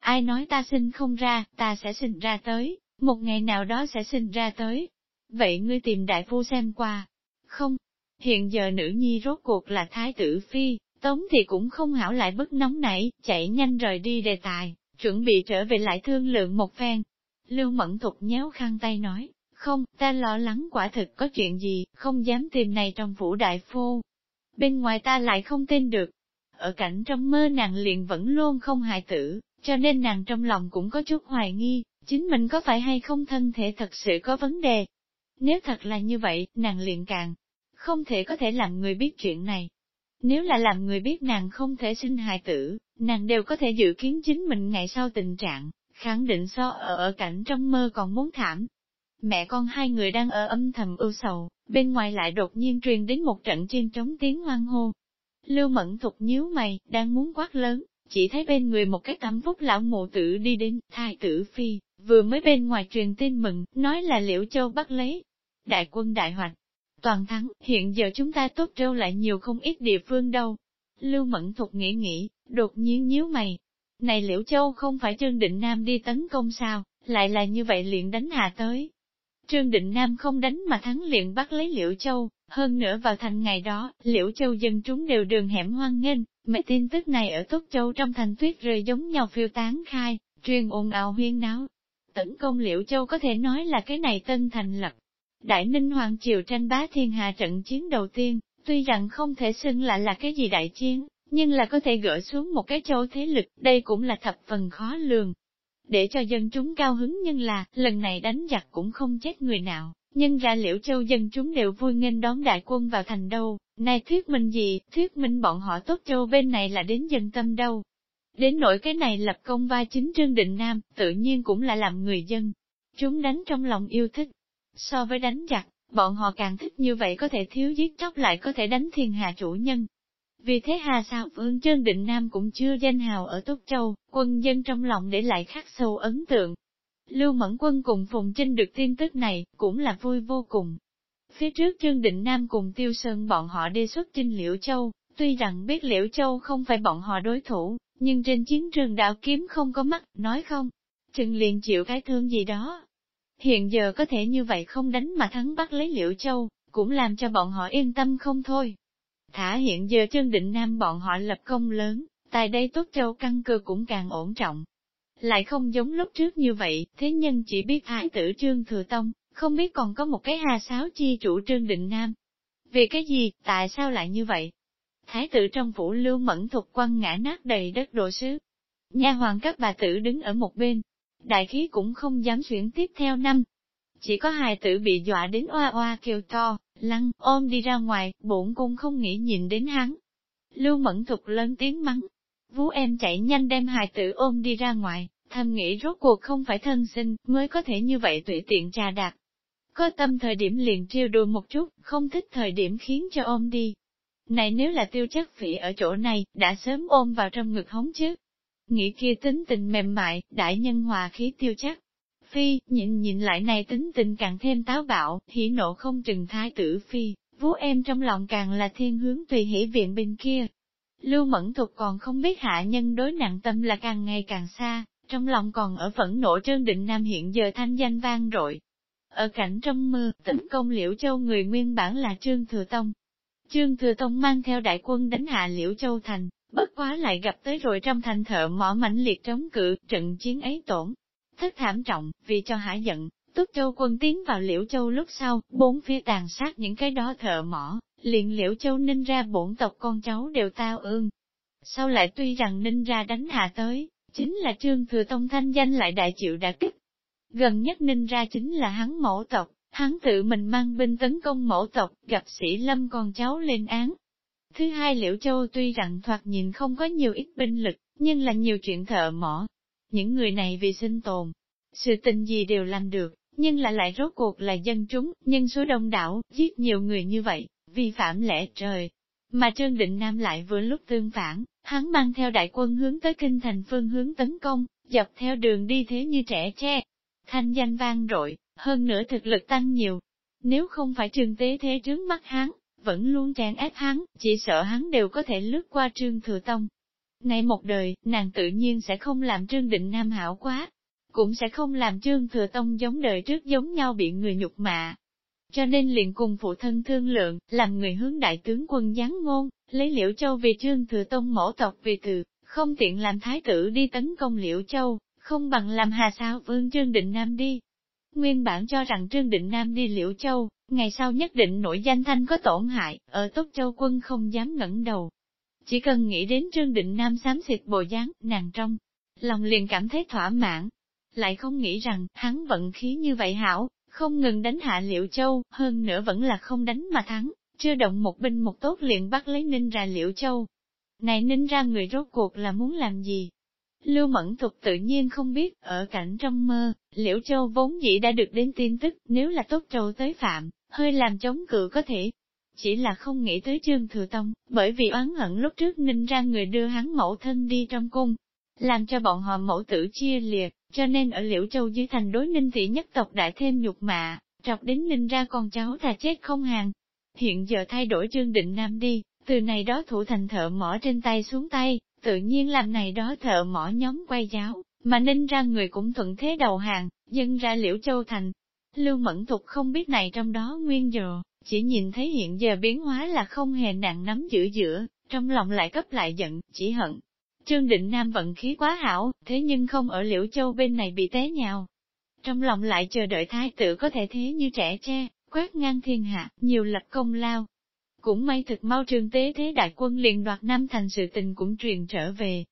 S1: Ai nói ta sinh không ra, ta sẽ sinh ra tới, một ngày nào đó sẽ sinh ra tới. Vậy ngươi tìm đại phu xem qua. Không, hiện giờ nữ nhi rốt cuộc là thái tử phi, tống thì cũng không hảo lại bức nóng nảy, chạy nhanh rời đi đề tài, chuẩn bị trở về lại thương lượng một phen. Lưu Mẫn Thục nhéo khăn tay nói, không, ta lo lắng quả thực có chuyện gì, không dám tìm này trong phủ đại phu. Bên ngoài ta lại không tin được. Ở cảnh trong mơ nàng liền vẫn luôn không hài tử, cho nên nàng trong lòng cũng có chút hoài nghi, chính mình có phải hay không thân thể thật sự có vấn đề. Nếu thật là như vậy, nàng liền càng không thể có thể làm người biết chuyện này. Nếu là làm người biết nàng không thể sinh hài tử, nàng đều có thể dự kiến chính mình ngày sau tình trạng, khẳng định so ở ở cảnh trong mơ còn muốn thảm. Mẹ con hai người đang ở âm thầm ưu sầu, bên ngoài lại đột nhiên truyền đến một trận chiên trống tiếng hoang hô. Lưu Mẫn Thục nhíu mày, đang muốn quát lớn, chỉ thấy bên người một cái tắm phúc lão mộ tử đi đến, thai tử phi, vừa mới bên ngoài truyền tin mừng, nói là liễu châu bắt lấy. Đại quân đại hoạch, toàn thắng, hiện giờ chúng ta tốt trâu lại nhiều không ít địa phương đâu. Lưu Mẫn Thục nghĩ nghĩ, đột nhiên nhíu mày. Này liễu châu không phải Trương Định Nam đi tấn công sao, lại là như vậy liền đánh hạ tới. Trương Định Nam không đánh mà thắng liền bắt lấy Liễu Châu, hơn nữa vào thành ngày đó, Liễu Châu dân chúng đều đường hẻm hoang nghênh, mấy tin tức này ở Tốt Châu trong thành tuyết rơi giống nhau phiêu tán khai, truyền ồn ào huyên náo. Tấn công Liễu Châu có thể nói là cái này tân thành lập. Đại Ninh Hoàng Triều tranh bá thiên hà trận chiến đầu tiên, tuy rằng không thể xưng lại là cái gì đại chiến, nhưng là có thể gỡ xuống một cái châu thế lực, đây cũng là thập phần khó lường, để cho dân chúng cao hứng nhưng là, lần này đánh giặc cũng không chết người nào, nhưng ra liễu châu dân chúng đều vui nghênh đón đại quân vào thành đâu, này thuyết minh gì, thuyết minh bọn họ tốt châu bên này là đến dân tâm đâu. Đến nỗi cái này lập công vai chính Trương Định Nam, tự nhiên cũng là làm người dân. Chúng đánh trong lòng yêu thích. So với đánh giặc, bọn họ càng thích như vậy có thể thiếu giết chóc lại có thể đánh thiên hạ chủ nhân, vì thế Hà Sao Vương Trương Định Nam cũng chưa danh hào ở Túc Châu, quân dân trong lòng để lại khắc sâu ấn tượng. Lưu Mẫn Quân cùng Phùng Trinh được tin tức này, cũng là vui vô cùng. Phía trước Trương Định Nam cùng Tiêu Sơn bọn họ đề xuất Trinh Liễu Châu, tuy rằng biết Liễu Châu không phải bọn họ đối thủ, nhưng trên chiến trường đạo kiếm không có mắt, nói không, chừng liền chịu cái thương gì đó. Hiện giờ có thể như vậy không đánh mà thắng bắt lấy Liễu Châu, cũng làm cho bọn họ yên tâm không thôi. Thả hiện giờ chân định nam bọn họ lập công lớn, tại đây tốt châu căn cơ cũng càng ổn trọng. Lại không giống lúc trước như vậy, thế nhân chỉ biết ái tử trương thừa tông, không biết còn có một cái hà sáo chi chủ trương định nam. Vì cái gì, tại sao lại như vậy? Thái tử trong phủ lưu mẫn thuộc quăng ngã nát đầy đất đồ sứ. Nha hoàng các bà tử đứng ở một bên, đại khí cũng không dám chuyển tiếp theo năm. Chỉ có hài tử bị dọa đến oa oa kêu to, lăng, ôm đi ra ngoài, bổn cung không nghĩ nhìn đến hắn. Lưu mẫn thục lớn tiếng mắng. Vú em chạy nhanh đem hài tử ôm đi ra ngoài, thầm nghĩ rốt cuộc không phải thân sinh, mới có thể như vậy tùy tiện trà đạt. Có tâm thời điểm liền trêu đùa một chút, không thích thời điểm khiến cho ôm đi. Này nếu là tiêu chất phỉ ở chỗ này, đã sớm ôm vào trong ngực hống chứ. Nghĩ kia tính tình mềm mại, đại nhân hòa khí tiêu chắc. Phi, nhịn nhịn lại này tính tình càng thêm táo bạo, hỉ nộ không trừng thái tử Phi, vú em trong lòng càng là thiên hướng tùy hỉ viện bên kia. Lưu Mẫn Thục còn không biết hạ nhân đối nặng tâm là càng ngày càng xa, trong lòng còn ở phẫn nộ trơn định nam hiện giờ thanh danh vang rội. Ở cảnh trong mưa, tấn công Liễu Châu người nguyên bản là Trương Thừa Tông. Trương Thừa Tông mang theo đại quân đánh hạ Liễu Châu thành, bất quá lại gặp tới rồi trong thành thợ mỏ mãnh liệt chống cự, trận chiến ấy tổn. Thất thảm trọng, vì cho hả giận, Túc Châu quân tiến vào Liễu Châu lúc sau, bốn phía tàn sát những cái đó thợ mỏ, liền Liễu Châu ninh ra bổn tộc con cháu đều tao ương. Sau lại tuy rằng ninh ra đánh hạ tới, chính là Trương Thừa Tông thanh danh lại đại chịu đả kích. Gần nhất ninh ra chính là hắn mẫu tộc, hắn tự mình mang binh tấn công mẫu tộc, gặp sĩ lâm con cháu lên án. Thứ hai Liễu Châu tuy rằng thoạt nhìn không có nhiều ít binh lực, nhưng là nhiều chuyện thợ mỏ. Những người này vì sinh tồn, sự tình gì đều làm được, nhưng là lại rốt cuộc là dân chúng, nhân số đông đảo, giết nhiều người như vậy, vi phạm lẽ trời. Mà Trương Định Nam lại vừa lúc tương phản, hắn mang theo đại quân hướng tới kinh thành phương hướng tấn công, dọc theo đường đi thế như trẻ tre. Thanh danh vang rội, hơn nữa thực lực tăng nhiều. Nếu không phải trương tế thế trước mắt hắn, vẫn luôn tràn ép hắn, chỉ sợ hắn đều có thể lướt qua trương thừa tông nay một đời, nàng tự nhiên sẽ không làm trương định nam hảo quá, cũng sẽ không làm trương thừa tông giống đời trước giống nhau bị người nhục mạ. Cho nên liền cùng phụ thân thương lượng, làm người hướng đại tướng quân gián ngôn, lấy liễu châu vì trương thừa tông mẫu tộc vì từ, không tiện làm thái tử đi tấn công liễu châu, không bằng làm hà sao vương trương định nam đi. Nguyên bản cho rằng trương định nam đi liễu châu, ngày sau nhất định nổi danh thanh có tổn hại, ở tốt châu quân không dám ngẩng đầu. Chỉ cần nghĩ đến trương định nam xám xịt bồ dáng, nàng trong, lòng liền cảm thấy thỏa mãn, lại không nghĩ rằng hắn vận khí như vậy hảo, không ngừng đánh hạ Liễu Châu, hơn nữa vẫn là không đánh mà thắng, chưa động một binh một tốt liền bắt lấy Ninh ra Liễu Châu. Này Ninh ra người rốt cuộc là muốn làm gì? Lưu Mẫn Thục tự nhiên không biết, ở cảnh trong mơ, Liễu Châu vốn dĩ đã được đến tin tức, nếu là tốt châu tới phạm, hơi làm chống cự có thể. Chỉ là không nghĩ tới Trương Thừa Tông, bởi vì oán hận lúc trước Ninh ra người đưa hắn mẫu thân đi trong cung, làm cho bọn họ mẫu tử chia liệt, cho nên ở Liễu Châu dưới thành đối ninh thị nhất tộc đại thêm nhục mạ, trọc đến ninh ra con cháu thà chết không hàng. Hiện giờ thay đổi trương định nam đi, từ này đó thủ thành thợ mỏ trên tay xuống tay, tự nhiên làm này đó thợ mỏ nhóm quay giáo, mà ninh ra người cũng thuận thế đầu hàng, dân ra Liễu Châu thành. Lưu Mẫn Thục không biết này trong đó nguyên giờ, chỉ nhìn thấy hiện giờ biến hóa là không hề nặng nắm giữ giữa, trong lòng lại cấp lại giận, chỉ hận, Trương Định Nam vận khí quá hảo, thế nhưng không ở Liễu Châu bên này bị té nhào. Trong lòng lại chờ đợi thái tử có thể thế như trẻ tre, quét ngang thiên hạ, nhiều lập công lao. Cũng may thực mau trương tế thế đại quân liền đoạt năm thành sự tình cũng truyền trở về.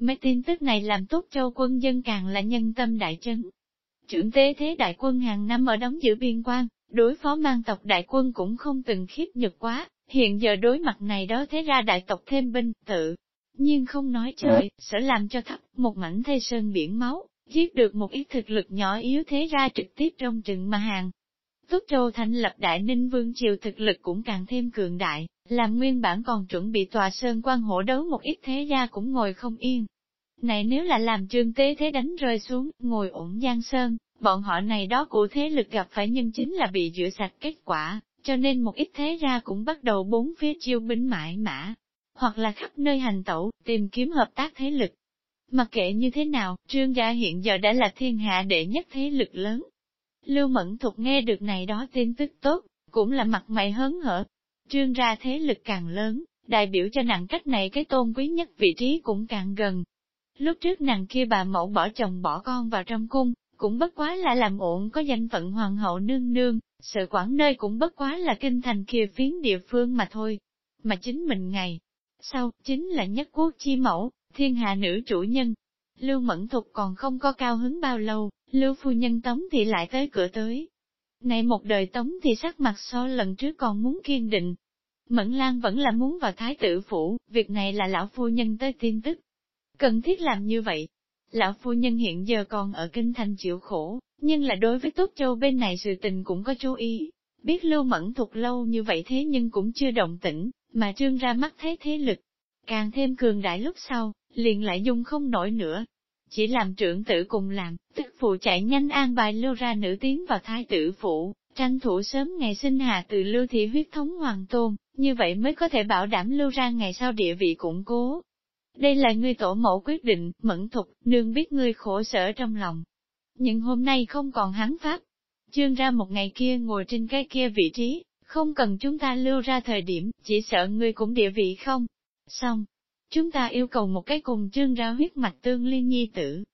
S1: Mấy tin tức này làm tốt châu quân dân càng là nhân tâm đại chân. Trưởng tế thế đại quân hàng năm ở đóng giữ biên quan, đối phó mang tộc đại quân cũng không từng khiếp nhược quá, hiện giờ đối mặt này đó thế ra đại tộc thêm binh, tự nhiên không nói trời, sẽ làm cho thấp một mảnh thây sơn biển máu, giết được một ít thực lực nhỏ yếu thế ra trực tiếp trong trừng mà hàng. Túc Châu thành lập Đại Ninh Vương Triều thực lực cũng càng thêm cường đại, làm nguyên bản còn chuẩn bị tòa sơn quan hổ đấu một ít thế gia cũng ngồi không yên. Này nếu là làm trương tế thế đánh rơi xuống, ngồi ổn giang sơn, bọn họ này đó của thế lực gặp phải nhân chính là bị rửa sạch kết quả, cho nên một ít thế ra cũng bắt đầu bốn phía chiêu binh mãi mã, hoặc là khắp nơi hành tẩu, tìm kiếm hợp tác thế lực. Mặc kệ như thế nào, trương gia hiện giờ đã là thiên hạ đệ nhất thế lực lớn. Lưu Mẫn Thục nghe được này đó tin tức tốt, cũng là mặt mày hớn hở. Trương ra thế lực càng lớn, đại biểu cho nặng cách này cái tôn quý nhất vị trí cũng càng gần. Lúc trước nàng kia bà mẫu bỏ chồng bỏ con vào trong cung, cũng bất quá là làm ổn có danh phận hoàng hậu nương nương, sự quản nơi cũng bất quá là kinh thành kia phiến địa phương mà thôi. Mà chính mình ngày sau, chính là nhất quốc chi mẫu, thiên hạ nữ chủ nhân. Lưu Mẫn Thục còn không có cao hứng bao lâu, Lưu Phu Nhân Tống thì lại tới cửa tới. Này một đời Tống thì sắc mặt so lần trước còn muốn kiên định. Mẫn Lan vẫn là muốn vào thái tử phủ, việc này là lão phu nhân tới tin tức. Cần thiết làm như vậy, Lão phu nhân hiện giờ còn ở kinh thành chịu khổ, nhưng là đối với Tốt Châu bên này sự tình cũng có chú ý. Biết lưu mẫn thuộc lâu như vậy thế nhưng cũng chưa động tĩnh, mà trương ra mắt thấy thế lực. Càng thêm cường đại lúc sau, liền lại dung không nổi nữa. Chỉ làm trưởng tử cùng làm, tức phụ chạy nhanh an bài lưu ra nữ tiến vào thái tử phụ, tranh thủ sớm ngày sinh hạ từ lưu thị huyết thống hoàng tôn, như vậy mới có thể bảo đảm lưu ra ngày sau địa vị củng cố. Đây là ngươi tổ mẫu quyết định, mẫn thục, nương biết ngươi khổ sở trong lòng. Nhưng hôm nay không còn hắn pháp. Chương ra một ngày kia ngồi trên cái kia vị trí, không cần chúng ta lưu ra thời điểm, chỉ sợ ngươi cũng địa vị không. Xong, chúng ta yêu cầu một cái cùng trương ra huyết mạch tương liên nhi tử.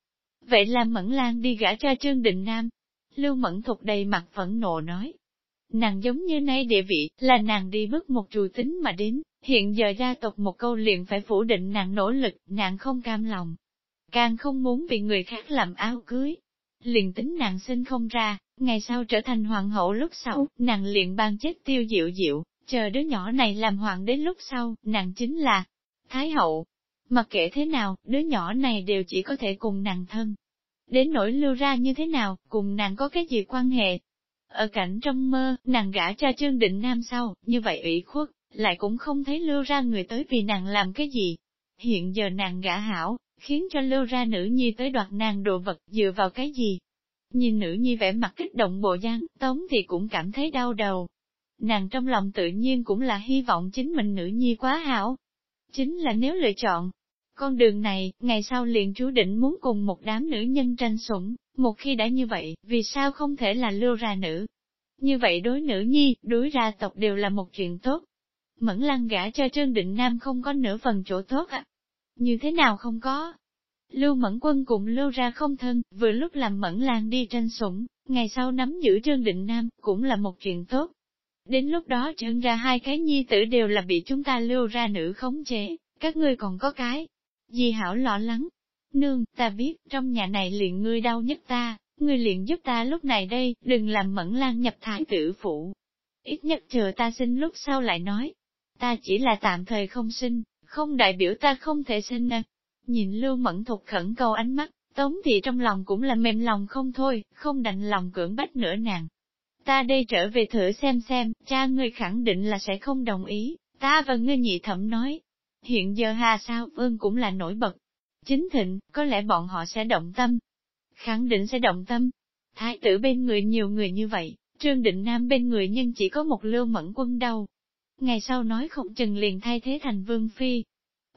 S1: Vậy là Mẫn Lan đi gả cho Trương Định Nam. Lưu Mẫn Thục đầy mặt phẫn nộ nói. Nàng giống như nay địa vị, là nàng đi bước một trù tính mà đến, Hiện giờ gia tộc một câu liền phải phủ định nàng nỗ lực, nàng không cam lòng. Càng không muốn bị người khác làm áo cưới. Liền tính nàng sinh không ra, ngày sau trở thành hoàng hậu lúc sau, nàng liền ban chết tiêu diệu diệu, chờ đứa nhỏ này làm hoàng đến lúc sau, nàng chính là Thái hậu. Mặc kệ thế nào, đứa nhỏ này đều chỉ có thể cùng nàng thân. Đến nỗi lưu ra như thế nào, cùng nàng có cái gì quan hệ? Ở cảnh trong mơ, nàng gả cho Trương Định Nam sau, như vậy ủy khuất, lại cũng không thấy lưu ra người tới vì nàng làm cái gì. Hiện giờ nàng gã hảo, khiến cho lưu ra nữ nhi tới đoạt nàng đồ vật dựa vào cái gì. Nhìn nữ nhi vẻ mặt kích động bộ dáng, tống thì cũng cảm thấy đau đầu. Nàng trong lòng tự nhiên cũng là hy vọng chính mình nữ nhi quá hảo. Chính là nếu lựa chọn, con đường này, ngày sau liền chú định muốn cùng một đám nữ nhân tranh sủng, một khi đã như vậy, vì sao không thể là lưu ra nữ? Như vậy đối nữ nhi, đối ra tộc đều là một chuyện tốt. Mẫn lăng gả cho Trương Định Nam không có nửa phần chỗ tốt ạ. Như thế nào không có? Lưu Mẫn Quân cùng lưu ra không thân, vừa lúc làm Mẫn Lan đi tranh sủng, ngày sau nắm giữ Trương Định Nam, cũng là một chuyện tốt. Đến lúc đó trương ra hai cái nhi tử đều là bị chúng ta lưu ra nữ khống chế, các ngươi còn có cái. Di hảo lo lắng. Nương, ta biết, trong nhà này liền ngươi đau nhất ta, ngươi liền giúp ta lúc này đây, đừng làm Mẫn Lan nhập thái tử phụ. Ít nhất chờ ta sinh lúc sau lại nói, ta chỉ là tạm thời không sinh, không đại biểu ta không thể sinh nè. Nhìn Lưu Mẫn Thục khẩn cầu ánh mắt, Tống thị trong lòng cũng là mềm lòng không thôi, không đành lòng cưỡng bách nữa nàng. Ta đây trở về thử xem xem, cha ngươi khẳng định là sẽ không đồng ý, ta và ngươi nhị thẩm nói. Hiện giờ hà sao vương cũng là nổi bật. Chính thịnh, có lẽ bọn họ sẽ động tâm. Khẳng định sẽ động tâm. Thái tử bên người nhiều người như vậy, Trương Định Nam bên người nhưng chỉ có một lưu mẫn quân đâu ngày sau nói không chừng liền thay thế thành vương phi.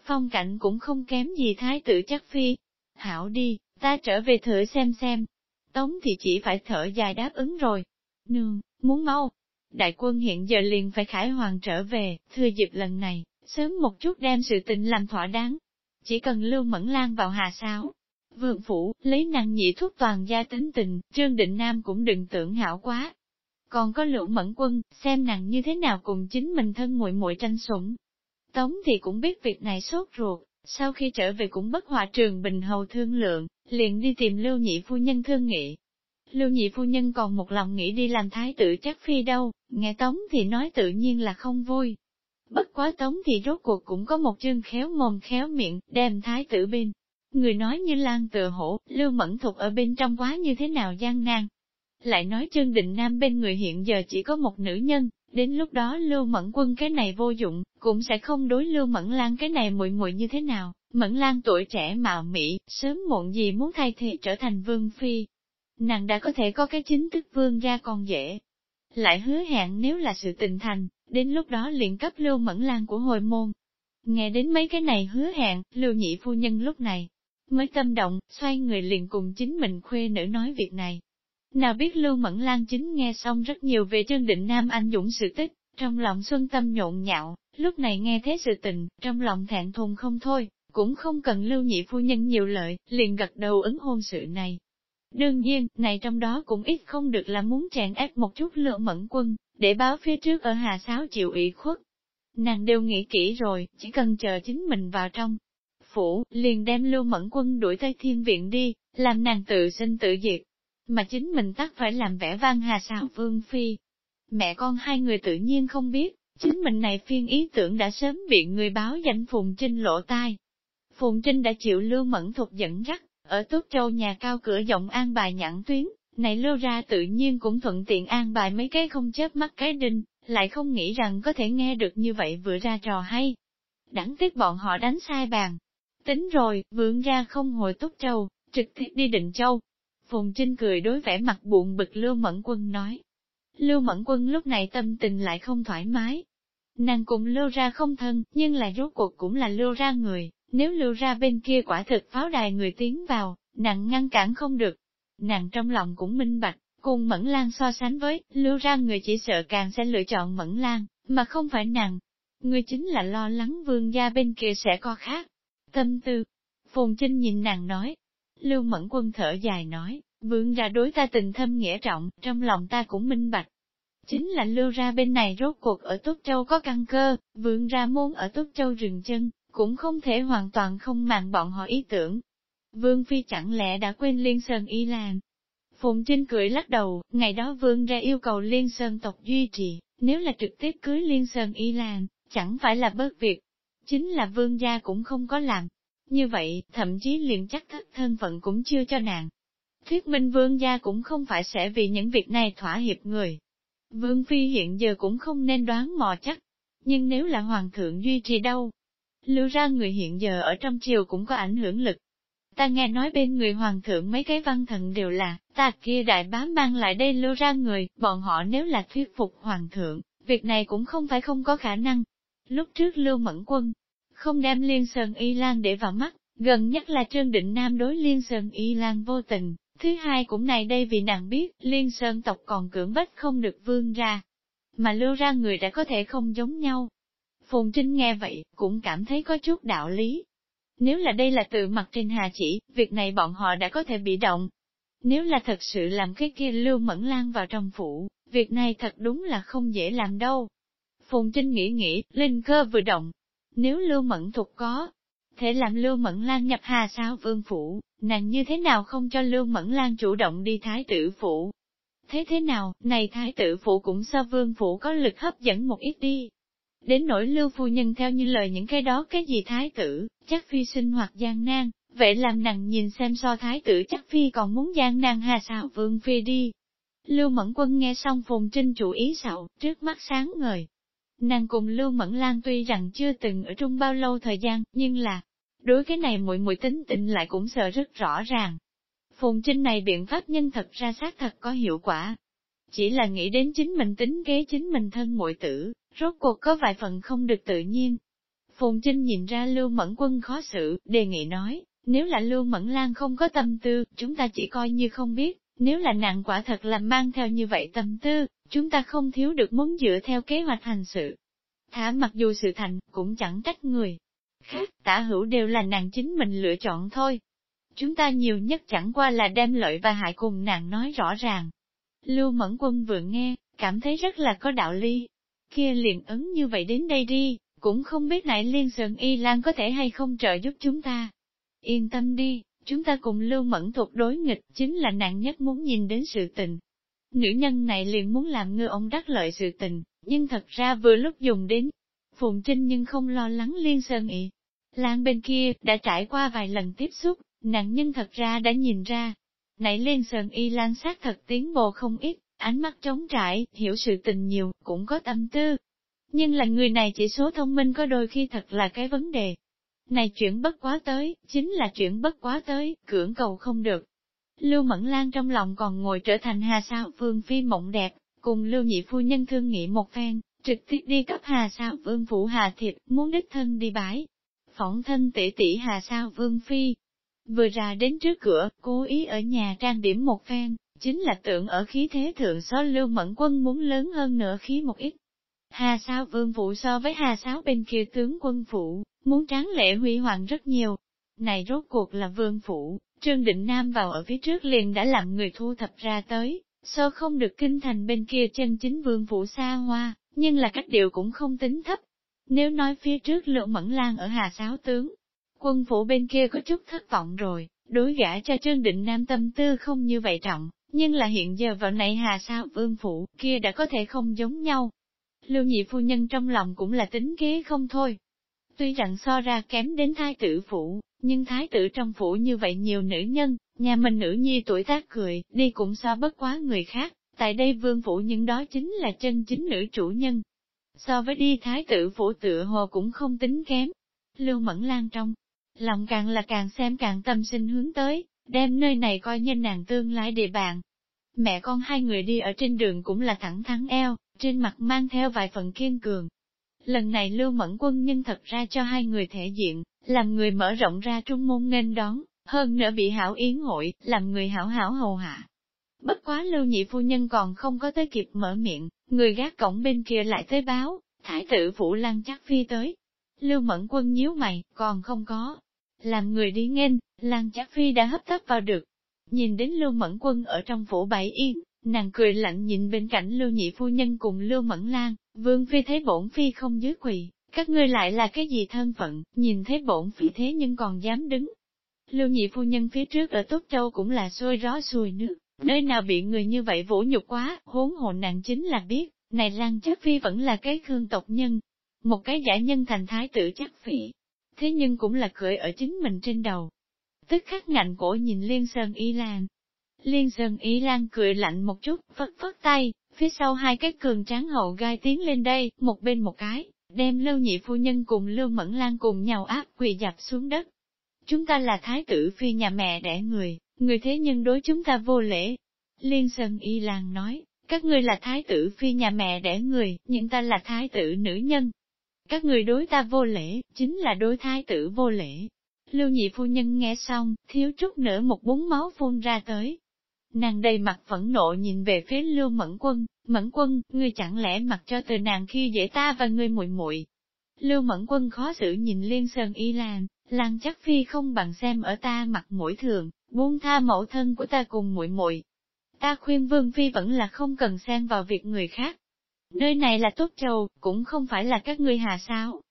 S1: Phong cảnh cũng không kém gì thái tử chắc phi. Hảo đi, ta trở về thử xem xem. Tống thì chỉ phải thở dài đáp ứng rồi. Nương, muốn mau. Đại quân hiện giờ liền phải khải hoàng trở về, thừa dịp lần này, sớm một chút đem sự tình làm thỏa đáng. Chỉ cần lưu mẫn lan vào hà sáo. Vượng phủ, lấy năng nhị thuốc toàn gia tính tình, Trương Định Nam cũng đừng tưởng hảo quá, còn có lượng mẫn quân, xem nàng như thế nào cùng chính mình thân muội muội tranh sủng. Tống thì cũng biết việc này sốt ruột, sau khi trở về cũng bất hòa trường bình hầu thương lượng, liền đi tìm lưu nhị phu nhân thương nghị. Lưu nhị phu nhân còn một lòng nghĩ đi làm thái tử chắc phi đâu, nghe Tống thì nói tự nhiên là không vui. Bất quá Tống thì rốt cuộc cũng có một chương khéo mồm khéo miệng, đem thái tử bên. Người nói như lan tựa hổ, lưu mẫn thuộc ở bên trong quá như thế nào gian nan, lại nói Trương Định Nam bên người hiện giờ chỉ có một nữ nhân, đến lúc đó Lưu Mẫn Quân cái này vô dụng, cũng sẽ không đối Lưu Mẫn Lan cái này muội muội như thế nào. Mẫn Lan tuổi trẻ mạo mỹ, sớm muộn gì muốn thay thế trở thành vương phi. Nàng đã có thể có cái chính thức vương gia còn dễ. Lại hứa hẹn nếu là sự tình thành, đến lúc đó liền cấp Lưu Mẫn Lan của hồi môn. Nghe đến mấy cái này hứa hẹn, lưu nhị phu nhân lúc này, mới tâm động, xoay người liền cùng chính mình khuê nữ nói việc này. Nào biết Lưu Mẫn Lan chính nghe xong rất nhiều về Trương Định Nam anh dũng sự tích, trong lòng xuân tâm nhộn nhạo, lúc này nghe thế sự tình, trong lòng thẹn thùng không thôi, cũng không cần Lưu Nhị Phu Nhân nhiều lợi, liền gật đầu ứng hôn sự này. Đương nhiên, này trong đó cũng ít không được là muốn chèn ép một chút Lựa Mẫn Quân, để báo phía trước ở Hà Sáo chịu ủy khuất. Nàng đều nghĩ kỹ rồi, chỉ cần chờ chính mình vào trong, phủ, liền đem lưu mẫn quân đuổi tới thiên viện đi, làm nàng tự sinh tự diệt. Mà chính mình tắt phải làm vẻ vang hà Sáo vương phi. Mẹ con hai người tự nhiên không biết, chính mình này phiên ý tưởng đã sớm bị người báo danh Phùng Trinh lộ tai. Phùng Trinh đã chịu lưu mẫn thuộc dẫn dắt, ở Tốt Châu nhà cao cửa rộng an bài nhãn tuyến, này lưu ra tự nhiên cũng thuận tiện an bài mấy cái không chớp mắt cái đinh, lại không nghĩ rằng có thể nghe được như vậy vừa ra trò hay. Đáng tiếc bọn họ đánh sai bàn, Tính rồi, vượng ra không hồi Túc Châu, trực tiếp đi Định Châu. Phùng Trinh cười đối vẻ mặt buồn bực Lưu Mẫn Quân nói. Lưu Mẫn Quân lúc này tâm tình lại không thoải mái. Nàng cùng lưu ra không thân, nhưng là rốt cuộc cũng là lưu ra người, nếu lưu ra bên kia quả thực pháo đài người tiến vào, nàng ngăn cản không được. Nàng trong lòng cũng minh bạch, cùng Mẫn Lan so sánh với, lưu ra người chỉ sợ càng sẽ lựa chọn Mẫn Lan, mà không phải nàng. Người chính là lo lắng vương gia bên kia sẽ có khác. Tâm tư, Phùng Trinh nhìn nàng nói, Lưu Mẫn Quân thở dài nói, vương gia đối ta tình thâm nghĩa trọng, trong lòng ta cũng minh bạch. Chính là lưu ra bên này rốt cuộc ở Tốt Châu có căn cơ, vương ra môn ở Tốt Châu rừng chân, cũng không thể hoàn toàn không màng bọn họ ý tưởng. Vương Phi chẳng lẽ đã quên Liên Sơn Y Lan? Phùng Trinh cười lắc đầu, ngày đó vương ra yêu cầu Liên Sơn tộc duy trì, nếu là trực tiếp cưới Liên Sơn Y Lan, chẳng phải là bớt việc, chính là vương gia cũng không có làm. Như vậy, thậm chí liền chắc thất thân phận cũng chưa cho nàng. Thuyết minh vương gia cũng không phải sẽ vì những việc này thỏa hiệp người. Vương phi hiện giờ cũng không nên đoán mò chắc. Nhưng nếu là hoàng thượng duy trì đâu? Lưu ra người hiện giờ ở trong triều cũng có ảnh hưởng lực. Ta nghe nói bên người hoàng thượng mấy cái văn thần đều là, ta kia đại bá mang lại đây lưu ra người, bọn họ nếu là thuyết phục hoàng thượng, việc này cũng không phải không có khả năng, Lúc trước Lưu Mẫn Quân, không đem Liên Sơn Y Lan để vào mắt, gần nhất là Trương Định Nam đối Liên Sơn Y Lan vô tình, thứ hai cũng này đây vì nàng biết Liên Sơn tộc còn cưỡng bách không được vương ra, mà lưu ra người đã có thể không giống nhau. Phùng Trinh nghe vậy, cũng cảm thấy có chút đạo lý. Nếu là đây là từ mặt trên hà chỉ, việc này bọn họ đã có thể bị động. Nếu là thật sự làm cái kia lưu mẫn lan vào trong phủ, việc này thật đúng là không dễ làm đâu. Phùng Trinh nghĩ nghĩ, linh cơ vừa động. Nếu Lưu Mẫn thuộc có, thể làm Lưu Mẫn Lan nhập hà sao vương phủ, nàng như thế nào không cho Lưu Mẫn Lan chủ động đi thái tử phủ? Thế thế nào, này thái tử phủ cũng so vương phủ có lực hấp dẫn một ít đi. Đến nỗi Lưu Phu Nhân theo như lời những cái đó cái gì thái tử, chắc phi sinh hoặc gian nan, vậy làm nàng nhìn xem so thái tử chắc phi còn muốn gian nan hà xạo vương phi đi. Lưu Mẫn Quân nghe xong Phùng Trinh chủ ý xạo, trước mắt sáng ngời, Nàng cùng Lưu Mẫn Lan tuy rằng chưa từng ở chung bao lâu thời gian, nhưng là, đối cái này muội muội tính tình lại cũng sợ rất rõ ràng. Phùng Trinh này biện pháp nhân thật ra xác thật có hiệu quả. Chỉ là nghĩ đến chính mình tính kế chính mình thân muội tử, rốt cuộc có vài phần không được tự nhiên. Phùng Trinh nhìn ra Lưu Mẫn Quân khó xử, đề nghị nói, nếu là Lưu Mẫn Lan không có tâm tư, chúng ta chỉ coi như không biết, nếu là nàng quả thật làm mang theo như vậy tâm tư, chúng ta không thiếu được muốn dựa theo kế hoạch hành sự. Thả mặc dù sự thành, cũng chẳng trách người. Khác, tả hữu đều là nàng chính mình lựa chọn thôi. Chúng ta nhiều nhất chẳng qua là đem lợi và hại cùng nàng nói rõ ràng. Lưu Mẫn Quân vừa nghe, cảm thấy rất là có đạo lý. Kia liền ứng như vậy đến đây đi, cũng không biết nãy liên sơn y lan có thể hay không trợ giúp chúng ta. Yên tâm đi, chúng ta cùng Lưu Mẫn thuộc đối nghịch chính là nạn nhất muốn nhìn đến sự tình. Nữ nhân này liền muốn làm ngư ông đắc lợi sự tình, nhưng thật ra vừa lúc dùng đến. Phùng Trinh nhưng không lo lắng liên sơn ị. Lan bên kia, đã trải qua vài lần tiếp xúc, nạn nhân thật ra đã nhìn ra. Nãy liên sơn y lan sát thật tiến bộ không ít, ánh mắt trống trải, hiểu sự tình nhiều, cũng có tâm tư. Nhưng là người này chỉ số thông minh có đôi khi thật là cái vấn đề, này chuyện bất quá tới, chính là chuyện bất quá tới, cưỡng cầu không được. Lưu Mẫn Lan trong lòng còn ngồi trở thành hà sao Vương phi mộng đẹp, cùng Lưu Nhị Phu Nhân thương nghị một phen, trực tiếp đi cấp Hà Sao Vương Phủ Hà Thiệp, muốn đích thân đi bái. Phỏng thân tỷ tỷ Hà Sao Vương Phi. Vừa ra đến trước cửa, cố ý ở nhà trang điểm một phen, chính là tưởng ở khí thế thượng so lưu mẫn quân muốn lớn hơn nửa khí một ít. Hà Sao Vương Phủ so với Hà sáo bên kia tướng quân phủ, muốn tráng lệ huy hoàng rất nhiều. Này rốt cuộc là Vương Phủ, Trương Định Nam vào ở phía trước liền đã làm người thu thập ra tới, so không được kinh thành bên kia chân chính Vương Phủ xa hoa, nhưng là cách điệu cũng không tính thấp. Nếu nói phía trước Lượng Mẫn Lan ở Hà Sáo Tướng, quân phủ bên kia có chút thất vọng rồi, đối gã cho Trương Định Nam tâm tư không như vậy trọng, nhưng là hiện giờ vào này Hà Sao Vương Phủ kia đã có thể không giống nhau. Lưu nhị phu nhân trong lòng cũng là tính kế không thôi. Tuy rằng so ra kém đến thái tử phủ, nhưng thái tử trong phủ như vậy nhiều nữ nhân, nhà mình nữ nhi tuổi tác cười, đi cũng so bất quá người khác, tại đây vương phủ nhưng đó chính là chân chính nữ chủ nhân. So với đi thái tử phủ tựa hồ cũng không tính kém. Lưu Mẫn Lan trong, lòng càng là càng xem càng tâm sinh hướng tới, đem nơi này coi như nàng tương lai địa bàn. Mẹ con hai người đi ở trên đường cũng là thẳng thắn eo, trên mặt mang theo vài phần kiên cường. Lần này Lưu Mẫn Quân nhân thật ra cho hai người thể diện, làm người mở rộng ra trung môn nghênh đón, hơn nữa bị hảo yến hội, làm người hảo hảo hầu hạ. Bất quá lưu nhị phu nhân còn không có tới kịp mở miệng, người gác cổng bên kia lại tới báo, thái tử phủ lăng chắc phi tới. Lưu mẫn quân nhíu mày, còn không có. Làm người đi nghênh, Lan Trác phi đã hấp tấp vào được. Nhìn đến lưu mẫn quân ở trong phủ bảy yên, nàng cười lạnh nhìn bên cạnh lưu nhị phu nhân cùng lưu mẫn lan, vương phi thấy bổn phi không dưới quỳ, các ngươi lại là cái gì thân phận, nhìn thấy bổn phi thế nhưng còn dám đứng. Lưu nhị phu nhân phía trước ở Tốt Châu cũng là sôi ró sùi nước, Nơi nào bị người như vậy vũ nhục quá, huống hồ nàng chính là biết, này Lan Trác Phi vẫn là cái khương tộc nhân. Một cái giả nhân thành thái tử chắc phi. Thế nhưng cũng là cười ở chính mình trên đầu. Tức khắc ngạnh cổ nhìn Liên Sơn Y Lan. Liên Sơn Y Lan cười lạnh một chút, phất phất tay, phía sau hai cái cường tráng hậu gai tiến lên đây, một bên một cái, đem Lưu Nhị Phu Nhân cùng Lưu Mẫn Lan cùng nhau áp quỳ dạp xuống đất. Chúng ta là thái tử phi nhà mẹ đẻ người, người thế nhân đối chúng ta vô lễ. Liên Sơn Y Lan nói, các ngươi là thái tử phi nhà mẹ đẻ người, nhưng ta là thái tử nữ nhân. Các người đối ta vô lễ, chính là đối thái tử vô lễ. Lưu nhị phu nhân nghe xong, thiếu chút nữa một búng máu phun ra tới. Nàng đầy mặt phẫn nộ nhìn về phía Lưu Mẫn Quân, Mẫn Quân, ngươi chẳng lẽ mặc cho từ nàng khi dễ ta và ngươi muội muội? Lưu Mẫn Quân khó xử nhìn Liên Sơn Y Lan, Lan chắc phi không bằng xem ở ta mặt mũi thường, buông tha mẫu thân của ta cùng muội muội. Ta khuyên Vương Phi vẫn là không cần xen vào việc người khác. Nơi này là tốt trầu, cũng không phải là các ngươi hà sao.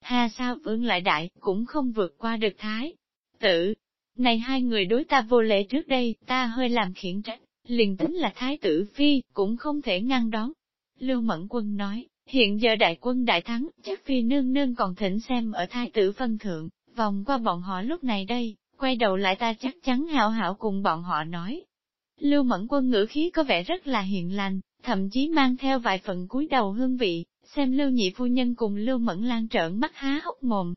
S1: Hà sao vương lại đại, cũng không vượt qua được thái. Tử, này hai người đối ta vô lễ trước đây, ta hơi làm khiển trách, liền tính là thái tử Phi, cũng không thể ngăn đón. Lưu Mẫn Quân nói, hiện giờ đại quân đại thắng, chắc Phi nương nương còn thỉnh xem ở thái tử phân thượng, vòng qua bọn họ lúc này đây, quay đầu lại ta chắc chắn hảo hảo cùng bọn họ nói. Lưu Mẫn Quân ngữ khí có vẻ rất là hiện lành, thậm chí mang theo vài phần cúi đầu hương vị, xem Lưu Nhị Phu Nhân cùng Lưu Mẫn Lan trợn mắt há hốc mồm.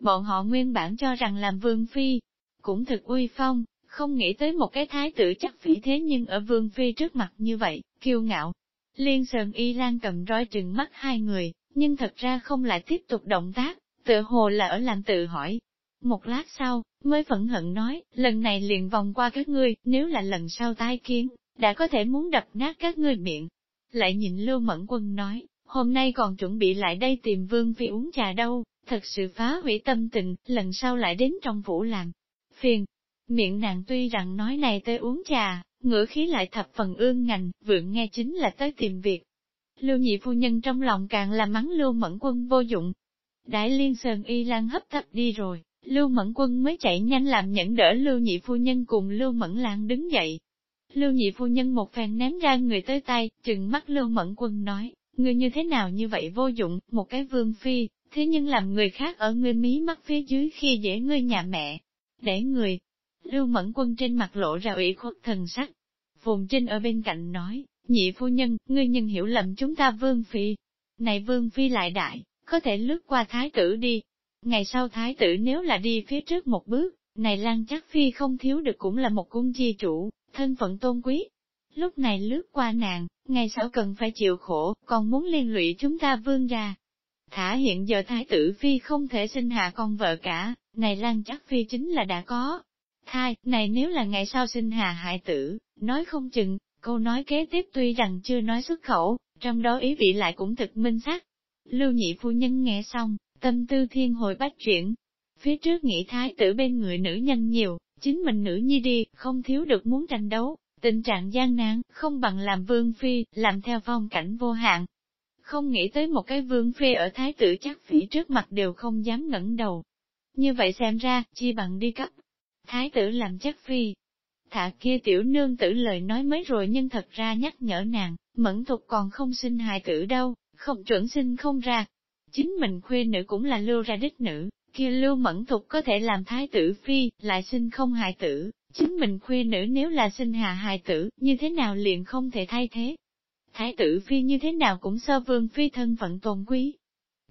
S1: Bọn họ nguyên bản cho rằng làm vương phi, cũng thực uy phong, không nghĩ tới một cái thái tử chắc phỉ thế nhưng ở vương phi trước mặt như vậy, kiêu ngạo. Liên Sơn Y Lan cầm roi trừng mắt hai người, nhưng thật ra không lại tiếp tục động tác, tự hồ là ở làm tự hỏi, một lát sau, mới phẫn hận nói, lần này liền vòng qua các ngươi, nếu là lần sau tái kiến, đã có thể muốn đập nát các ngươi miệng. Lại nhìn Lưu Mẫn Quân nói, hôm nay còn chuẩn bị lại đây tìm Vương Phi uống trà đâu, thật sự phá hủy tâm tình, lần sau lại đến trong phủ làm. Phiền, miệng nàng tuy rằng nói này tới uống trà, ngữ khí lại thập phần ương ngành, vượng nghe chính là tới tìm việc. Lưu nhị phu nhân trong lòng càng là mắng Lưu Mẫn Quân vô dụng. Đại liên sơn y lan hấp thấp đi rồi, Lưu Mẫn Quân mới chạy nhanh làm nhẫn đỡ Lưu Nhị Phu Nhân cùng Lưu Mẫn Lan đứng dậy. Lưu Nhị Phu Nhân một phen ném ra người tới tay, trừng mắt Lưu Mẫn Quân nói, người như thế nào như vậy vô dụng, một cái vương phi, thế nhưng làm người khác ở người mí mắt phía dưới khi dễ ngươi nhà mẹ. Để người, Lưu Mẫn Quân trên mặt lộ ra ủy khuất thần sắc. Phùng Trinh ở bên cạnh nói, nhị phu nhân, ngươi nhân hiểu lầm chúng ta vương phi. Này vương phi lại đại, có thể lướt qua thái tử đi, Ngày sau thái tử nếu là đi phía trước một bước, này Lan chắc phi không thiếu được cũng là một cung chi chủ, thân phận tôn quý. Lúc này lướt qua nàng, ngày sau cần phải chịu khổ, còn muốn liên lụy chúng ta vương ra. Thả hiện giờ thái tử phi không thể sinh hạ con vợ cả, này Lan chắc phi chính là đã có. Thai, này nếu là ngày sau sinh hạ hại tử, nói không chừng, câu nói kế tiếp tuy rằng chưa nói xuất khẩu, trong đó ý vị lại cũng thực minh xác. Lưu nhị phu nhân nghe xong, tâm tư thiên hồi bách chuyển. Phía trước nghĩ thái tử bên người nữ nhân nhiều, chính mình nữ nhi đi, không thiếu được muốn tranh đấu, tình trạng gian nan, không bằng làm vương phi, làm theo phong cảnh vô hạn. Không nghĩ tới một cái vương phi ở thái tử chắc phỉ trước mặt đều không dám ngẩng đầu. Như vậy xem ra, chi bằng đi cấp. Thái tử làm chắc phi. Thả kia tiểu nương tử lời nói mới rồi nhưng thật ra nhắc nhở nàng, mẫn thục còn không sinh hài tử đâu, không chuẩn sinh không ra. Chính mình khuê nữ cũng là lưu ra đích nữ, kia lưu mẫn thục có thể làm thái tử phi, lại sinh không hài tử, chính mình khuê nữ nếu là sinh hạ hài tử, như thế nào liền không thể thay thế. Thái tử phi như thế nào cũng sơ vương phi thân phận tôn quý.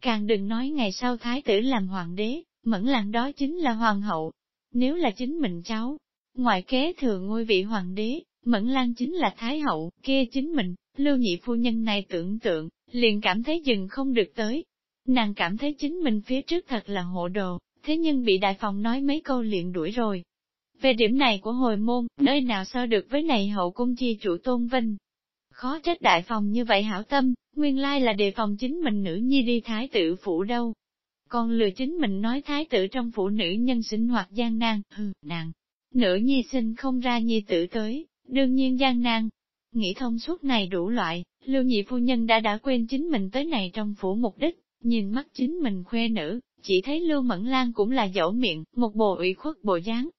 S1: Càng đừng nói ngày sau thái tử làm hoàng đế, mẫn làng đó chính là hoàng hậu. Nếu là chính mình cháu, ngoại kế thừa ngôi vị hoàng đế, mẫn lan chính là thái hậu, kia chính mình, lưu nhị phu nhân này tưởng tượng, liền cảm thấy dừng không được tới, Nàng cảm thấy chính mình phía trước thật là hộ đồ, thế nhưng bị đại phòng nói mấy câu liền đuổi rồi. Về điểm này của hồi môn, nơi nào so được với này hậu cung chi chủ tôn vinh. Khó trách đại phòng như vậy hảo tâm, nguyên lai là đề phòng chính mình nữ nhi đi thái tử phủ đâu. Còn lừa chính mình nói thái tử trong phủ nữ nhân sinh hoạt gian nan, hừ, nàng. Nữ nhi sinh không ra nhi tử tới, đương nhiên gian nan. Nghĩ thông suốt này đủ loại, lưu nhị phu nhân đã đã quên chính mình tới này trong phủ mục đích. Nhìn mắt chính mình khuê nữ, chỉ thấy Lưu Mẫn Lan cũng là dẫu miệng, một bộ ủy khuất bộ dáng.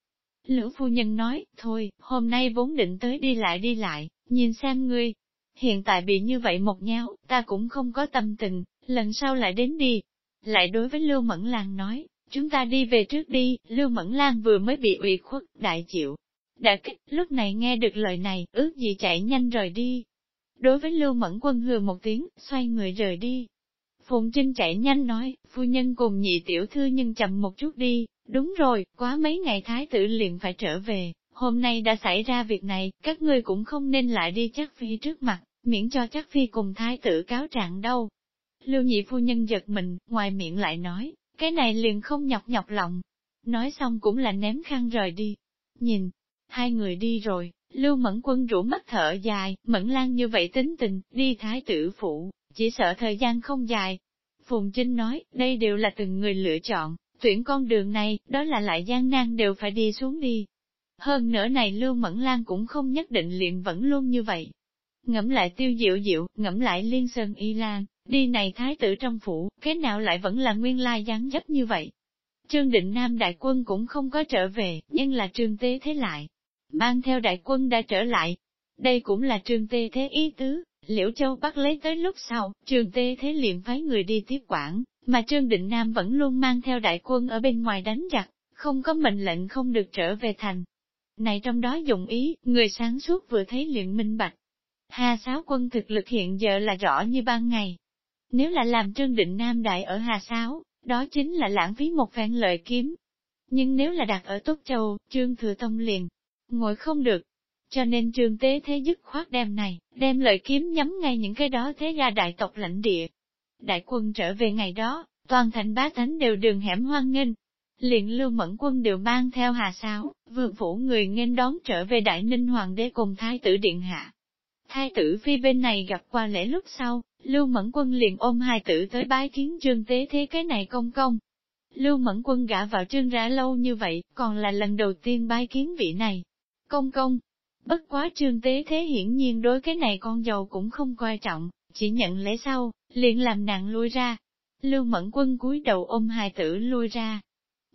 S1: Lữ phu nhân nói, thôi, hôm nay vốn định tới đi lại đi lại, nhìn xem ngươi. Hiện tại bị như vậy một nhau, ta cũng không có tâm tình, lần sau lại đến đi. Lại đối với Lưu Mẫn Lan nói, chúng ta đi về trước đi, Lưu Mẫn Lan vừa mới bị ủy khuất, đại chịu. Đã kích, lúc này nghe được lời này, ước gì chạy nhanh rời đi. Đối với Lưu Mẫn Quân hừ một tiếng, xoay người rời đi. Phùng Trinh chạy nhanh nói, phu nhân cùng nhị tiểu thư nhưng chậm một chút đi, đúng rồi, quá mấy ngày thái tử liền phải trở về, hôm nay đã xảy ra việc này, các ngươi cũng không nên lại đi chắc phi trước mặt, miễn cho chắc phi cùng thái tử cáo trạng đâu. Lưu nhị phu nhân giật mình, ngoài miệng lại nói, cái này liền không nhọc nhọc lòng. Nói xong cũng là ném khăn rời đi. Nhìn, hai người đi rồi, Lưu Mẫn Quân rủ mắt thở dài, Mẫn Lan như vậy tính tình, đi thái tử phụ, chỉ sợ thời gian không dài. Phùng Trinh nói, đây đều là từng người lựa chọn, tuyển con đường này, đó là lại gian nan đều phải đi xuống đi. Hơn nữa này Lưu Mẫn Lan cũng không nhất định liền vẫn luôn như vậy. Ngẫm lại tiêu diệu diệu, ngẫm lại liên sơn y lan, đi này thái tử trong phủ, cái nào lại vẫn là nguyên lai dáng dấp như vậy. Trương Định Nam đại quân cũng không có trở về, nhưng là trương tế thế lại. Mang theo đại quân đã trở lại. Đây cũng là trương tế thế ý tứ, Liễu Châu bắt lấy tới lúc sau, trường tê thế liền phái người đi tiếp quản, mà Trương Định Nam vẫn luôn mang theo đại quân ở bên ngoài đánh giặc, không có mệnh lệnh không được trở về thành. Này trong đó dùng ý, người sáng suốt vừa thấy liền minh bạch. Hà Sáo quân thực lực hiện giờ là rõ như ban ngày. Nếu là làm Trương Định Nam đại ở Hà Sáo, đó chính là lãng phí một phen lợi kiếm. Nhưng nếu là đặt ở Tốt Châu, Trương Thừa Tông liền, ngồi không được, cho nên trương tế thế dứt khoát đem này, đem lợi kiếm nhắm ngay những cái đó thế gia đại tộc lãnh địa. Đại quân trở về ngày đó, toàn thành bá thánh đều đường hẻm hoang nghênh. Liền lưu mẫn quân đều mang theo hà sáo, vượt phủ người nghênh đón trở về đại ninh hoàng đế cùng thái tử điện hạ. Thái tử phi bên này gặp qua lễ lúc sau, lưu mẫn quân liền ôm hai tử tới bái kiến trương tế thế cái này công công. Lưu mẫn quân gả vào trương ra lâu như vậy, còn là lần đầu tiên bái kiến vị này. Công công, Bất quá trương tế thế hiển nhiên đối cái này con dâu cũng không coi trọng, chỉ nhận lễ sau, liền làm nàng lui ra. Lưu mẫn quân cúi đầu ôm hài tử lui ra.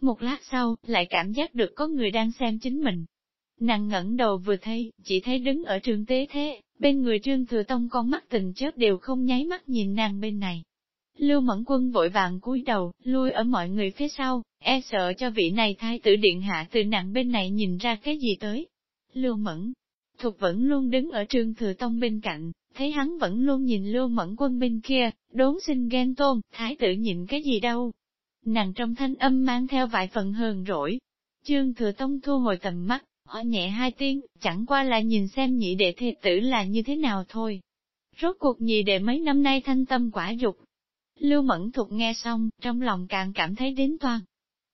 S1: Một lát sau, lại cảm giác được có người đang xem chính mình. Nàng ngẩng đầu vừa thấy, chỉ thấy đứng ở trương tế thế, bên người trương thừa tông con mắt tình chớp đều không nháy mắt nhìn nàng bên này. Lưu mẫn quân vội vàng cúi đầu, lui ở mọi người phía sau, e sợ cho vị này thái tử điện hạ từ nặng bên này nhìn ra cái gì tới. Lưu mẫn, Thục vẫn luôn đứng ở trương thừa tông bên cạnh, thấy hắn vẫn luôn nhìn lưu mẫn quân bên kia, đốn xin ghen tôn, thái tử nhịn cái gì đâu. Nàng trong thanh âm mang theo vài phần hờn rỗi. Trương thừa tông thu hồi tầm mắt, hỏi nhẹ hai tiếng, chẳng qua là nhìn xem nhị đệ thê tử là như thế nào thôi. Rốt cuộc nhị đệ mấy năm nay thanh tâm quả dục. Lưu Mẫn Thục nghe xong, trong lòng càng cảm thấy đến toan.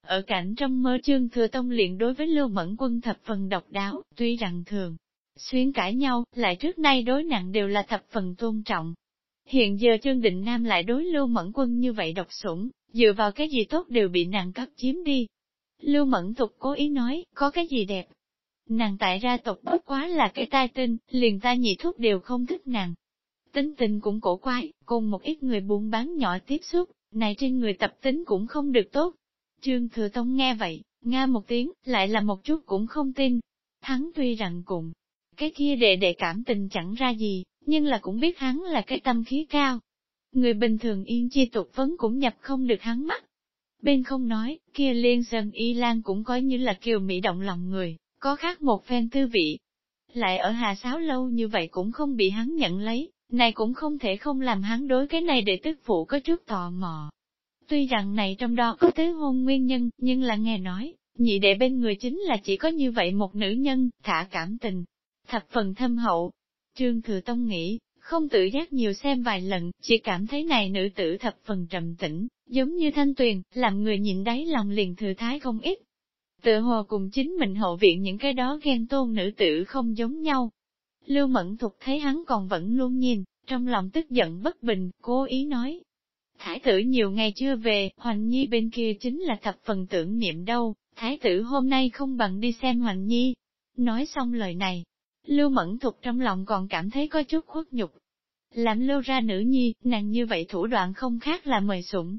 S1: Ở cảnh trong mơ trương thừa tông liền đối với Lưu Mẫn quân thập phần độc đáo, tuy rằng thường, xuyên cãi nhau, lại trước nay đối nặng đều là thập phần tôn trọng. Hiện giờ Trương Định Nam lại đối Lưu Mẫn quân như vậy độc sủng, dựa vào cái gì tốt đều bị nàng cấp chiếm đi. Lưu Mẫn tục cố ý nói, có cái gì đẹp. Nàng tại ra tộc bất quá là cái tai tinh, liền ta nhị thuốc đều không thích nàng, tính tình cũng cổ quái, cùng một ít người buôn bán nhỏ tiếp xúc, này trên người tập tính cũng không được tốt. Trương Thừa Tông nghe vậy, nga một tiếng, lại là một chút cũng không tin. Hắn tuy rằng cùng, cái kia đệ đệ cảm tình chẳng ra gì, nhưng là cũng biết hắn là cái tâm khí cao. Người bình thường yên chi tục vấn cũng nhập không được hắn mắt. Bên không nói, kia liên sơn y lan cũng coi như là kiều mỹ động lòng người, có khác một phen tư vị. Lại ở Hà Sáo lâu như vậy cũng không bị hắn nhận lấy, này cũng không thể không làm hắn đối cái này để tức phụ có trước tò mò. Tuy rằng này trong đó có tới hôn nguyên nhân, nhưng là nghe nói, nhị đệ bên người chính là chỉ có như vậy một nữ nhân, thả cảm tình, thập phần thâm hậu. Trương Thừa Tông nghĩ, không tự giác nhiều xem vài lần, chỉ cảm thấy này nữ tử thập phần trầm tĩnh, giống như thanh tuyền, làm người nhìn đáy lòng liền thừa thái không ít. Tự hồ cùng chính mình hậu viện những cái đó ghen tôn nữ tử không giống nhau, Lưu Mẫn Thục thấy hắn còn vẫn luôn nhìn, trong lòng tức giận bất bình, cố ý nói. Thái tử nhiều ngày chưa về, Hoành Nhi bên kia chính là thập phần tưởng niệm đâu, thái tử hôm nay không bằng đi xem Hoành Nhi. Nói xong lời này, Lưu Mẫn Thục trong lòng còn cảm thấy có chút khuất nhục. Làm lưu ra nữ nhi, nàng như vậy thủ đoạn không khác là mời sủng.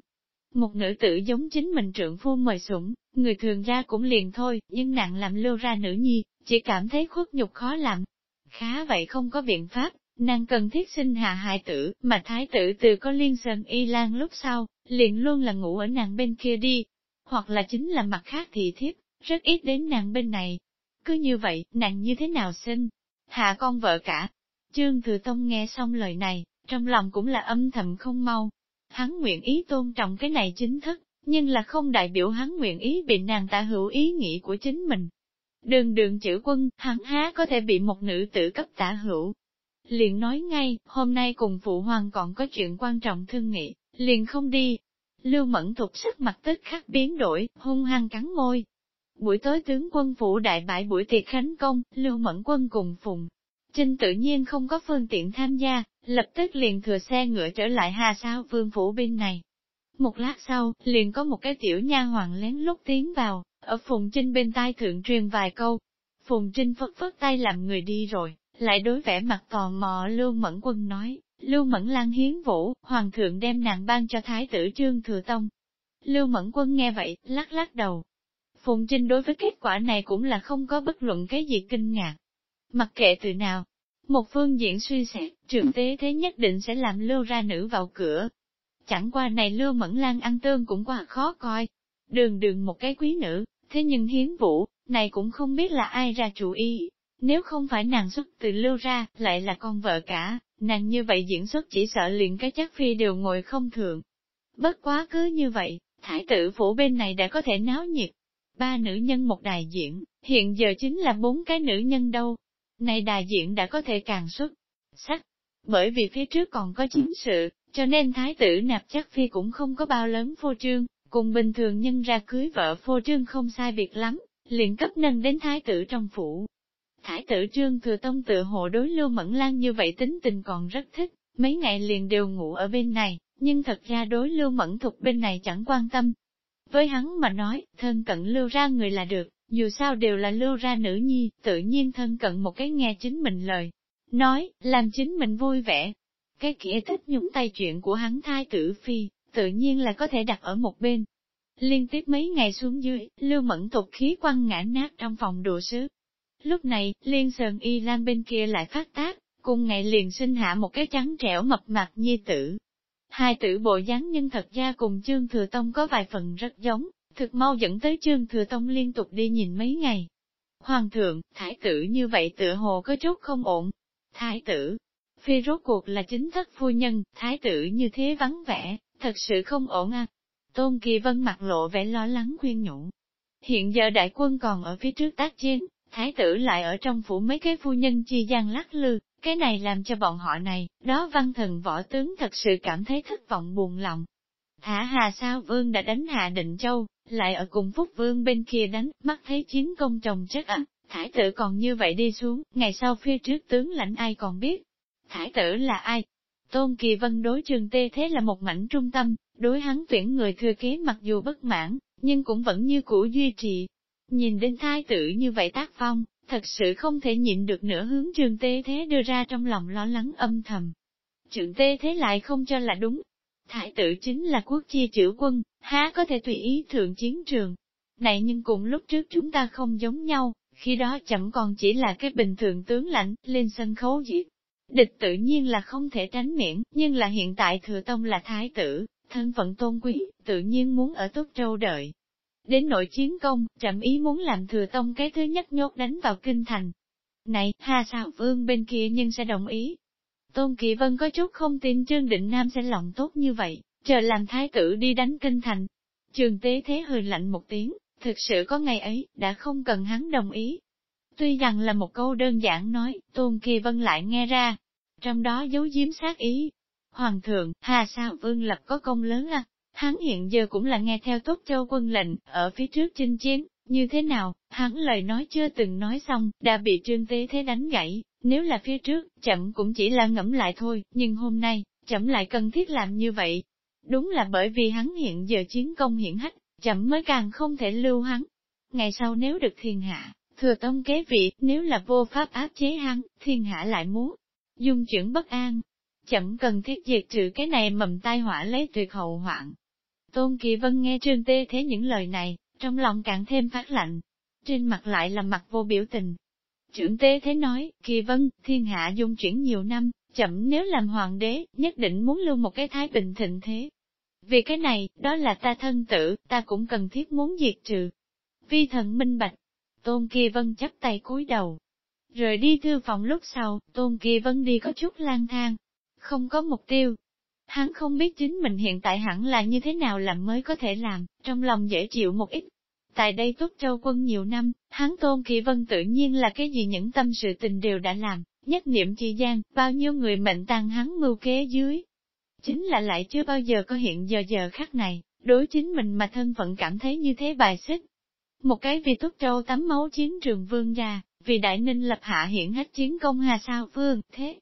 S1: Một nữ tử giống chính mình trượng phu mời sủng, người thường ra cũng liền thôi, nhưng nàng làm lưu ra nữ nhi, chỉ cảm thấy khuất nhục khó làm, Khá vậy không có biện pháp, nàng cần thiết sinh hạ hài tử, mà thái tử từ có liên sơn y lan lúc sau, liền luôn là ngủ ở nàng bên kia đi, hoặc là chính là mặt khác thị thiếp, rất ít đến nàng bên này. Cứ như vậy, nàng như thế nào sinh? Hạ con vợ cả. Trương Thừa Tông nghe xong lời này, trong lòng cũng là âm thầm không mau. Hắn nguyện ý tôn trọng cái này chính thức, nhưng là không đại biểu hắn nguyện ý bị nàng tả hữu ý nghĩ của chính mình. Đường đường chữ quân, hắn há có thể bị một nữ tử cấp tả hữu. Liền nói ngay, hôm nay cùng phụ hoàng còn có chuyện quan trọng thương nghị, liền không đi. Lưu mẫn thục sắc mặt tức khắc biến đổi, hung hăng cắn môi. Buổi tối tướng quân phủ đại bãi buổi tiệc khánh công, Lưu mẫn quân cùng phùng. Trinh tự nhiên không có phương tiện tham gia, lập tức liền thừa xe ngựa trở lại hà sao vương phủ bên này. Một lát sau, liền có một cái tiểu nha hoàng lén lút tiến vào, ở Phùng Trinh bên tai thượng truyền vài câu. Phùng Trinh phất phất tay làm người đi rồi, lại đối vẻ mặt tò mò Lưu Mẫn Quân nói, Lưu Mẫn Lan hiến vũ, hoàng thượng đem nàng ban cho thái tử Trương Thừa Tông. Lưu Mẫn Quân nghe vậy, lắc lắc đầu. Phùng Trinh đối với kết quả này cũng là không có bất luận cái gì kinh ngạc. Mặc kệ từ nào, một phương diện suy xét, trường tế thế nhất định sẽ làm lưu ra nữ vào cửa. Chẳng qua này lưu mẫn lan ăn tương cũng quá khó coi. Đường đường một cái quý nữ, Thế nhưng hiến vũ, này cũng không biết là ai ra chủ ý. Nếu không phải nàng xuất từ lưu ra, lại là con vợ cả, nàng như vậy diễn xuất chỉ sợ liền cái chắc phi đều ngồi không thường. Bất quá cứ như vậy, thái tử phủ bên này đã có thể náo nhiệt. Ba nữ nhân một đại diện, hiện giờ chính là bốn cái nữ nhân đâu. Này đại diện đã có thể càng xuất sắc. Bởi vì phía trước còn có chính sự, cho nên thái tử nạp chắc phi cũng không có bao lớn phô trương, Cùng bình thường nhân ra cưới vợ phô trương không sai biệt lắm, liền cấp nâng đến thái tử trong phủ. Thái tử trương thừa tông tự hộ đối lưu mẫn lan như vậy tính tình còn rất thích, mấy ngày liền đều ngủ ở bên này, nhưng thật ra đối lưu mẫn thục bên này chẳng quan tâm. Với hắn mà nói, thân cận lưu ra người là được, dù sao đều là lưu ra nữ nhi, tự nhiên thân cận một cái nghe chính mình lời. Nói, làm chính mình vui vẻ. Cái kia thích nhúng tay chuyện của hắn thai tử phi, tự nhiên là có thể đặt ở một bên. Liên tiếp mấy ngày xuống dưới, lưu mẫn tục khí quăng ngã nát trong phòng đồ sứ. Lúc này, liên sơn y lan bên kia lại phát tác, cùng ngày liền sinh hạ một cái trắng trẻo mập mạp nhi tử. Hai tử bộ dáng nhân thật ra cùng Trương Thừa Tông có vài phần rất giống, thực mau dẫn tới Trương Thừa Tông liên tục đi nhìn mấy ngày. Hoàng thượng, thái tử như vậy tựa hồ có chút không ổn. Thái tử, phi rốt cuộc là chính thất phu nhân, thái tử như thế vắng vẻ, thật sự không ổn à. Tôn Kỳ Vân mặt lộ vẻ lo lắng khuyên nhủ. Hiện giờ đại quân còn ở phía trước tác chiến, thái tử lại ở trong phủ mấy cái phu nhân chi gian lắc lư, cái này làm cho bọn họ này, đó văn thần võ tướng thật sự cảm thấy thất vọng buồn lòng. Thả hà sao vương đã đánh hạ định châu, lại ở cùng phúc vương bên kia đánh, mắt thấy chiến công trồng chất ạ, thái tử còn như vậy đi xuống, ngày sau phía trước tướng lãnh ai còn biết. Thái tử là ai? Tôn Kỳ Vân đối trường tê thế là một mảnh trung tâm, đối hắn tuyển người thừa kế mặc dù bất mãn, nhưng cũng vẫn như cũ duy trì. Nhìn đến thái tử như vậy tác phong, thật sự không thể nhịn được nữa hướng trường tê thế đưa ra trong lòng lo lắng âm thầm. Trường tê thế lại không cho là đúng. Thái tử chính là quốc chi chữ quân, há có thể tùy ý thượng chiến trường. Này nhưng cùng lúc trước chúng ta không giống nhau, khi đó chậm còn chỉ là cái bình thường tướng lãnh, lên sân khấu giết. Địch tự nhiên là không thể tránh miễn, nhưng là hiện tại thừa tông là thái tử, thân phận tôn quý, tự nhiên muốn ở Tốt Châu đợi. Đến nội chiến công, trầm ý muốn làm thừa tông cái thứ nhất nhốt đánh vào kinh thành. Này, hà sao vương bên kia nhưng sẽ đồng ý. Tôn Kỳ Vân có chút không tin Trương Định Nam sẽ lòng tốt như vậy, chờ làm thái tử đi đánh kinh thành. Trường tế thế hơi lạnh một tiếng, thực sự có ngày ấy, đã không cần hắn đồng ý. Tuy rằng là một câu đơn giản nói, Tôn Kỳ Vân lại nghe ra, trong đó giấu giếm sát ý. Hoàng thượng, hà sao vương lập có công lớn à? Hắn hiện giờ cũng là nghe theo tốt châu quân lệnh, ở phía trước chinh chiến, như thế nào, hắn lời nói chưa từng nói xong, đã bị trương tế thế đánh gãy, nếu là phía trước, chậm cũng chỉ là ngẫm lại thôi, nhưng hôm nay, chậm lại cần thiết làm như vậy. Đúng là bởi vì hắn hiện giờ chiến công hiển hách, chậm mới càng không thể lưu hắn. Ngày sau nếu được thiên hạ, thừa tông kế vị, nếu là vô pháp áp chế hắn, thiên hạ lại muốn dung chuyển bất an. Chậm cần thiết diệt trừ cái này mầm tai họa lấy tuyệt hậu hoạn. Tôn Kỳ Vân nghe Trương Tê thế những lời này, trong lòng càng thêm phát lạnh. Trên mặt lại là mặt vô biểu tình. Trưởng Tê thế nói, Kỳ Vân, thiên hạ dung chuyển nhiều năm, chậm nếu làm hoàng đế, nhất định muốn lưu một cái thái bình thịnh thế. Vì cái này, đó là ta thân tử, ta cũng cần thiết muốn diệt trừ. Vi thần minh bạch, Tôn Kỳ Vân chấp tay cúi đầu. Rời đi thư phòng lúc sau, Tôn Kỳ Vân đi có chút lang thang, không có mục tiêu. Hắn không biết chính mình hiện tại hẳn là như thế nào làm mới có thể làm, trong lòng dễ chịu một ít. Tại đây Túc Châu quân nhiều năm, hắn Tôn Kỳ Vân tự nhiên là cái gì những tâm sự tình đều đã làm, nhất niệm chi gian, bao nhiêu người mệnh tàn hắn mưu kế dưới. Chính là lại chưa bao giờ có hiện giờ giờ khác này, đối chính mình mà thân phận cảm thấy như thế bài xích. Một cái vì Túc Châu tắm máu chiến trường vương gia, vì Đại Ninh lập hạ hiển hết chiến công hà sao vương, thế.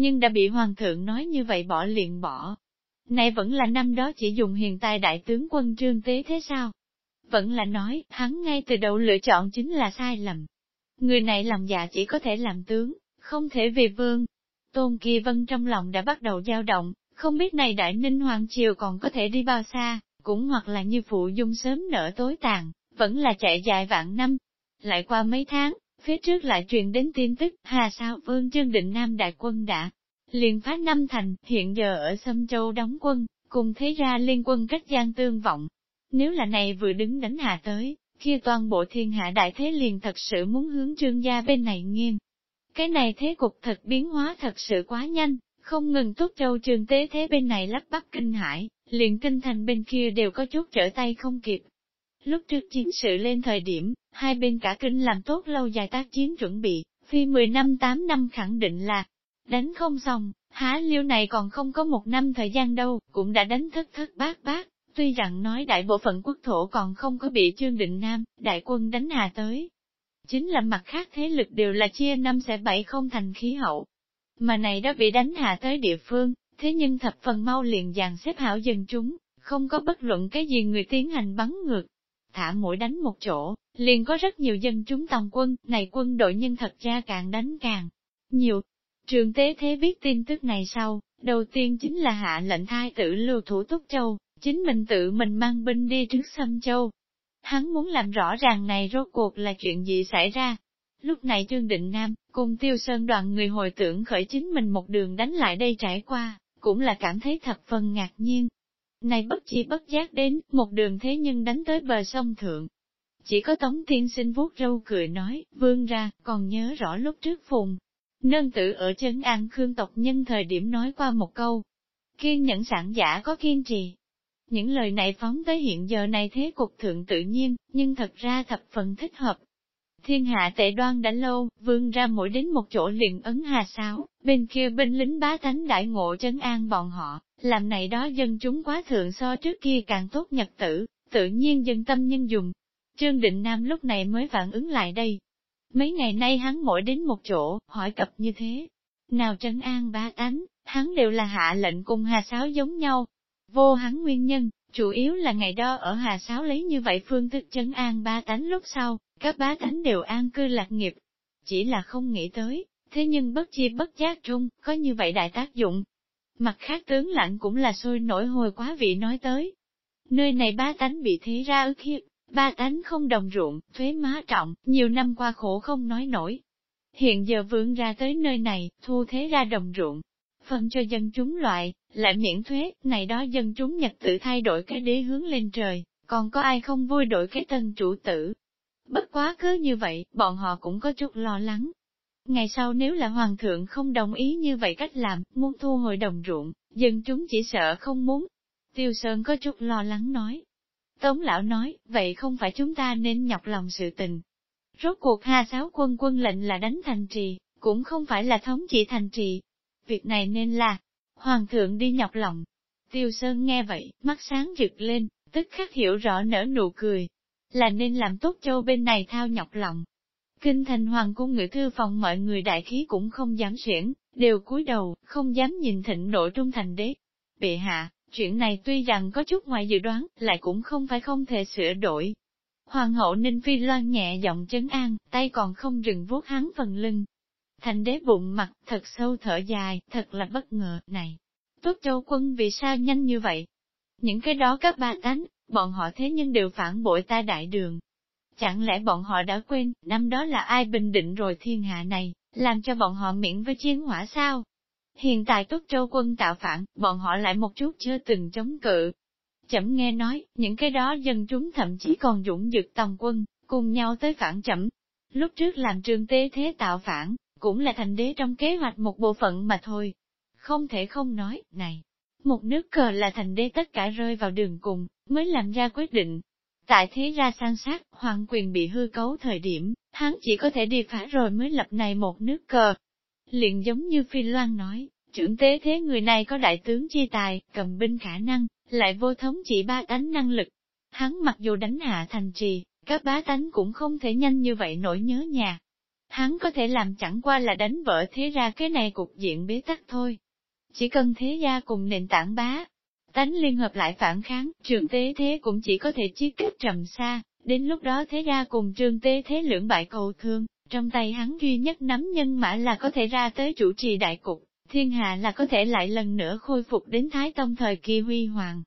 S1: Nhưng đã bị Hoàng thượng nói như vậy bỏ liền bỏ. Này vẫn là năm đó chỉ dùng hiện tại đại tướng quân trương tế thế sao? Vẫn là nói, hắn ngay từ đầu lựa chọn chính là sai lầm. Người này làm dạ chỉ có thể làm tướng, không thể về vương. Tôn Kỳ Vân trong lòng đã bắt đầu dao động, không biết này Đại Ninh Hoàng Triều còn có thể đi bao xa, cũng hoặc là như phụ dung sớm nở tối tàn, vẫn là chạy dài vạn năm. Lại qua mấy tháng, phía trước lại truyền đến tin tức, hà sao vương trương định Nam đại quân đã liền phá năm thành, hiện giờ ở Sâm Châu đóng quân, cùng thế ra liên quân cách gian tương vọng. Nếu là này vừa đứng đánh hạ tới, kia toàn bộ thiên hạ đại thế liền thật sự muốn hướng trương gia bên này nghiêng. Cái này thế cục thật biến hóa thật sự quá nhanh, không ngừng tốt châu trường tế thế bên này lắp bắp kinh hải, liền kinh thành bên kia đều có chút trở tay không kịp. Lúc trước chiến sự lên thời điểm, hai bên cả kinh làm tốt lâu dài tác chiến chuẩn bị, phi 10 năm 8 năm khẳng định là đánh không xong, há liêu này còn không có một năm thời gian đâu, cũng đã đánh thất thất bát bát. Tuy rằng nói đại bộ phận quốc thổ còn không có bị Trương Định Nam, đại quân đánh hà tới. Chính là mặt khác thế lực đều là chia năm sẽ bảy không thành khí hậu. Mà này đã bị đánh hạ tới địa phương, thế nhưng thập phần mau liền dàn xếp hảo dân chúng, không có bất luận cái gì người tiến hành bắn ngược, thả mũi đánh một chỗ, liền có rất nhiều dân chúng tòng quân, này quân đội nhân thật ra càng đánh càng nhiều. Trường tế thế biết tin tức này sau, đầu tiên chính là hạ lệnh thai tử lưu thủ Túc Châu, chính mình tự mình mang binh đi trước xâm Châu. Hắn muốn làm rõ ràng này rốt cuộc là chuyện gì xảy ra. Lúc này Trương Định Nam, cùng Tiêu Sơn đoàn người hồi tưởng khởi chính mình một đường đánh lại đây trải qua, cũng là cảm thấy thật phần ngạc nhiên, này bất chi bất giác đến, một đường thế nhưng đánh tới bờ sông thượng. Chỉ có Tống Thiên sinh vuốt râu cười nói, vương ra, còn nhớ rõ lúc trước phùng. Nân tử ở chân an khương tộc nhân thời điểm nói qua một câu. Kiên nhẫn sản giả có kiên trì. Những lời này phóng tới hiện giờ này thế cục thượng tự nhiên, nhưng thật ra thập phần thích hợp. Thiên hạ tệ đoan đã lâu, vương ra mỗi đến một chỗ liền ấn hà sáo, bên kia binh lính bá tánh đại ngộ chấn an bọn họ, làm này đó dân chúng quá thượng so trước kia càng tốt nhật tử, tự nhiên dân tâm nhân dùng. Trương Định Nam lúc này mới phản ứng lại đây. Mấy ngày nay hắn mỗi đến một chỗ, hỏi cập như thế. Nào trấn an bá tánh, hắn đều là hạ lệnh cùng hà sáo giống nhau. Vô hắn nguyên nhân, chủ yếu là ngày đó ở hà sáo lấy như vậy phương thức chấn an ba tánh lúc sau, các bá tánh đều an cư lạc nghiệp. Chỉ là không nghĩ tới, thế nhưng bất chi bất giác trung, có như vậy đại tác dụng. Mặt khác tướng lạnh cũng là sôi nổi hồi quá vị nói tới. Nơi này ba tánh bị thế ra ức hiếp, ba tánh không đồng ruộng, thuế má trọng, nhiều năm qua khổ không nói nổi. Hiện giờ vương ra tới nơi này, thu thế ra đồng ruộng, phân cho dân chúng loại, lại miễn thuế, này đó dân chúng nhật tự thay đổi cái đế hướng lên trời, còn có ai không vui đổi cái tân chủ tử. Bất quá cứ như vậy, bọn họ cũng có chút lo lắng. Ngày sau nếu là hoàng thượng không đồng ý như vậy cách làm, muốn thu hồi đồng ruộng, dân chúng chỉ sợ không muốn. Tiêu Sơn có chút lo lắng nói. Tống lão nói, vậy không phải chúng ta nên nhọc lòng sự tình. Rốt cuộc Hà sáu quân quân lệnh là đánh thành trì, cũng không phải là thống trị thành trì, việc này nên là, hoàng thượng đi nhọc lòng. Tiêu Sơn nghe vậy, mắt sáng rực lên, tức khắc hiểu rõ nở nụ cười, là nên làm tốt châu bên này thao nhọc lòng. Kinh thành hoàng cung ngự thư phòng mọi người đại khí cũng không dám xuyển, đều cúi đầu, không dám nhìn thịnh nộ trung thành đế. Bệ hạ, chuyện này tuy rằng có chút ngoài dự đoán, lại cũng không phải không thể sửa đổi. Hoàng hậu Ninh Phi loan nhẹ giọng chấn an, tay còn không dừng vuốt hắn phần lưng, Thành đế bụng mặt, thật sâu thở dài, thật là bất ngờ, này. Tốt châu quân vì sao nhanh như vậy? Những cái đó các ba tánh, bọn họ thế nhưng đều phản bội ta đại đường. Chẳng lẽ bọn họ đã quên, năm đó là ai bình định rồi thiên hạ này, làm cho bọn họ miễn với chiến hỏa sao? Hiện tại Tốt Châu quân tạo phản, bọn họ lại một chút chưa từng chống cự. Chậm nghe nói, những cái đó dân chúng thậm chí còn dũng dực tòng quân, cùng nhau tới phản chậm. Lúc trước làm trường tế thế tạo phản, cũng là thành đế trong kế hoạch một bộ phận mà thôi. Không thể không nói, này, một nước cờ là thành đế tất cả rơi vào đường cùng, mới làm ra quyết định. Tại thế ra san sát, hoàng quyền bị hư cấu thời điểm, hắn chỉ có thể đi phá rồi mới lập này một nước cờ. Liền giống như Phi Loan nói, trưởng tế thế người này có đại tướng chi tài, cầm binh khả năng, lại vô thống chỉ ba đánh năng lực. Hắn mặc dù đánh hạ thành trì, các bá tánh cũng không thể nhanh như vậy nổi nhớ nhà, Hắn có thể làm chẳng qua là đánh vỡ thế ra cái này cục diện bế tắc thôi. Chỉ cần thế gia cùng nền tảng bá, tánh liên hợp lại phản kháng, trường tế thế cũng chỉ có thể chiết kết trầm xa, đến lúc đó thế gia cùng trường tế thế lưỡng bại cầu thương, trong tay hắn duy nhất nắm nhân mã là có thể ra tới chủ trì đại cục, thiên hạ là có thể lại lần nữa khôi phục đến Thái Tông thời kỳ huy hoàng.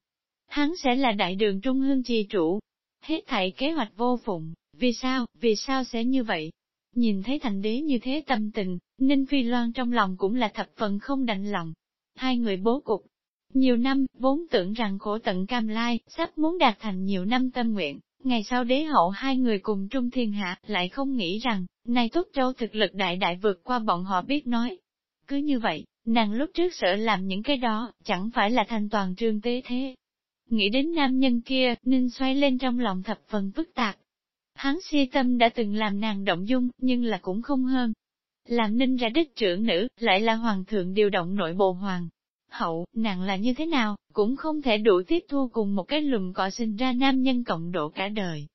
S1: Hắn sẽ là đại đường trung hương trì chủ. Hết thảy kế hoạch vô phụng, vì sao, vì sao sẽ như vậy? Nhìn thấy thành đế như thế tâm tình, Ninh Phi Loan trong lòng cũng là thập phần không đành lòng. Hai người bố cục. Nhiều năm, vốn tưởng rằng khổ tận cam lai, sắp muốn đạt thành nhiều năm tâm nguyện, ngày sau đế hậu hai người cùng trung thiên hạ, lại không nghĩ rằng, này tốt châu thực lực đại đại vượt qua bọn họ biết nói. Cứ như vậy, nàng lúc trước sợ làm những cái đó, chẳng phải là thành toàn trương tế thế. Nghĩ đến nam nhân kia, Ninh xoay lên trong lòng thập phần phức tạp, Hắn si tâm đã từng làm nàng động dung, nhưng là cũng không hơn. Làm ninh ra đích trưởng nữ, lại là hoàng thượng điều động nội bộ hoàng. Hậu, nàng là như thế nào, cũng không thể đủ tiếp thu cùng một cái lùm cọ sinh ra nam nhân cộng độ cả đời.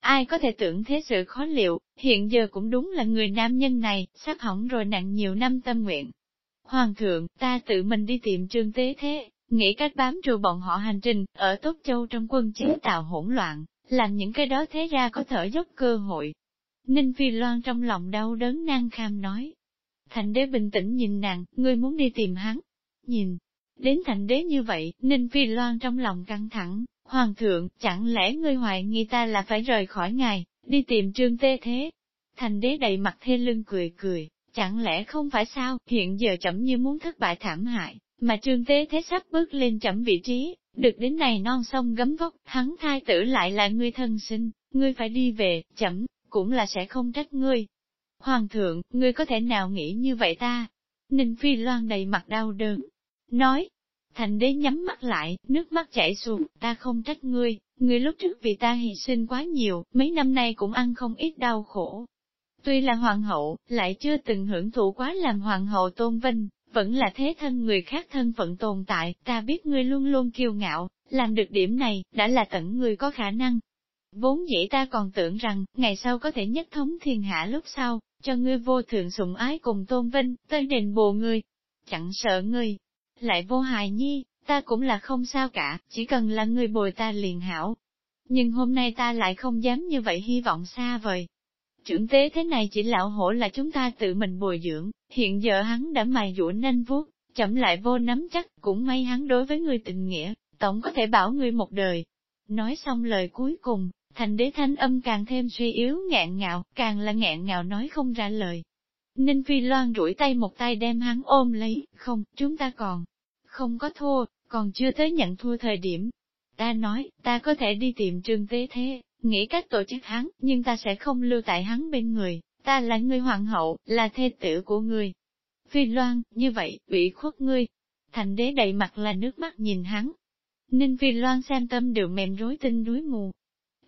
S1: Ai có thể tưởng thế sự khó liệu, hiện giờ cũng đúng là người nam nhân này, sắp hỏng rồi nặng nhiều năm tâm nguyện. Hoàng thượng, ta tự mình đi tìm trương tế thế, nghĩ cách bám trụ bọn họ hành trình, ở Tốt Châu trong quân chế tạo hỗn loạn, làm những cái đó thế ra có thở dốc cơ hội. Ninh Phi Loan trong lòng đau đớn nan kham nói. Thành đế bình tĩnh nhìn nàng, ngươi muốn đi tìm hắn. Nhìn, đến thành đế như vậy, Ninh Phi Loan trong lòng căng thẳng, Hoàng thượng, chẳng lẽ ngươi hoài nghi ta là phải rời khỏi ngài, đi tìm trương tê thế? Thành đế đầy mặt thê lưng cười cười, chẳng lẽ không phải sao, hiện giờ chậm như muốn thất bại thảm hại, mà trương tế thế sắp bước lên chậm vị trí, được đến này non sông gấm vóc, hắn thai tử lại là ngươi thân sinh, ngươi phải đi về, chậm, cũng là sẽ không trách ngươi. Hoàng thượng, ngươi có thể nào nghĩ như vậy ta? Ninh Phi Loan đầy mặt đau đớn. Nói, thành đế nhắm mắt lại, nước mắt chảy xuống, ta không trách ngươi, ngươi lúc trước vì ta hy sinh quá nhiều, mấy năm nay cũng ăn không ít đau khổ. Tuy là hoàng hậu, lại chưa từng hưởng thụ quá làm hoàng hậu tôn vinh, vẫn là thế thân người khác thân phận tồn tại, ta biết ngươi luôn luôn kiêu ngạo, làm được điểm này, đã là tận người có khả năng. Vốn dĩ ta còn tưởng rằng, ngày sau có thể nhất thống thiên hạ lúc sau, cho ngươi vô thượng sủng ái cùng tôn vinh, tới đền bù ngươi. Chẳng sợ ngươi, lại vô hài nhi, ta cũng là không sao cả, chỉ cần là ngươi bồi ta liền hảo. Nhưng hôm nay ta lại không dám như vậy hy vọng xa vời. Trưởng tế thế này chỉ lão hổ là chúng ta tự mình bồi dưỡng, hiện giờ hắn đã mài dũa nanh vuốt, chậm lại vô nắm chắc, cũng may hắn đối với người tình nghĩa, tổng có thể bảo người một đời. Nói xong lời cuối cùng, thành đế thanh âm càng thêm suy yếu ngạn ngạo, càng là ngạn ngạo nói không ra lời. Ninh Phi Loan rủi tay một tay đem hắn ôm lấy, không, chúng ta còn không có thua, còn chưa tới nhận thua thời điểm. Ta nói, ta có thể đi tìm trương tế thế, nghĩ cách tổ chức hắn, nhưng ta sẽ không lưu tại hắn bên người, ta là người hoàng hậu, là thê tử của người. Phi Loan, như vậy, bị khuất ngươi. Thành đế đầy mặt là nước mắt nhìn hắn. Ninh Phi Loan xem tâm đều mềm rối tinh núi mù.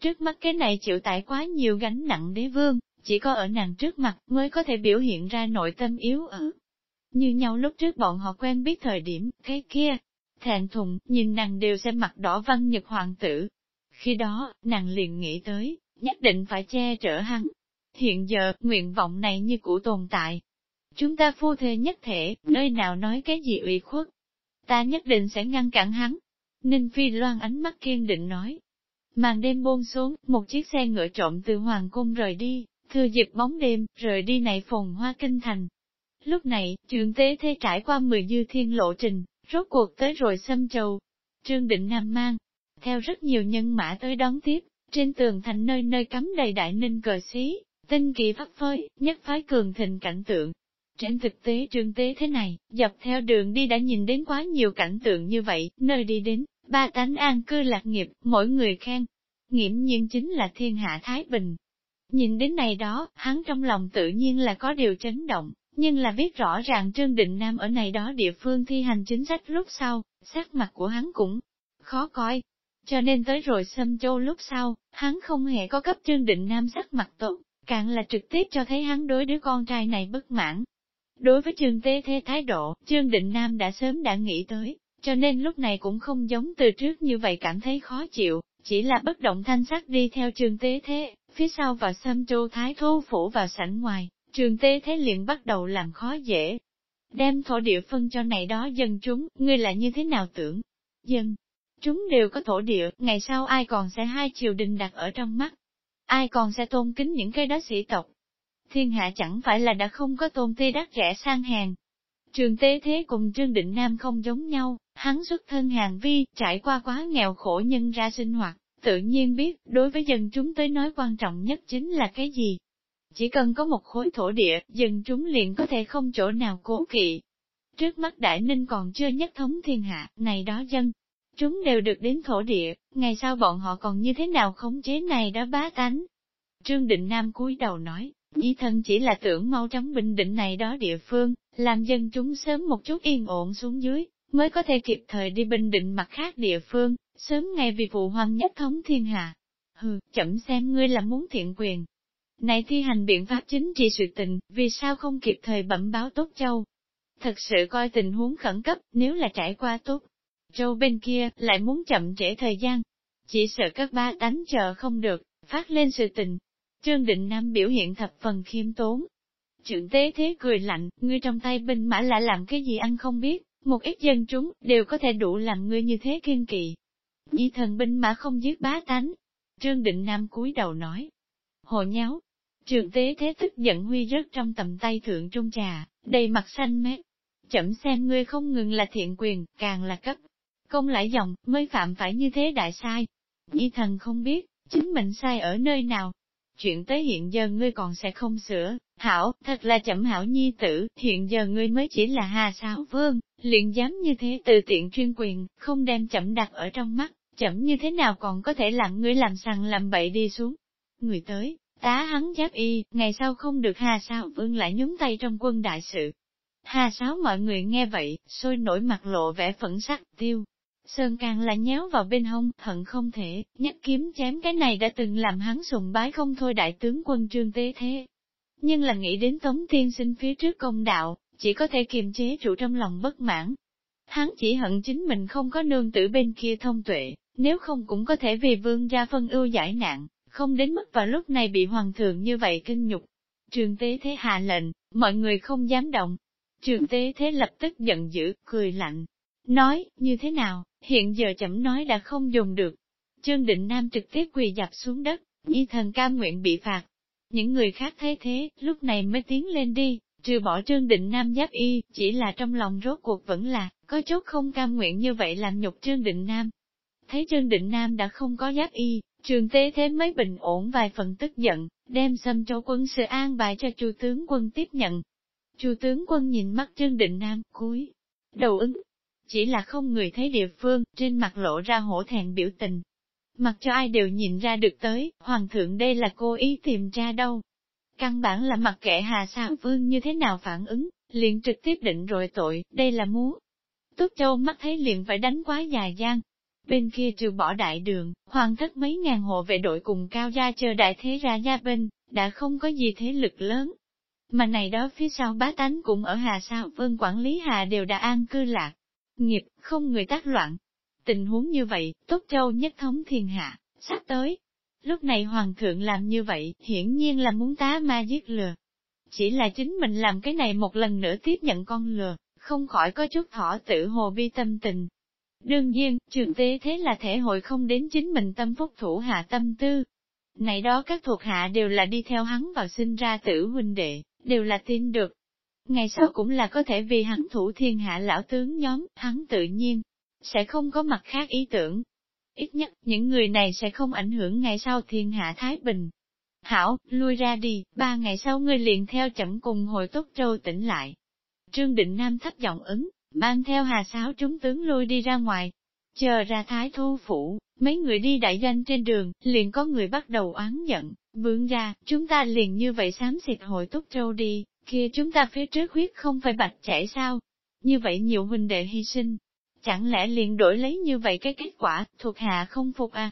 S1: Trước mắt cái này chịu tải quá nhiều gánh nặng đế vương, chỉ có ở nàng trước mặt mới có thể biểu hiện ra nội tâm yếu ở. Như nhau lúc trước bọn họ quen biết thời điểm, cái kia, thẹn thùng, nhìn nàng đều xem mặt đỏ văn nhật hoàng tử. Khi đó, nàng liền nghĩ tới, nhất định phải che chở hắn. Hiện giờ, nguyện vọng này như cũ tồn tại. Chúng ta phu thê nhất thể, nơi nào nói cái gì ủy khuất. Ta nhất định sẽ ngăn cản hắn. Ninh Phi loan ánh mắt kiên định nói. Màn đêm buông xuống, một chiếc xe ngựa trộm từ Hoàng Cung rời đi, thừa dịp bóng đêm, rời đi này phồn hoa kinh thành. Lúc này, trường tế thế trải qua mười dư thiên lộ trình, rốt cuộc tới rồi xâm châu. Trương Định Nam mang, theo rất nhiều nhân mã tới đón tiếp, trên tường thành nơi nơi cắm đầy đại ninh cờ xí, tinh kỳ phát phơi, nhất phái cường thịnh cảnh tượng. Trên thực tế trường tế thế này, dọc theo đường đi đã nhìn đến quá nhiều cảnh tượng như vậy, nơi đi đến, ba tánh an cư lạc nghiệp, mỗi người khen. Nghiễm nhiên chính là thiên hạ Thái Bình. Nhìn đến này đó, hắn trong lòng tự nhiên là có điều chấn động, nhưng là biết rõ ràng Trương Định Nam ở này đó địa phương thi hành chính sách lúc sau, sắc mặt của hắn cũng khó coi. Cho nên tới rồi xâm châu lúc sau, hắn không hề có cấp Trương Định Nam sắc mặt tốt, càng là trực tiếp cho thấy hắn đối đứa con trai này bất mãn. Đối với Trương Tế Thế thái độ, Trương Định Nam đã sớm đã nghĩ tới, cho nên lúc này cũng không giống từ trước như vậy cảm thấy khó chịu, chỉ là bất động thanh sắc đi theo Trương Tế Thế, phía sau vào xâm châu thái thu phủ vào sảnh ngoài, trương tê thế liền bắt đầu làm khó dễ. Đem thổ địa phân cho này đó dân chúng, ngươi là như thế nào tưởng? Dân, chúng đều có thổ địa, ngày sau ai còn sẽ hai triều đình đặt ở trong mắt? Ai còn sẽ tôn kính những cái đó sĩ tộc? Thiên hạ chẳng phải là đã không có tôn ti đắt rẻ sang hàng. Trường tế thế cùng Trương Định Nam không giống nhau, hắn xuất thân hàng vi, trải qua quá nghèo khổ nhân ra sinh hoạt, tự nhiên biết, đối với dân chúng tới nói quan trọng nhất chính là cái gì, chỉ cần có một khối thổ địa, dân chúng liền có thể không chỗ nào cố kỵ. Trước mắt Đại Ninh còn chưa nhất thống thiên hạ, này đó dân, chúng đều được đến thổ địa, ngày sau bọn họ còn như thế nào khống chế này đó bá tánh. Trương Định Nam cúi đầu nói, Nhi thân chỉ là tưởng mau chóng bình định này đó địa phương, làm dân chúng sớm một chút yên ổn xuống dưới, mới có thể kịp thời đi bình định mặt khác địa phương, sớm ngày vì phụ hoàng nhất thống thiên hạ. Hừ, chậm xem ngươi là muốn thiện quyền, này thi hành biện pháp chính trị sự tình, vì sao không kịp thời bẩm báo tốt châu? Thật sự coi tình huống khẩn cấp, nếu là trải qua tốt. Châu bên kia, lại muốn chậm trễ thời gian. Chỉ sợ các ba đánh chờ không được, phát lên sự tình. Trương Định Nam biểu hiện thập phần khiêm tốn. Trưởng tế thế cười lạnh, ngươi trong tay binh mã lại làm cái gì ăn không biết, một ít dân chúng, đều có thể đủ làm ngươi như thế kiên kỵ. Di thần binh mã không giết bá tánh. Trương Định Nam cúi đầu nói. Hồ nháo, Trường tế thế tức giận huy rớt trong tầm tay thượng trung trà, đầy mặt xanh mét. Chậm xem ngươi không ngừng là thiện quyền, càng là cấp. Công lại dòng, mới phạm phải như thế đại sai. Nhi thần không biết, chính mình sai ở nơi nào. Chuyện tới hiện giờ ngươi còn sẽ không sửa, hảo, thật là chậm hảo nhi tử, hiện giờ ngươi mới chỉ là hà sáo vương, liền dám như thế từ tiện chuyên quyền, không đem chậm đặt ở trong mắt, chậm như thế nào còn có thể làm ngươi làm sằng làm bậy đi xuống. Người tới, Tá hắn giáp y, ngày sau không được Hà sáo Vương lại nhúng tay trong quân đại sự. Hà Sáo mọi người nghe vậy, sôi nổi mặt lộ vẻ phẫn sắc, tiêu. Sơn càng là nhéo vào bên hông, hận không thể, nhắc kiếm chém cái này đã từng làm hắn sùng bái không thôi đại tướng quân trương tế thế. Nhưng là nghĩ đến Tống Tiên Sinh phía trước công đạo, chỉ có thể kiềm chế trụ trong lòng bất mãn. Hắn chỉ hận chính mình không có nương tử bên kia thông tuệ, nếu không cũng có thể vì vương gia phân ưu giải nạn, không đến mức vào lúc này bị hoàng thượng như vậy kinh nhục. Trường tế thế hạ lệnh, mọi người không dám động. Trường tế thế lập tức giận dữ, cười lạnh. Nói, như thế nào, hiện giờ chậm nói đã không dùng được. Trương Định Nam trực tiếp quỳ dạp xuống đất, y thần cam nguyện bị phạt. Những người khác thấy thế, lúc này mới tiến lên đi, trừ bỏ Trương Định Nam giáp y, chỉ là trong lòng rốt cuộc vẫn là, có chút không cam nguyện như vậy làm nhục Trương Định Nam. Thấy Trương Định Nam đã không có giáp y, trường tế thế mới bình ổn vài phần tức giận, đem xâm châu quân sự an bài cho chu tướng quân tiếp nhận. chu tướng quân nhìn mắt Trương Định Nam, cúi, đầu ứng. Chỉ là không người thấy địa phương, trên mặt lộ ra hổ thẹn biểu tình. Mặc cho ai đều nhìn ra được tới, hoàng thượng đây là cô ý tìm ra đâu. Căn bản là mặc kệ Hà sao Vương như thế nào phản ứng, liền trực tiếp định rồi tội, đây là muốn. Túc Châu mắt thấy liền phải đánh quá dài gian, Bên kia trừ bỏ đại đường, hoàng thất mấy ngàn hộ vệ đội cùng cao gia chờ đại thế ra gia bên, đã không có gì thế lực lớn. Mà này đó phía sau bá tánh cũng ở Hà Sao Vương quản lý Hà đều đã an cư lạc. Nghiệp, không người tác loạn. Tình huống như vậy, Tốt Châu nhất thống thiên hạ, sắp tới. Lúc này Hoàng thượng làm như vậy, hiển nhiên là muốn tá ma giết lừa. Chỉ là chính mình làm cái này một lần nữa tiếp nhận con lừa, không khỏi có chút thỏ tự hồ bi tâm tình, Đương nhiên, trường tế thế là thể hội không đến chính mình tâm phúc thủ hạ tâm tư. Này đó các thuộc hạ đều là đi theo hắn vào sinh ra tử huynh đệ, đều là tin được. Ngày sau cũng là có thể vì hắn thủ thiên hạ lão tướng nhóm, hắn tự nhiên, sẽ không có mặt khác ý tưởng. Ít nhất, những người này sẽ không ảnh hưởng ngày sau thiên hạ Thái Bình. Hảo, lui ra đi, ba ngày sau ngươi liền theo chậm cùng hồi tốt trâu tỉnh lại. Trương Định Nam thấp giọng ứng, mang theo hà sáo chúng tướng lui đi ra ngoài. Chờ ra thái thu phủ, mấy người đi đại danh trên đường, liền có người bắt đầu oán giận, vướng ra, chúng ta liền như vậy xám xịt hội túc trâu đi, kia chúng ta phía trước huyết không phải bạch chảy sao? Như vậy nhiều huynh đệ hy sinh, chẳng lẽ liền đổi lấy như vậy cái kết quả, thuộc hạ không phục à?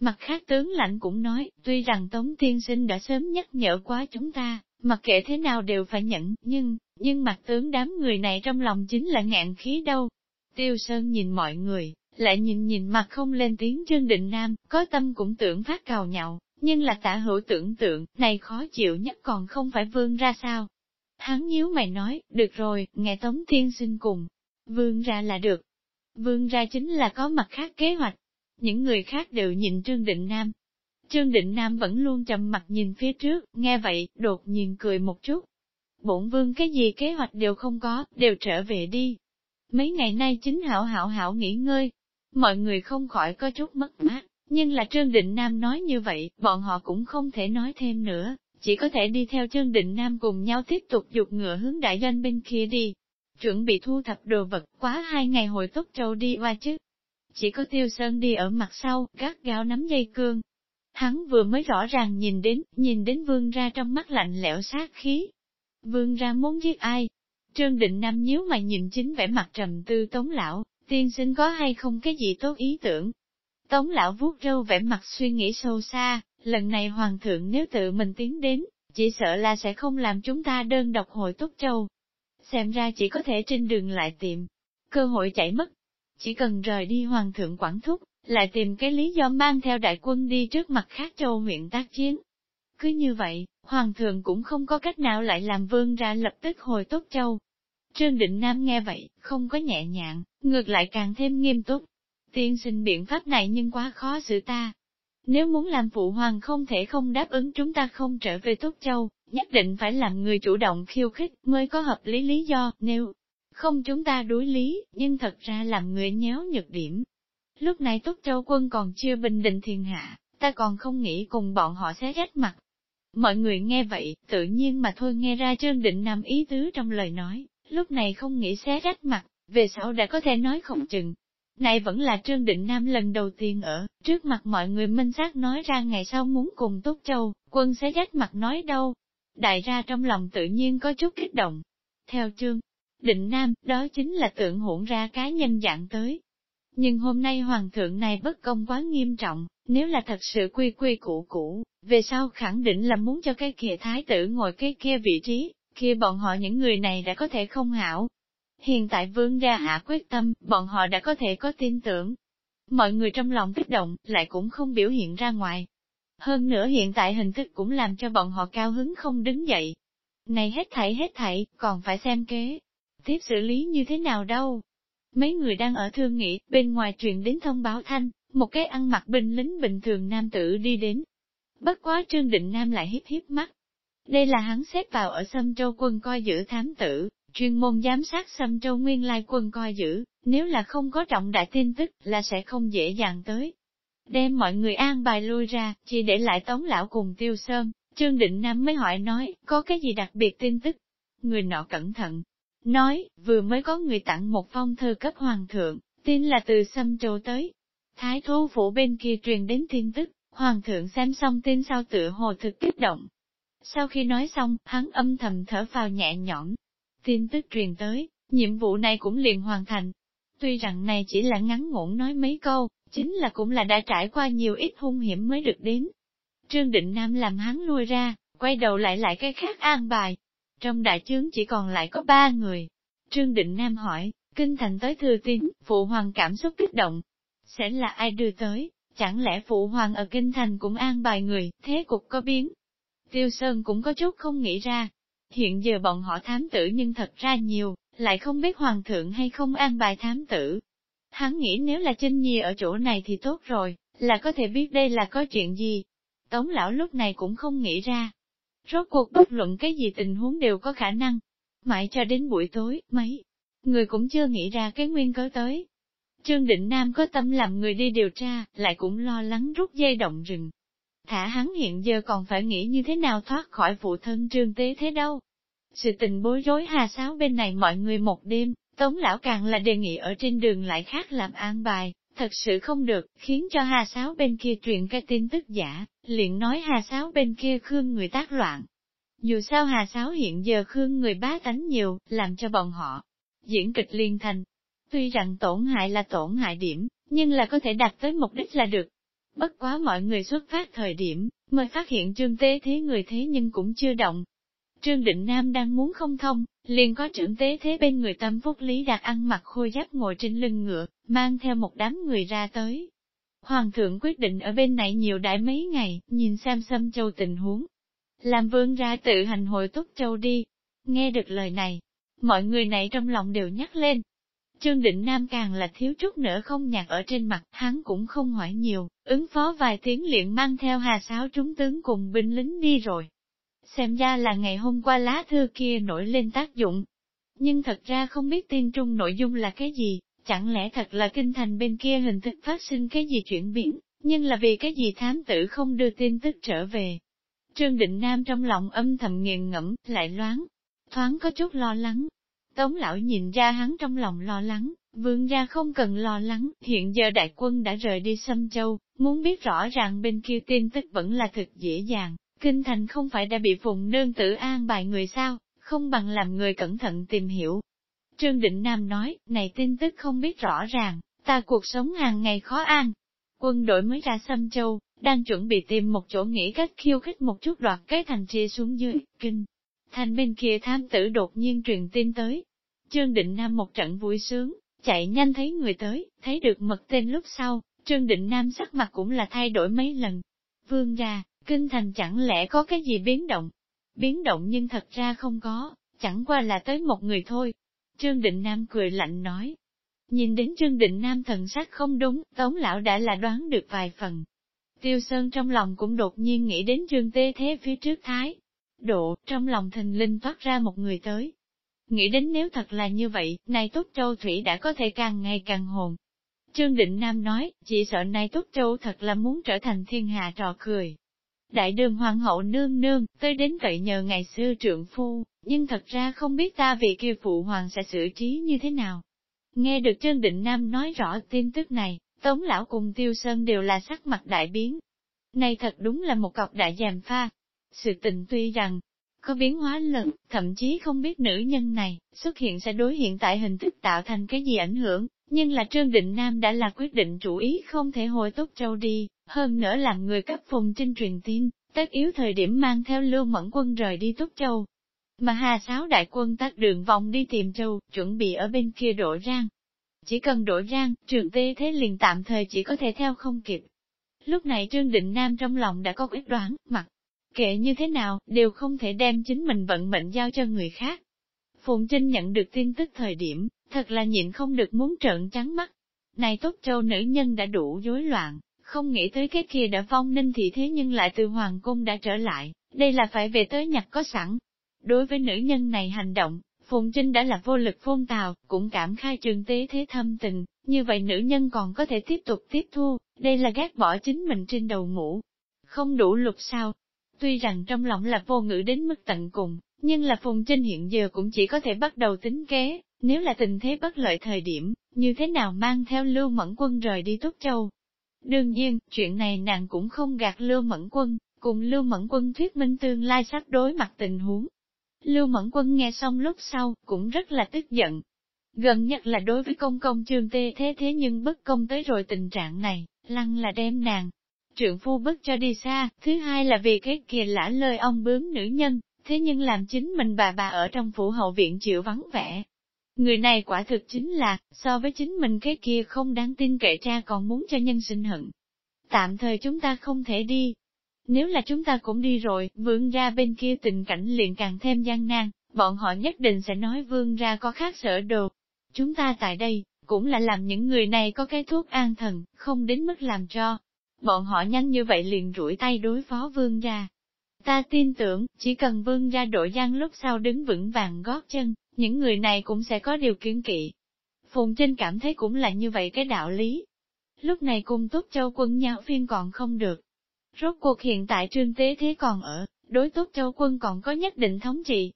S1: Mặt khác tướng lãnh cũng nói, tuy rằng Tống Tiên Sinh đã sớm nhắc nhở quá chúng ta, mặc kệ thế nào đều phải nhận, nhưng, nhưng mặt tướng đám người này trong lòng chính là ngạn khí đâu. Tiêu Sơn nhìn mọi người, lại nhìn nhìn mặt không lên tiếng Trương Định Nam, có tâm cũng tưởng phát cào nhạo, nhưng là tả hữu tưởng tượng, này khó chịu nhất còn không phải vương ra sao. Hắn nhíu mày nói, được rồi, nghe Tống thiên sinh cùng, vương ra là được. Vương ra chính là có mặt khác kế hoạch. Những người khác đều nhìn Trương Định Nam. Trương Định Nam vẫn luôn trầm mặt nhìn phía trước, nghe vậy, đột nhiên cười một chút, bổn vương cái gì kế hoạch đều không có, đều trở về đi. Mấy ngày nay chính hảo hảo hảo nghỉ ngơi, mọi người không khỏi có chút mất mát, nhưng là Trương Định Nam nói như vậy, bọn họ cũng không thể nói thêm nữa, chỉ có thể đi theo Trương Định Nam cùng nhau tiếp tục dục ngựa hướng đại doanh bên kia đi. Chuẩn bị thu thập đồ vật quá hai ngày hồi tốt trâu đi qua chứ. Chỉ có Tiêu Sơn đi ở mặt sau, gác gao nắm dây cương. Hắn vừa mới rõ ràng nhìn đến, nhìn đến vương ra trong mắt lạnh lẽo sát khí, Vương ra muốn giết ai? Trương Định Nam nhíu mày nhìn chính vẻ mặt trầm tư tống lão, tiên sinh có hay không cái gì tốt ý tưởng. Tống lão vuốt râu vẻ mặt suy nghĩ sâu xa, lần này hoàng thượng nếu tự mình tiến đến, chỉ sợ là sẽ không làm chúng ta đơn độc hội tốt châu. Xem ra chỉ có thể trên đường lại tìm, cơ hội chạy mất. Chỉ cần rời đi hoàng thượng quản thúc, lại tìm cái lý do mang theo đại quân đi trước mặt khác châu huyện tác chiến. Cứ như vậy, Hoàng thượng cũng không có cách nào lại làm vương ra lập tức hồi tốt châu. Trương Định Nam nghe vậy, không có nhẹ nhàng, ngược lại càng thêm nghiêm túc. Tiên sinh biện pháp này nhưng quá khó xử ta. Nếu muốn làm phụ hoàng không thể không đáp ứng chúng ta không trở về Tốt Châu, nhất định phải làm người chủ động khiêu khích mới có hợp lý lý do, nếu không chúng ta đối lý, nhưng thật ra làm người nhéo nhược điểm. Lúc này Tốt Châu quân còn chưa bình định thiên hạ, ta còn không nghĩ cùng bọn họ xé rách mặt, Mọi người nghe vậy, tự nhiên mà thôi nghe ra Trương Định Nam ý tứ trong lời nói, lúc này không nghĩ xé rách mặt, về sau đã có thể nói không chừng. Này vẫn là Trương Định Nam lần đầu tiên ở, trước mặt mọi người minh xác nói ra ngày sau muốn cùng Tốt Châu, quân sẽ rách mặt nói đâu. Đại ra trong lòng tự nhiên có chút kích động. Theo Trương Định Nam, đó chính là tượng hỗn ra cá nhân dạng tới. Nhưng hôm nay hoàng thượng này bất công quá nghiêm trọng, nếu là thật sự quy quy cũ cũ, về sau khẳng định là muốn cho cái kia thái tử ngồi cái kia vị trí, kia bọn họ những người này đã có thể không hảo. Hiện tại vương gia hạ quyết tâm, bọn họ đã có thể có tin tưởng. Mọi người trong lòng kích động, lại cũng không biểu hiện ra ngoài. Hơn nữa hiện tại hình thức cũng làm cho bọn họ cao hứng không đứng dậy. Này hết thảy hết thảy, còn phải xem kế. Tiếp xử lý như thế nào đâu. Mấy người đang ở thương nghị, bên ngoài truyền đến thông báo thanh, một cái ăn mặc binh lính bình thường nam tử đi đến. Bất quá Trương Định Nam lại hiếp hiếp mắt. Đây là hắn xếp vào ở Sâm Châu quân coi giữ thám tử, chuyên môn giám sát Sâm Châu nguyên lai quân coi giữ, nếu là không có trọng đại tin tức là sẽ không dễ dàng tới. Đem mọi người an bài lui ra, chỉ để lại tống lão cùng tiêu sơn, Trương Định Nam mới hỏi nói, có cái gì đặc biệt tin tức? Người nọ cẩn thận, nói, vừa mới có người tặng một phong thư cấp hoàng thượng, tin là từ Sâm Châu tới, Thái thú phủ bên kia truyền đến tin tức, hoàng thượng xem xong tin sau tựa hồ thực kích động. Sau khi nói xong, hắn âm thầm thở vào nhẹ nhõm. Tin tức truyền tới, nhiệm vụ này cũng liền hoàn thành. Tuy rằng này chỉ là ngắn ngủn nói mấy câu, chính là cũng là đã trải qua nhiều ít hung hiểm mới được đến. Trương Định Nam làm hắn lui ra, quay đầu lại lại cái khác an bài. Trong đại chướng chỉ còn lại có ba người. Trương Định Nam hỏi, kinh thành tới thư tín, phụ hoàng cảm xúc kích động, sẽ là ai đưa tới, chẳng lẽ phụ hoàng ở kinh thành cũng an bài người, thế cục có biến. Tiêu Sơn cũng có chút không nghĩ ra, hiện giờ bọn họ thám tử nhưng thật ra nhiều, lại không biết hoàng thượng hay không an bài thám tử. Hắn nghĩ nếu là trinh nhi ở chỗ này thì tốt rồi, là có thể biết đây là có chuyện gì. Tống lão lúc này cũng không nghĩ ra. Rốt cuộc bất luận cái gì tình huống đều có khả năng. Mãi cho đến buổi tối, mấy người cũng chưa nghĩ ra cái nguyên cớ tới. Trương Định Nam có tâm làm người đi điều tra, lại cũng lo lắng rút dây động rừng. Thả hắn hiện giờ còn phải nghĩ như thế nào thoát khỏi phụ thân trương tế thế đâu. Sự tình bối rối hà sáo bên này mọi người một đêm, Tống lão càng là đề nghị ở trên đường lại khác làm an bài, thật sự không được, khiến cho hà sáo bên kia truyền cái tin tức giả, liền nói hà sáo bên kia khương người tác loạn. Dù sao hà sáo hiện giờ khương người bá tánh nhiều, làm cho bọn họ diễn kịch liên thành, Tuy rằng tổn hại là tổn hại điểm, nhưng là có thể đạt tới mục đích là được. Bất quá mọi người xuất phát thời điểm, mới phát hiện trương tế thế người thế nhưng cũng chưa động. Trương Định Nam đang muốn không thông, liền có trưởng tế thế bên người tâm phúc lý đạt ăn mặc khôi giáp ngồi trên lưng ngựa, mang theo một đám người ra tới. Hoàng thượng quyết định ở bên này nhiều đại mấy ngày, nhìn xem xâm châu tình huống. Làm vương ra tự hành hội túc châu đi. Nghe được lời này, mọi người này trong lòng đều nhắc lên, Trương Định Nam càng là thiếu chút nữa không nhạc ở trên mặt, hắn cũng không hỏi nhiều, ứng phó vài tiếng liền mang theo hà sáo trúng tướng cùng binh lính đi rồi. Xem ra là ngày hôm qua lá thư kia nổi lên tác dụng. Nhưng thật ra không biết tin trung nội dung là cái gì, chẳng lẽ thật là kinh thành bên kia hình thức phát sinh cái gì chuyển biến, nhưng là vì cái gì thám tử không đưa tin tức trở về. Trương Định Nam trong lòng âm thầm nghiền ngẫm, lại loáng, thoáng có chút lo lắng, Tống lão nhìn ra hắn trong lòng lo lắng, vương gia không cần lo lắng, hiện giờ đại quân đã rời đi Sâm Châu, muốn biết rõ ràng bên kia tin tức vẫn là thực dễ dàng, kinh thành không phải đã bị phùng nương tử an bài người sao, không bằng làm người cẩn thận tìm hiểu. Trương Định Nam nói, này tin tức không biết rõ ràng, ta cuộc sống hàng ngày khó an. Quân đội mới ra Sâm Châu, đang chuẩn bị tìm một chỗ nghỉ cách khiêu khích một chút đoạt cái thành chia xuống dưới, kinh. Thành bên kia tham tử đột nhiên truyền tin tới. Trương Định Nam một trận vui sướng, chạy nhanh thấy người tới, thấy được mật tên lúc sau, Trương Định Nam sắc mặt cũng là thay đổi mấy lần. Vương ra, kinh thành chẳng lẽ có cái gì biến động? Biến động nhưng thật ra không có, chẳng qua là tới một người thôi. Trương Định Nam cười lạnh nói. Nhìn đến Trương Định Nam thần sắc không đúng, Tống Lão đã là đoán được vài phần. Tiêu Sơn trong lòng cũng đột nhiên nghĩ đến Trương Tê Thế phía trước Thái, độ, trong lòng thình linh toát ra một người tới. Nghĩ đến nếu thật là như vậy, nay Túc Châu Thủy đã có thể càng ngày càng hồn. Trương Định Nam nói, chỉ sợ nay Túc Châu thật là muốn trở thành thiên hạ trò cười. Đại đường hoàng hậu nương nương, tới đến vậy nhờ ngày xưa trượng phu, nhưng thật ra không biết ta vị kia phụ hoàng sẽ xử trí như thế nào. Nghe được Trương Định Nam nói rõ tin tức này, Tống Lão cùng Tiêu Sơn đều là sắc mặt đại biến. Này thật đúng là một cọc đại giàm pha, sự tình tuy rằng, có biến hóa lớn, thậm chí không biết nữ nhân này, xuất hiện sẽ đối hiện tại hình thức tạo thành cái gì ảnh hưởng, Nhưng là Trương Định Nam đã là quyết định chủ ý không thể hồi Túc Châu đi, hơn nữa làm người cấp phùng trinh truyền tin, tất yếu thời điểm mang theo lưu mẫn quân rời đi Túc Châu. Mà Hà sáu đại quân tắt đường vòng đi tìm Châu, chuẩn bị ở bên kia đổ rang. Chỉ cần đổ rang, trường tê thế liền tạm thời chỉ có thể theo không kịp. Lúc này Trương Định Nam trong lòng đã có quyết đoán, mặc kệ như thế nào, đều không thể đem chính mình vận mệnh giao cho người khác. Phùng Trinh nhận được tin tức thời điểm, thật là nhịn không được muốn trợn trắng mắt. Này tốt châu nữ nhân đã đủ rối loạn, không nghĩ tới cái kia đã vong ninh thị thế nhưng lại từ hoàng cung đã trở lại, đây là phải về tới nhặt có sẵn. Đối với nữ nhân này hành động, Phùng Trinh đã là vô lực phôn tào, cũng cảm khai trường tế thế thâm tình, như vậy nữ nhân còn có thể tiếp tục tiếp thu, đây là gác bỏ chính mình trên đầu ngủ. Không đủ lục sao. Tuy rằng trong lòng là vô ngữ đến mức tận cùng, nhưng là Phùng Trinh hiện giờ cũng chỉ có thể bắt đầu tính kế, nếu là tình thế bất lợi thời điểm, như thế nào mang theo Lưu Mẫn Quân rời đi Túc Châu. Đương nhiên, chuyện này nàng cũng không gạt Lưu Mẫn Quân, cùng Lưu Mẫn Quân thuyết minh tương lai sắp đối mặt tình huống. Lưu Mẫn Quân nghe xong lúc sau, cũng rất là tức giận. Gần nhất là đối với công công trương tê thế thế nhưng bất công tới rồi tình trạng này, lăng là đem nàng. Trượng phu bức cho đi xa, thứ hai là vì cái kia lã lời ông bướm nữ nhân, thế nhưng làm chính mình bà bà ở trong phủ hậu viện chịu vắng vẻ. Người này quả thực chính là, so với chính mình cái kia không đáng tin kệ cha còn muốn cho nhân sinh hận. Tạm thời chúng ta không thể đi. Nếu là chúng ta cũng đi rồi, vương ra bên kia tình cảnh liền càng thêm gian nan, bọn họ nhất định sẽ nói vương ra có khác sở đồ. Chúng ta tại đây, cũng là làm những người này có cái thuốc an thần, không đến mức làm cho. Bọn họ nhanh như vậy liền rủi tay đối phó vương gia Ta tin tưởng, chỉ cần vương gia đội gian lúc sau đứng vững vàng gót chân, những người này cũng sẽ có điều kiến kỵ. Phùng Trinh cảm thấy cũng là như vậy cái đạo lý. Lúc này cung Túc Châu quân nhau phiên còn không được. Rốt cuộc hiện tại trương tế thế còn ở, đối Túc Châu quân còn có nhất định thống trị.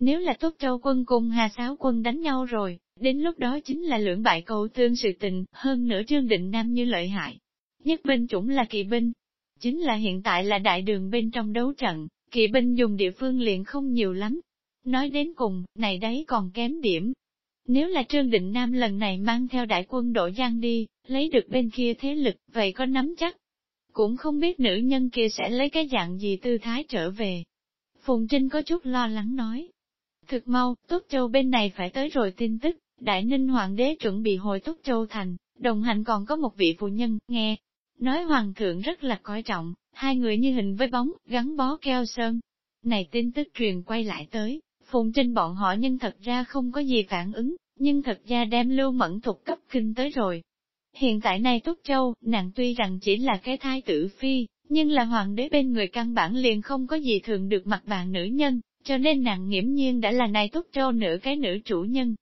S1: Nếu là Túc Châu quân cùng Hà Sáo quân đánh nhau rồi, đến lúc đó chính là lưỡng bại cầu tương sự tình, hơn nữa trương định nam như lợi hại. Nhất binh chủng là kỵ binh, Chính là hiện tại là đại đường bên trong đấu trận, kỵ binh dùng địa phương liền không nhiều lắm. Nói đến cùng, này đấy còn kém điểm. Nếu là Trương Định Nam lần này mang theo đại quân đội giang đi, lấy được bên kia thế lực, vậy có nắm chắc. Cũng không biết nữ nhân kia sẽ lấy cái dạng gì tư thái trở về. Phùng Trinh có chút lo lắng nói. Thực mau, Túc Châu bên này phải tới rồi tin tức, Đại Ninh Hoàng đế chuẩn bị hồi Túc Châu thành, đồng hành còn có một vị phụ nhân, nghe, Nói hoàng thượng rất là coi trọng, hai người như hình với bóng, gắn bó keo sơn. Này tin tức truyền quay lại tới, phùng trên bọn họ nhưng thật ra không có gì phản ứng, nhưng thật ra đem lưu mẫn thuộc cấp kinh tới rồi. Hiện tại này Túc Châu, nàng tuy rằng chỉ là cái thai tử phi, nhưng là hoàng đế bên người căn bản liền không có gì thường được mặt bạn nữ nhân, cho nên nàng nghiễm nhiên đã là này Túc Châu nửa cái nữ chủ nhân.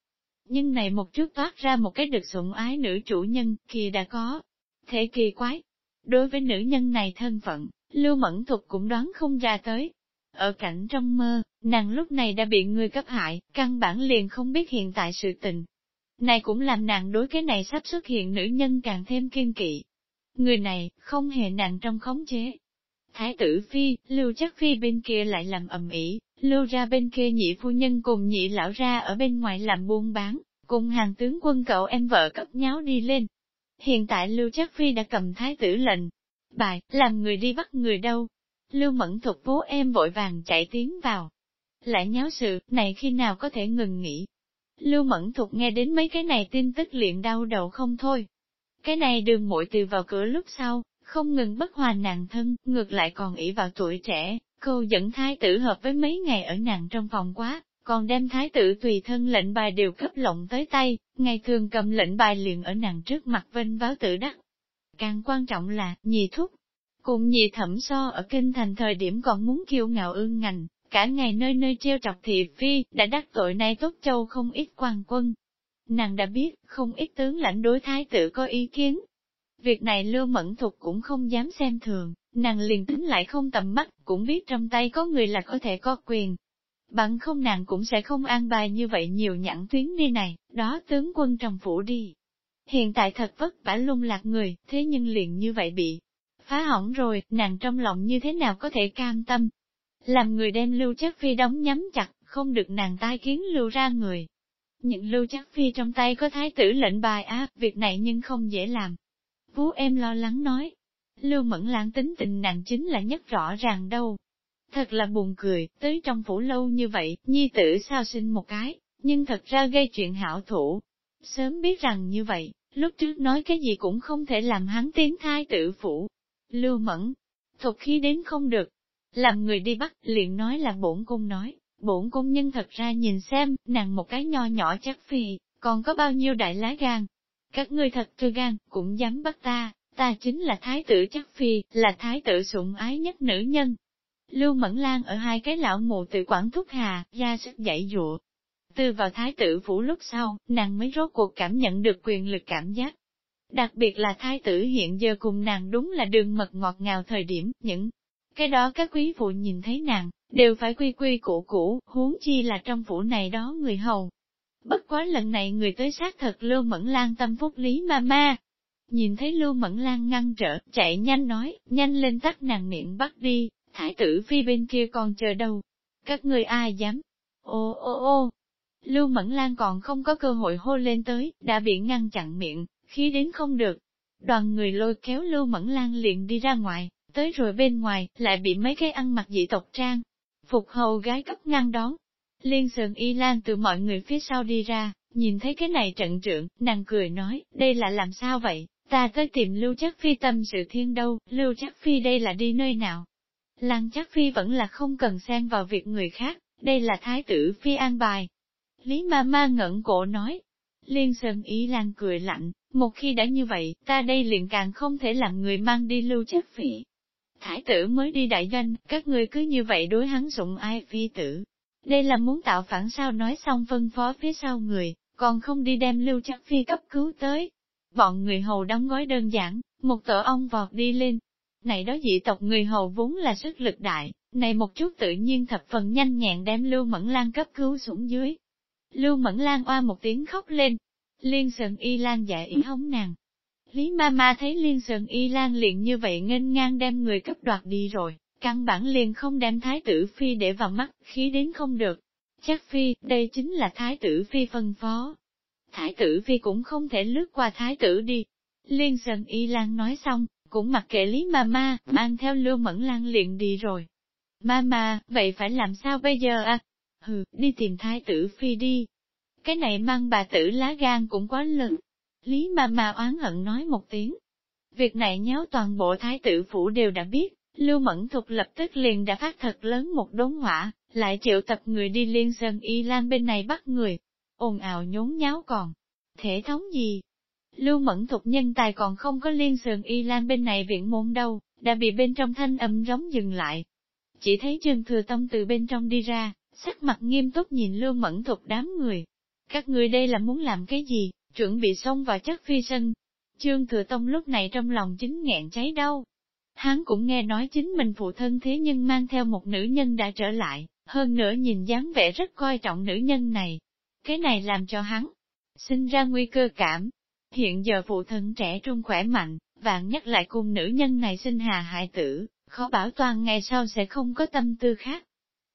S1: Nhưng này một trước toát ra một cái được sủng ái nữ chủ nhân, kia đã có, Thế kỳ quái. Đối với nữ nhân này thân phận, Lưu Mẫn Thục cũng đoán không ra tới. Ở cảnh trong mơ, nàng lúc này đã bị người cấp hại, căn bản liền không biết hiện tại sự tình. Này cũng làm nàng đối cái này sắp xuất hiện nữ nhân càng thêm kiên kỵ. Người này, không hề nàng trong khống chế. Thái tử Phi, Lưu chắc Phi bên kia lại làm ầm ĩ, Lưu ra bên kia nhị phu nhân cùng nhị lão ra ở bên ngoài làm buôn bán, cùng hàng tướng quân cậu em vợ cấp nháo đi lên, Hiện tại Lưu Trác Phi đã cầm thái tử lệnh. Bài, làm người đi bắt người đâu. Lưu Mẫn Thục bố em vội vàng chạy tiến vào. Lại nháo sự, này khi nào có thể ngừng nghỉ. Lưu Mẫn Thục nghe đến mấy cái này tin tức liền đau đầu không thôi. Cái này đường muội từ vào cửa lúc sau, không ngừng bất hòa nàng thân, ngược lại còn ỷ vào tuổi trẻ, cô dẫn thái tử hợp với mấy ngày ở nàng trong phòng quá, còn đem thái tử tùy thân lệnh bài đều cấp lộng tới tay, ngày thường cầm lệnh bài liền ở nàng trước mặt vinh báo tự đắc. Càng quan trọng là, nhị thúc, cùng nhị thẩm so ở kinh thành thời điểm còn muốn kiêu ngạo ương ngành, cả ngày nơi nơi treo trọc thị phi, đã đắc tội nay tốt châu không ít quan quân. Nàng đã biết, không ít tướng lãnh đối thái tử có ý kiến. Việc này lưu mẫn thục cũng không dám xem thường, nàng liền tính lại không tầm mắt, cũng biết trong tay có người là có thể có quyền, Bằng không nàng cũng sẽ không an bài như vậy nhiều nhãn tuyến đi này, đó tướng quân trong phủ đi. Hiện tại thật vất vả lung lạc người, thế nhưng liền như vậy bị phá hỏng rồi, nàng trong lòng như thế nào có thể cam tâm. Làm người đem lưu chất phi đóng nhắm chặt, không được nàng tai kiến lưu ra người. Những lưu chắc phi trong tay có thái tử lệnh bài á, việc này nhưng không dễ làm. Vú em lo lắng nói, Lưu Mẫn lãng tính tình nàng chính là nhất rõ ràng đâu. Thật là buồn cười, tới trong phủ lâu như vậy, nhi tử sao sinh một cái, nhưng thật ra gây chuyện hảo thủ. Sớm biết rằng như vậy, lúc trước nói cái gì cũng không thể làm hắn tiến thai tử phủ. Lưu Mẫn, thuộc khí đến không được. Làm người đi bắt, liền nói là bổn cung nói, bổn cung nhân thật ra nhìn xem, nàng một cái nho nhỏ chắc phì, còn có bao nhiêu đại lá gan. Các ngươi thật thư gan, cũng dám bắt ta, ta chính là thái tử chắc phi, là thái tử sủng ái nhất nữ nhân. Lưu Mẫn Lan ở hai cái lão mù tự quản thúc hà, ra sức dạy dụa. Từ vào thái tử phủ lúc sau, nàng mới rốt cuộc cảm nhận được quyền lực cảm giác. Đặc biệt là thái tử hiện giờ cùng nàng đúng là đường mật ngọt ngào thời điểm, những cái đó các quý phụ nhìn thấy nàng, đều phải quy quy củ củ, huống chi là trong phủ này đó người hầu. Bất quá lần này người tới xác thật Lưu Mẫn Lan tâm phúc lý ma ma, Nhìn thấy Lưu Mẫn Lan ngăn trở, chạy nhanh nói, nhanh lên tắt nàng miệng bắt đi, Thái tử phi bên kia còn chờ đâu. Các người ai dám? Ô ô ô! Lưu Mẫn Lan còn không có cơ hội hô lên tới, đã bị ngăn chặn miệng, khí đến không được. Đoàn người lôi kéo Lưu Mẫn Lan liền đi ra ngoài, tới rồi bên ngoài, lại bị mấy cái ăn mặc dị tộc trang. Phục hầu gái cấp ngăn đón. Liên sườn y lan từ mọi người phía sau đi ra, nhìn thấy cái này trận trượng, nàng cười nói, đây là làm sao vậy? Ta tới tìm Lưu Chắc Phi tâm sự thiên đâu, Lưu Chắc Phi đây là đi nơi nào? Lăng Chắc Phi vẫn là không cần xen vào việc người khác, đây là Thái tử Phi an bài. Lý ma ma ngẩn cổ nói. Liên Sơn Ý Lan cười lạnh, một khi đã như vậy, ta đây liền càng không thể làm người mang đi Lưu Chắc Phi. Thái tử mới đi đại doanh, các người cứ như vậy đối hắn sủng ai phi tử. Đây là muốn tạo phản sao nói xong phân phó phía sau người, còn không đi đem Lưu Chắc Phi cấp cứu tới. Bọn người hầu đóng gói đơn giản, một tổ ong vọt đi lên. Này đó dị tộc người hầu vốn là sức lực đại, này một chút tự nhiên thập phần nhanh nhẹn đem Lưu Mẫn Lan cấp cứu xuống dưới. Lưu Mẫn Lan oa một tiếng khóc lên. Liên Sơn Y Lan dạ ý hống nàng. Lý ma ma thấy Liên Sơn Y Lan liền như vậy nghênh ngang đem người cấp đoạt đi rồi, căn bản liền không đem Thái tử Phi để vào mắt, khí đến không được. Chắc Phi, đây chính là Thái tử Phi phân phó, Thái tử phi cũng không thể lướt qua thái tử đi. Liên Sơn Y Lan nói xong, cũng mặc kệ Lý Mama, mang theo Lưu Mẫn Lan liền đi rồi. Mama, vậy phải làm sao bây giờ à? Hừ, đi tìm thái tử phi đi. Cái này mang bà tử lá gan cũng quá lớn. Lý Mama oán hận nói một tiếng. Việc này nháo toàn bộ thái tử phủ đều đã biết, Lưu Mẫn Thục lập tức liền đã phát thật lớn một đốn hỏa, lại triệu tập người đi liên sơn y lan bên này bắt người, ồn ào nhốn nháo còn. Thể thống gì? Lưu mẫn thục nhân tài còn không có liên sườn y lan bên này viện môn đâu, đã bị bên trong thanh âm rống dừng lại. Chỉ thấy Trương Thừa Tông từ bên trong đi ra, sắc mặt nghiêm túc nhìn Lưu mẫn thục đám người. Các người đây là muốn làm cái gì, chuẩn bị xông vào chất phi sân. Trương Thừa Tông lúc này trong lòng chính nghẹn cháy đau. Hắn cũng nghe nói chính mình phụ thân thế nhưng mang theo một nữ nhân đã trở lại, hơn nữa nhìn dáng vẻ rất coi trọng nữ nhân này, cái này làm cho hắn sinh ra nguy cơ cảm. Hiện giờ phụ thân trẻ trung khỏe mạnh, vạn nhất lại cùng nữ nhân này sinh hà hại tử, khó bảo toàn ngày sau sẽ không có tâm tư khác.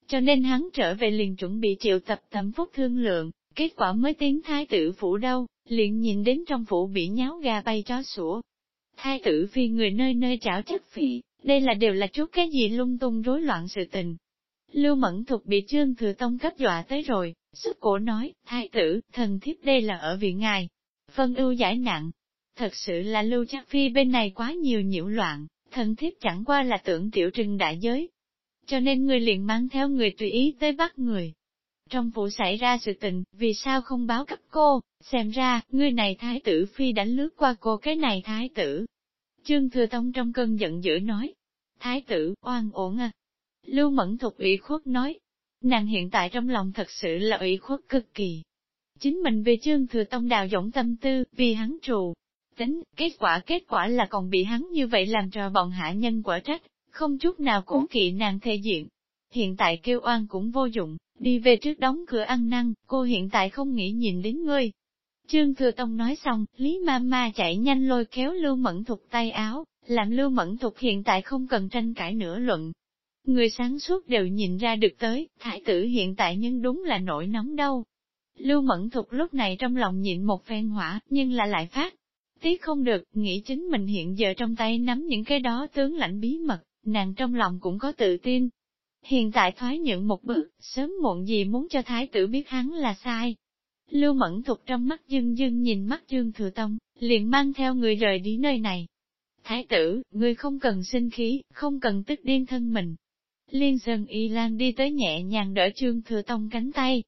S1: Cho nên hắn trở về liền chuẩn bị triệu tập thẩm phúc thương lượng, kết quả mới tiến thái tử phủ đâu, liền nhìn đến trong phủ bị nháo gà bay chó sủa. Thái tử phi người nơi nơi trảo chất phỉ, đây là đều là chút cái gì lung tung rối loạn sự tình. Lưu Mẫn Thục bị Trương Thừa Tông cấp dọa tới rồi, Sức cổ nói, thái tử, thần thiếp đây là ở viện ngài. Phân ưu giải nặng. Thật sự là lưu chắc phi bên này quá nhiều nhiễu loạn, thần thiếp chẳng qua là tưởng tiểu trừng đại giới. Cho nên người liền mang theo người tùy ý tới bắt người. Trong vụ xảy ra sự tình, vì sao không báo cấp cô, xem ra, người này thái tử phi đánh lướt qua cô cái này thái tử. Trương Thừa Tông trong cơn giận dữ nói, thái tử, oan ổn à. Lưu Mẫn Thục ủy khuất nói, Nàng hiện tại trong lòng thật sự là ủy khuất cực kỳ. Chính mình về trương thừa tông đào dũng tâm tư, vì hắn trù. Tính, kết quả kết quả là còn bị hắn như vậy làm trò bọn hạ nhân quả trách, không chút nào cố kỵ nàng thể diện. Hiện tại kêu oan cũng vô dụng, đi về trước đóng cửa ăn năn, cô hiện tại không nghĩ nhìn đến ngươi. Trương Thừa Tông nói xong, Lý Ma Ma chạy nhanh lôi kéo Lưu Mẫn Thục tay áo, làm Lưu Mẫn Thục hiện tại không cần tranh cãi nữa luận, Người sáng suốt đều nhìn ra được tới, thái tử hiện tại nhưng đúng là nổi nóng đâu. Lưu Mẫn Thục lúc này trong lòng nhịn một phen hỏa, nhưng là lại phát. Tiếc không được, nghĩ chính mình hiện giờ trong tay nắm những cái đó tướng lãnh bí mật, nàng trong lòng cũng có tự tin. Hiện tại thoái nhượng một bước, sớm muộn gì muốn cho thái tử biết hắn là sai. Lưu Mẫn Thục trong mắt dưng dưng nhìn mắt Dương Thừa Tông, liền mang theo người rời đi nơi này. Thái tử, người không cần sinh khí, không cần tức điên thân mình. Liên Sơn Y Lan đi tới nhẹ nhàng đỡ Trương Thừa Tông cánh tay,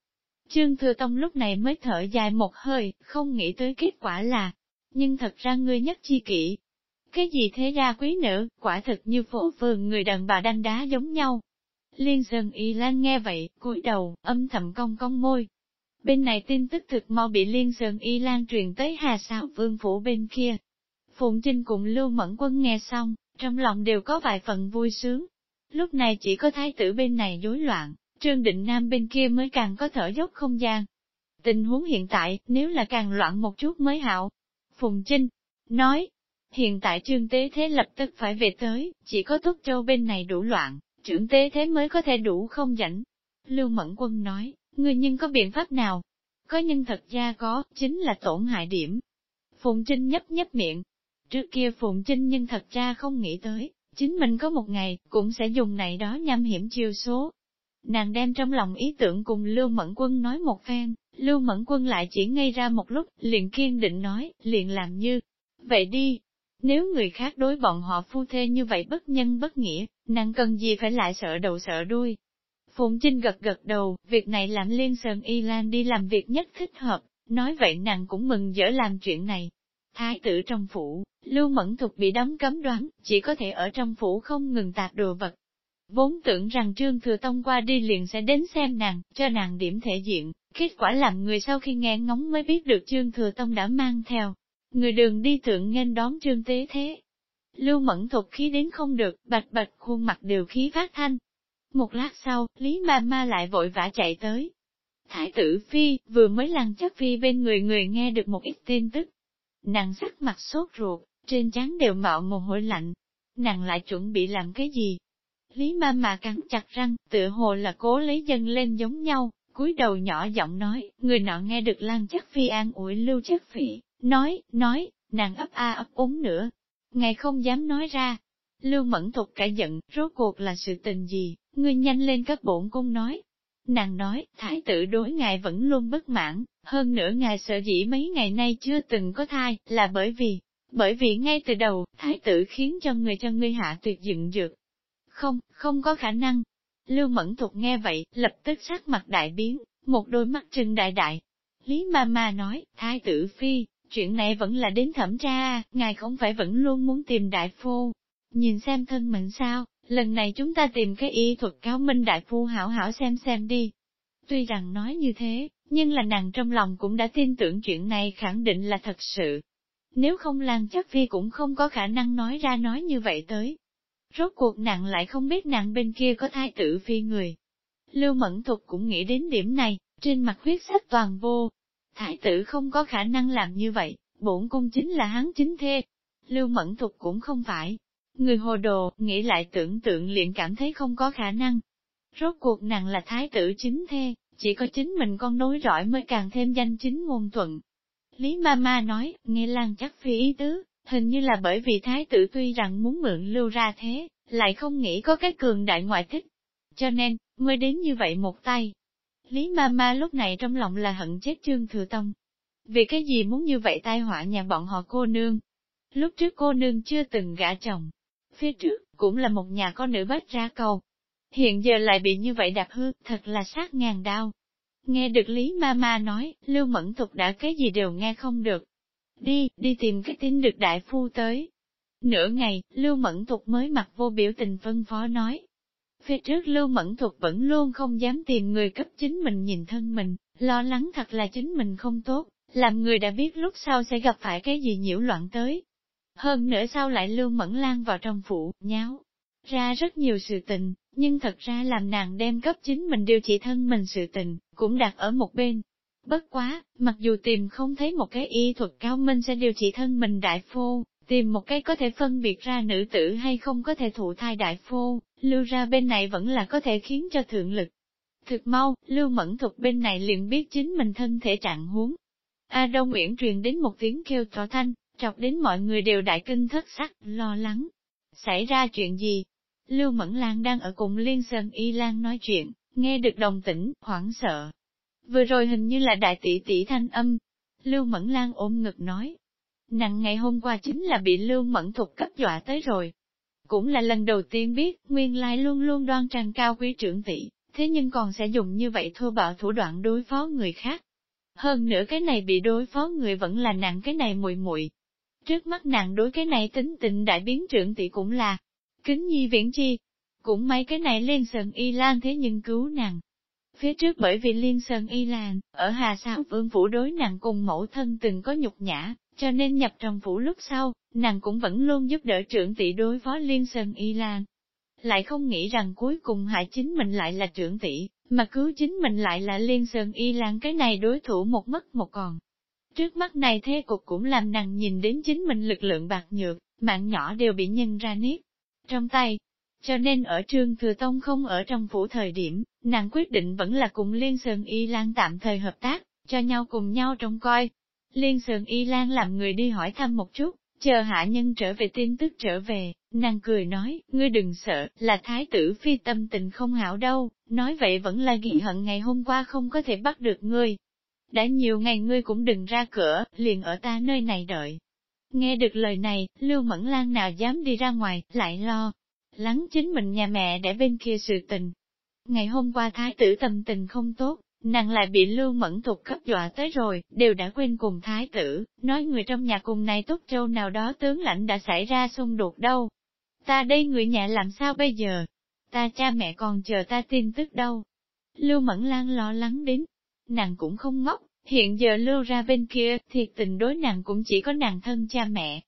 S1: Trương Thừa Tông lúc này mới thở dài một hơi, không nghĩ tới kết quả là, nhưng thật ra ngươi nhất chi kỷ. Cái gì thế ra quý nữ, quả thực như phổ phường người đàn bà đanh đá giống nhau. Liên Sơn Y Lan nghe vậy, cúi đầu, âm thầm cong cong môi. Bên này tin tức thực mau bị Liên Sơn Y Lan truyền tới Hà Sạo Vương Phủ bên kia. Phụng Trinh cùng Lưu Mẫn Quân nghe xong, trong lòng đều có vài phần vui sướng. Lúc này chỉ có thái tử bên này rối loạn, Trương Định Nam bên kia mới càng có thở dốc không gian. Tình huống hiện tại, nếu là càng loạn một chút mới hảo. Phùng Trinh, nói, hiện tại trương tế thế lập tức phải về tới, chỉ có Túc Châu bên này đủ loạn, trưởng tế thế mới có thể đủ không rảnh. Lưu Mẫn Quân nói, người nhưng có biện pháp nào? Có nhân thật ra có, chính là tổn hại điểm. Phùng Trinh nhấp nhấp miệng. Trước kia Phùng Trinh nhưng thật ra không nghĩ tới, chính mình có một ngày, cũng sẽ dùng này đó nhằm hiểm chiêu số, Nàng đem trong lòng ý tưởng cùng Lưu Mẫn Quân nói một phen, Lưu Mẫn Quân lại chỉ ngây ra một lúc, liền kiên định nói, liền làm như, vậy đi. Nếu người khác đối bọn họ phu thê như vậy bất nhân bất nghĩa, nàng cần gì phải lại sợ đầu sợ đuôi. Phụng Trinh gật gật đầu, việc này làm Liên Sơn Y Lan đi làm việc nhất thích hợp, nói vậy nàng cũng mừng dỡ làm chuyện này. Thái tử trong phủ, Lưu Mẫn Thục bị đóng cấm đoán, chỉ có thể ở trong phủ không ngừng tạc đồ vật, Vốn tưởng rằng Trương Thừa Tông qua đi liền sẽ đến xem nàng, cho nàng điểm thể diện, kết quả làm người sau khi nghe ngóng mới biết được Trương Thừa Tông đã mang theo. Người đường đi thượng nghênh đón Trương Tế Thế. Lưu Mẫn Thục khí đến không được, bạch bạch khuôn mặt đều khí phát thanh. Một lát sau, Lý Ma Ma lại vội vã chạy tới. Thái tử Phi, vừa mới lăn chất Phi bên người người nghe được một ít tin tức. Nàng sắc mặt sốt ruột, trên trán đều mạo mồ hôi lạnh. Nàng lại chuẩn bị làm cái gì, Lý ma mà cắn chặt răng, tựa hồ là cố lấy dân lên giống nhau, cúi đầu nhỏ giọng nói, người nọ nghe được Lan Chắc Phi an ủi Lưu Chắc Phỉ, nói, nói, nàng ấp a ấp úng nữa. Ngài không dám nói ra. Lưu Mẫn Thục cả giận, rốt cuộc là sự tình gì, ngươi nhanh lên các bổn cung nói. Nàng nói, thái tử đối ngài vẫn luôn bất mãn, hơn nữa ngài sợ dĩ mấy ngày nay chưa từng có thai, là bởi vì, bởi vì ngay từ đầu, thái tử khiến cho người cho ngươi hạ tuyệt dựng dược, không, không có khả năng. Lưu Mẫn Thục nghe vậy, lập tức sắc mặt đại biến, một đôi mắt trừng đại đại. Lý ma ma nói, thái tử phi, chuyện này vẫn là đến thẩm tra, ngài không phải vẫn luôn muốn tìm đại phu. Nhìn xem thân mình sao, lần này chúng ta tìm cái y thuật cáo minh đại phu hảo hảo xem xem đi. Tuy rằng nói như thế, nhưng là nàng trong lòng cũng đã tin tưởng chuyện này khẳng định là thật sự. Nếu không Lan chắc phi cũng không có khả năng nói ra nói như vậy tới. Rốt cuộc nàng lại không biết nàng bên kia có thái tử phi người. Lưu Mẫn Thục cũng nghĩ đến điểm này, trên mặt huyết sắc toàn vô. Thái tử không có khả năng làm như vậy, bổn cung chính là hắn chính thê. Lưu Mẫn Thục cũng không phải. Người hồ đồ, nghĩ lại tưởng tượng liền cảm thấy không có khả năng. Rốt cuộc nàng là thái tử chính thê, chỉ có chính mình con nối rõi mới càng thêm danh chính ngôn thuận. Lý ma ma nói, nghe lan chắc phi ý tứ, Hình như là bởi vì thái tử tuy rằng muốn mượn lưu ra thế, lại không nghĩ có cái cường đại ngoại thích. Cho nên, mới đến như vậy một tay. Lý ma ma lúc này trong lòng là hận chết Trương Thừa Tông. Vì cái gì muốn như vậy tai họa nhà bọn họ cô nương? Lúc trước cô nương chưa từng gả chồng. Phía trước, cũng là một nhà con nữ bách ra cầu. Hiện giờ lại bị như vậy đạp hư, thật là sát ngàn đau. Nghe được Lý Ma Ma nói, Lưu Mẫn Thục đã cái gì đều nghe không được, Đi, đi tìm cái tin được đại phu tới. Nửa ngày, Lưu Mẫn Thục mới mặc vô biểu tình phân phó nói. Phía trước Lưu Mẫn Thục vẫn luôn không dám tìm người cấp chính mình nhìn thân mình, lo lắng thật là chính mình không tốt, làm người đã biết lúc sau sẽ gặp phải cái gì nhiễu loạn tới. Hơn nữa sau lại Lưu Mẫn Lan vào trong phủ, nháo, ra rất nhiều sự tình, nhưng thật ra làm nàng đem cấp chính mình điều trị thân mình sự tình, cũng đặt ở một bên, Bất quá, mặc dù tìm không thấy một cái y thuật cao minh sẽ điều trị thân mình đại phu, tìm một cái có thể phân biệt ra nữ tử hay không có thể thụ thai đại phu, lưu ra bên này vẫn là có thể khiến cho thượng lực. Thực mau, Lưu Mẫn thuật bên này liền biết chính mình thân thể trạng huống. A Đông Nguyễn truyền đến một tiếng kêu to thanh, chọc đến mọi người đều đại kinh thất sắc, lo lắng. Xảy ra chuyện gì? Lưu Mẫn Lan đang ở cùng Liên Sơn Y Lan nói chuyện, nghe được đồng tĩnh, hoảng sợ. Vừa rồi hình như là đại tỷ tỷ thanh âm. Lưu Mẫn Lan ôm ngực nói. Nặng ngày hôm qua chính là bị Lưu Mẫn Thục cấp dọa tới rồi. Cũng là lần đầu tiên biết, nguyên lai luôn luôn đoan trang cao quý trưởng tỷ, thế nhưng còn sẽ dùng như vậy thô bạo thủ đoạn đối phó người khác. Hơn nữa cái này bị đối phó người vẫn là nặng cái này muội muội. Trước mắt nặng đối cái này tính tình đại biến trưởng tỷ cũng là kính nhi viễn chi. Cũng mấy cái này lên sần y lan thế nhưng cứu nàng. Phía trước bởi vì liên sơn y lan, ở Hà Sao vương phủ đối nàng cùng mẫu thân từng có nhục nhã, cho nên nhập trong phủ lúc sau, nàng cũng vẫn luôn giúp đỡ trưởng tỷ đối phó liên sơn y lan lại không nghĩ rằng cuối cùng hại chính mình lại là trưởng tỷ, mà cứu chính mình lại là liên sơn y lan cái này đối thủ một mất một còn. Trước mắt này thế cục cũng làm nàng nhìn đến chính mình lực lượng bạc nhược, mạng nhỏ đều bị nhân ra niết trong tay. Cho nên ở trương thừa tông không ở trong phủ thời điểm, nàng quyết định vẫn là cùng Liên Sơn Y Lan tạm thời hợp tác, cho nhau cùng nhau trông coi. Liên Sơn Y Lan làm người đi hỏi thăm một chút, Chờ hạ nhân trở về tin tức trở về, nàng cười nói, ngươi đừng sợ, là thái tử phi tâm tình không hảo đâu, nói vậy vẫn là ghi hận ngày hôm qua không có thể bắt được ngươi. Đã nhiều ngày ngươi cũng đừng ra cửa, liền ở ta nơi này đợi. Nghe được lời này, Lưu Mẫn Lan nào dám đi ra ngoài, lại lo, lắng chính mình nhà mẹ để bên kia sự tình. Ngày hôm qua thái tử tâm tình không tốt, nàng lại bị lưu mẫn thục cấp dọa tới rồi, đều đã quên cùng thái tử, nói người trong nhà cùng này tốt châu nào đó tướng lãnh đã xảy ra xung đột đâu. Ta đây người nhà làm sao bây giờ? Ta cha mẹ còn chờ ta tin tức đâu. Lưu Mẫn Lan lo lắng đến, nàng cũng không ngốc, hiện giờ lưu ra bên kia, thiệt tình đối nàng cũng chỉ có nàng thân cha mẹ.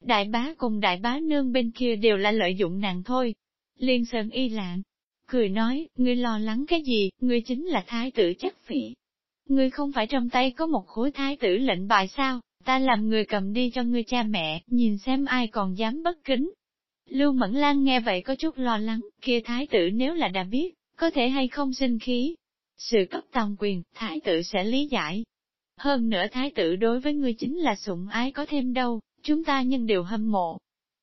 S1: Đại bá cùng đại bá nương bên kia đều là lợi dụng nàng thôi. Liên Sơn y lạng, cười nói, ngươi lo lắng cái gì, ngươi chính là thái tử chắc phỉ. Ngươi không phải trong tay có một khối thái tử lệnh bài sao, ta làm người cầm đi cho ngươi cha mẹ, nhìn xem ai còn dám bất kính. Lưu Mẫn Lan nghe vậy có chút lo lắng, kia thái tử nếu là đã biết, có thể hay không sinh khí. Sự cấp tòng quyền, thái tử sẽ lý giải. Hơn nữa thái tử đối với ngươi chính là sủng ái có thêm đâu, chúng ta nhân đều hâm mộ,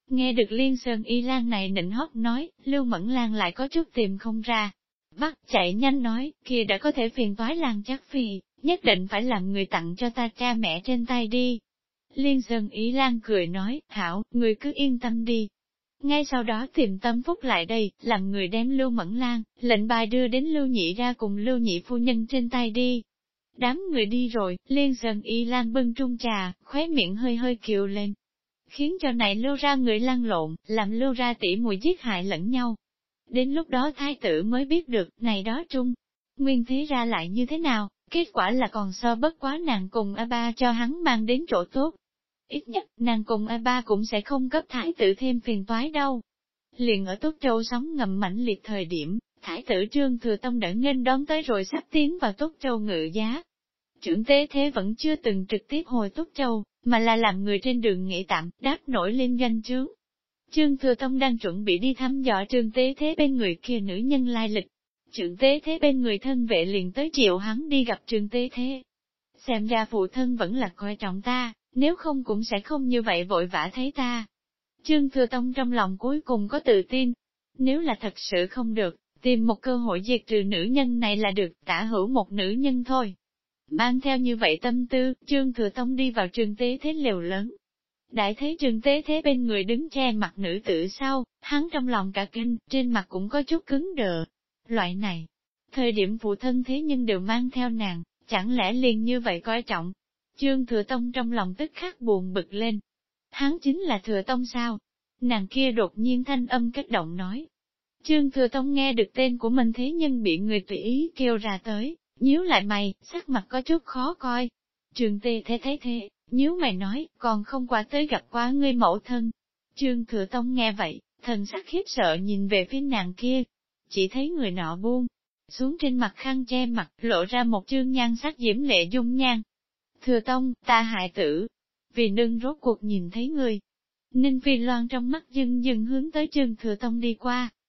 S1: Nghe được Liên Sơn Y Lan này nịnh hót nói, Lưu Mẫn Lan lại có chút tìm không ra. Bắt chạy nhanh nói, kia đã có thể phiền toái Lan chắc phi, nhất định phải làm người tặng cho ta cha mẹ trên tay đi. Liên Sơn Y Lan cười nói, hảo, người cứ yên tâm đi. Ngay sau đó tìm tâm phúc lại đây, làm người đem Lưu Mẫn Lan, lệnh bài đưa đến Lưu Nhị ra cùng Lưu Nhị phu nhân trên tay đi. Đám người đi rồi, Liên dần Y Lan bưng trung trà, khóe miệng hơi hơi kiều lên, khiến cho này lưu ra người lăn lộn, làm lưu ra tỉ mùi giết hại lẫn nhau. Đến lúc đó thái tử mới biết được, này đó trung, nguyên thế ra lại như thế nào, kết quả là còn so bất quá nàng cùng A ba cho hắn mang đến chỗ tốt. Ít nhất, nàng cùng A ba cũng sẽ không cấp thái tử thêm phiền toái đâu. Liền ở Tốt Châu sống ngầm mãnh liệt thời điểm, thái tử trương thừa tông đã nghênh đón tới rồi sắp tiến vào túc Châu ngự giá. Trưởng tế thế vẫn chưa từng trực tiếp hồi túc Châu, mà là làm người trên đường nghỉ tạm, đáp nổi lên danh chướng. Trương Thừa Tông đang chuẩn bị đi thăm dò trương tế thế bên người kia nữ nhân lai lịch. trưởng tế thế bên người thân vệ liền tới triệu hắn đi gặp trương tế thế. Xem ra phụ thân vẫn là coi trọng ta, nếu không cũng sẽ không như vậy vội vã thấy ta. Trương Thừa Tông trong lòng cuối cùng có tự tin. Nếu là thật sự không được, tìm một cơ hội diệt trừ nữ nhân này là được, tả hữu một nữ nhân thôi. Mang theo như vậy tâm tư, Trương Thừa Tông đi vào trường tế thế liều lớn. Đại thấy trường tế thế bên người đứng che mặt nữ tử sau, hắn trong lòng cả kinh, trên mặt cũng có chút cứng đờ. Loại này, thời điểm phụ thân thế nhưng đều mang theo nàng, chẳng lẽ liền như vậy coi trọng. Trương Thừa Tông trong lòng tức khắc buồn bực lên. Hắn chính là Thừa Tông sao? Nàng kia đột nhiên thanh âm kích động nói. Trương Thừa Tông nghe được tên của mình thế nhưng bị người tùy ý kêu ra tới, nhíu lại mày, sắc mặt có chút khó coi. Trường tê thế thấy thế, nhíu mày nói, còn không qua tới gặp quá ngươi mẫu thân. Trương Thừa Tông nghe vậy, thần sắc khiếp sợ nhìn về phía nàng kia, chỉ thấy người nọ buông, xuống trên mặt khăn che mặt, lộ ra một chương nhan sắc diễm lệ dung nhan. Thừa Tông, ta hại tử, vì nương rốt cuộc nhìn thấy người. Ninh Phi Loan trong mắt dưng dưng hướng tới Trương Thừa Tông đi qua,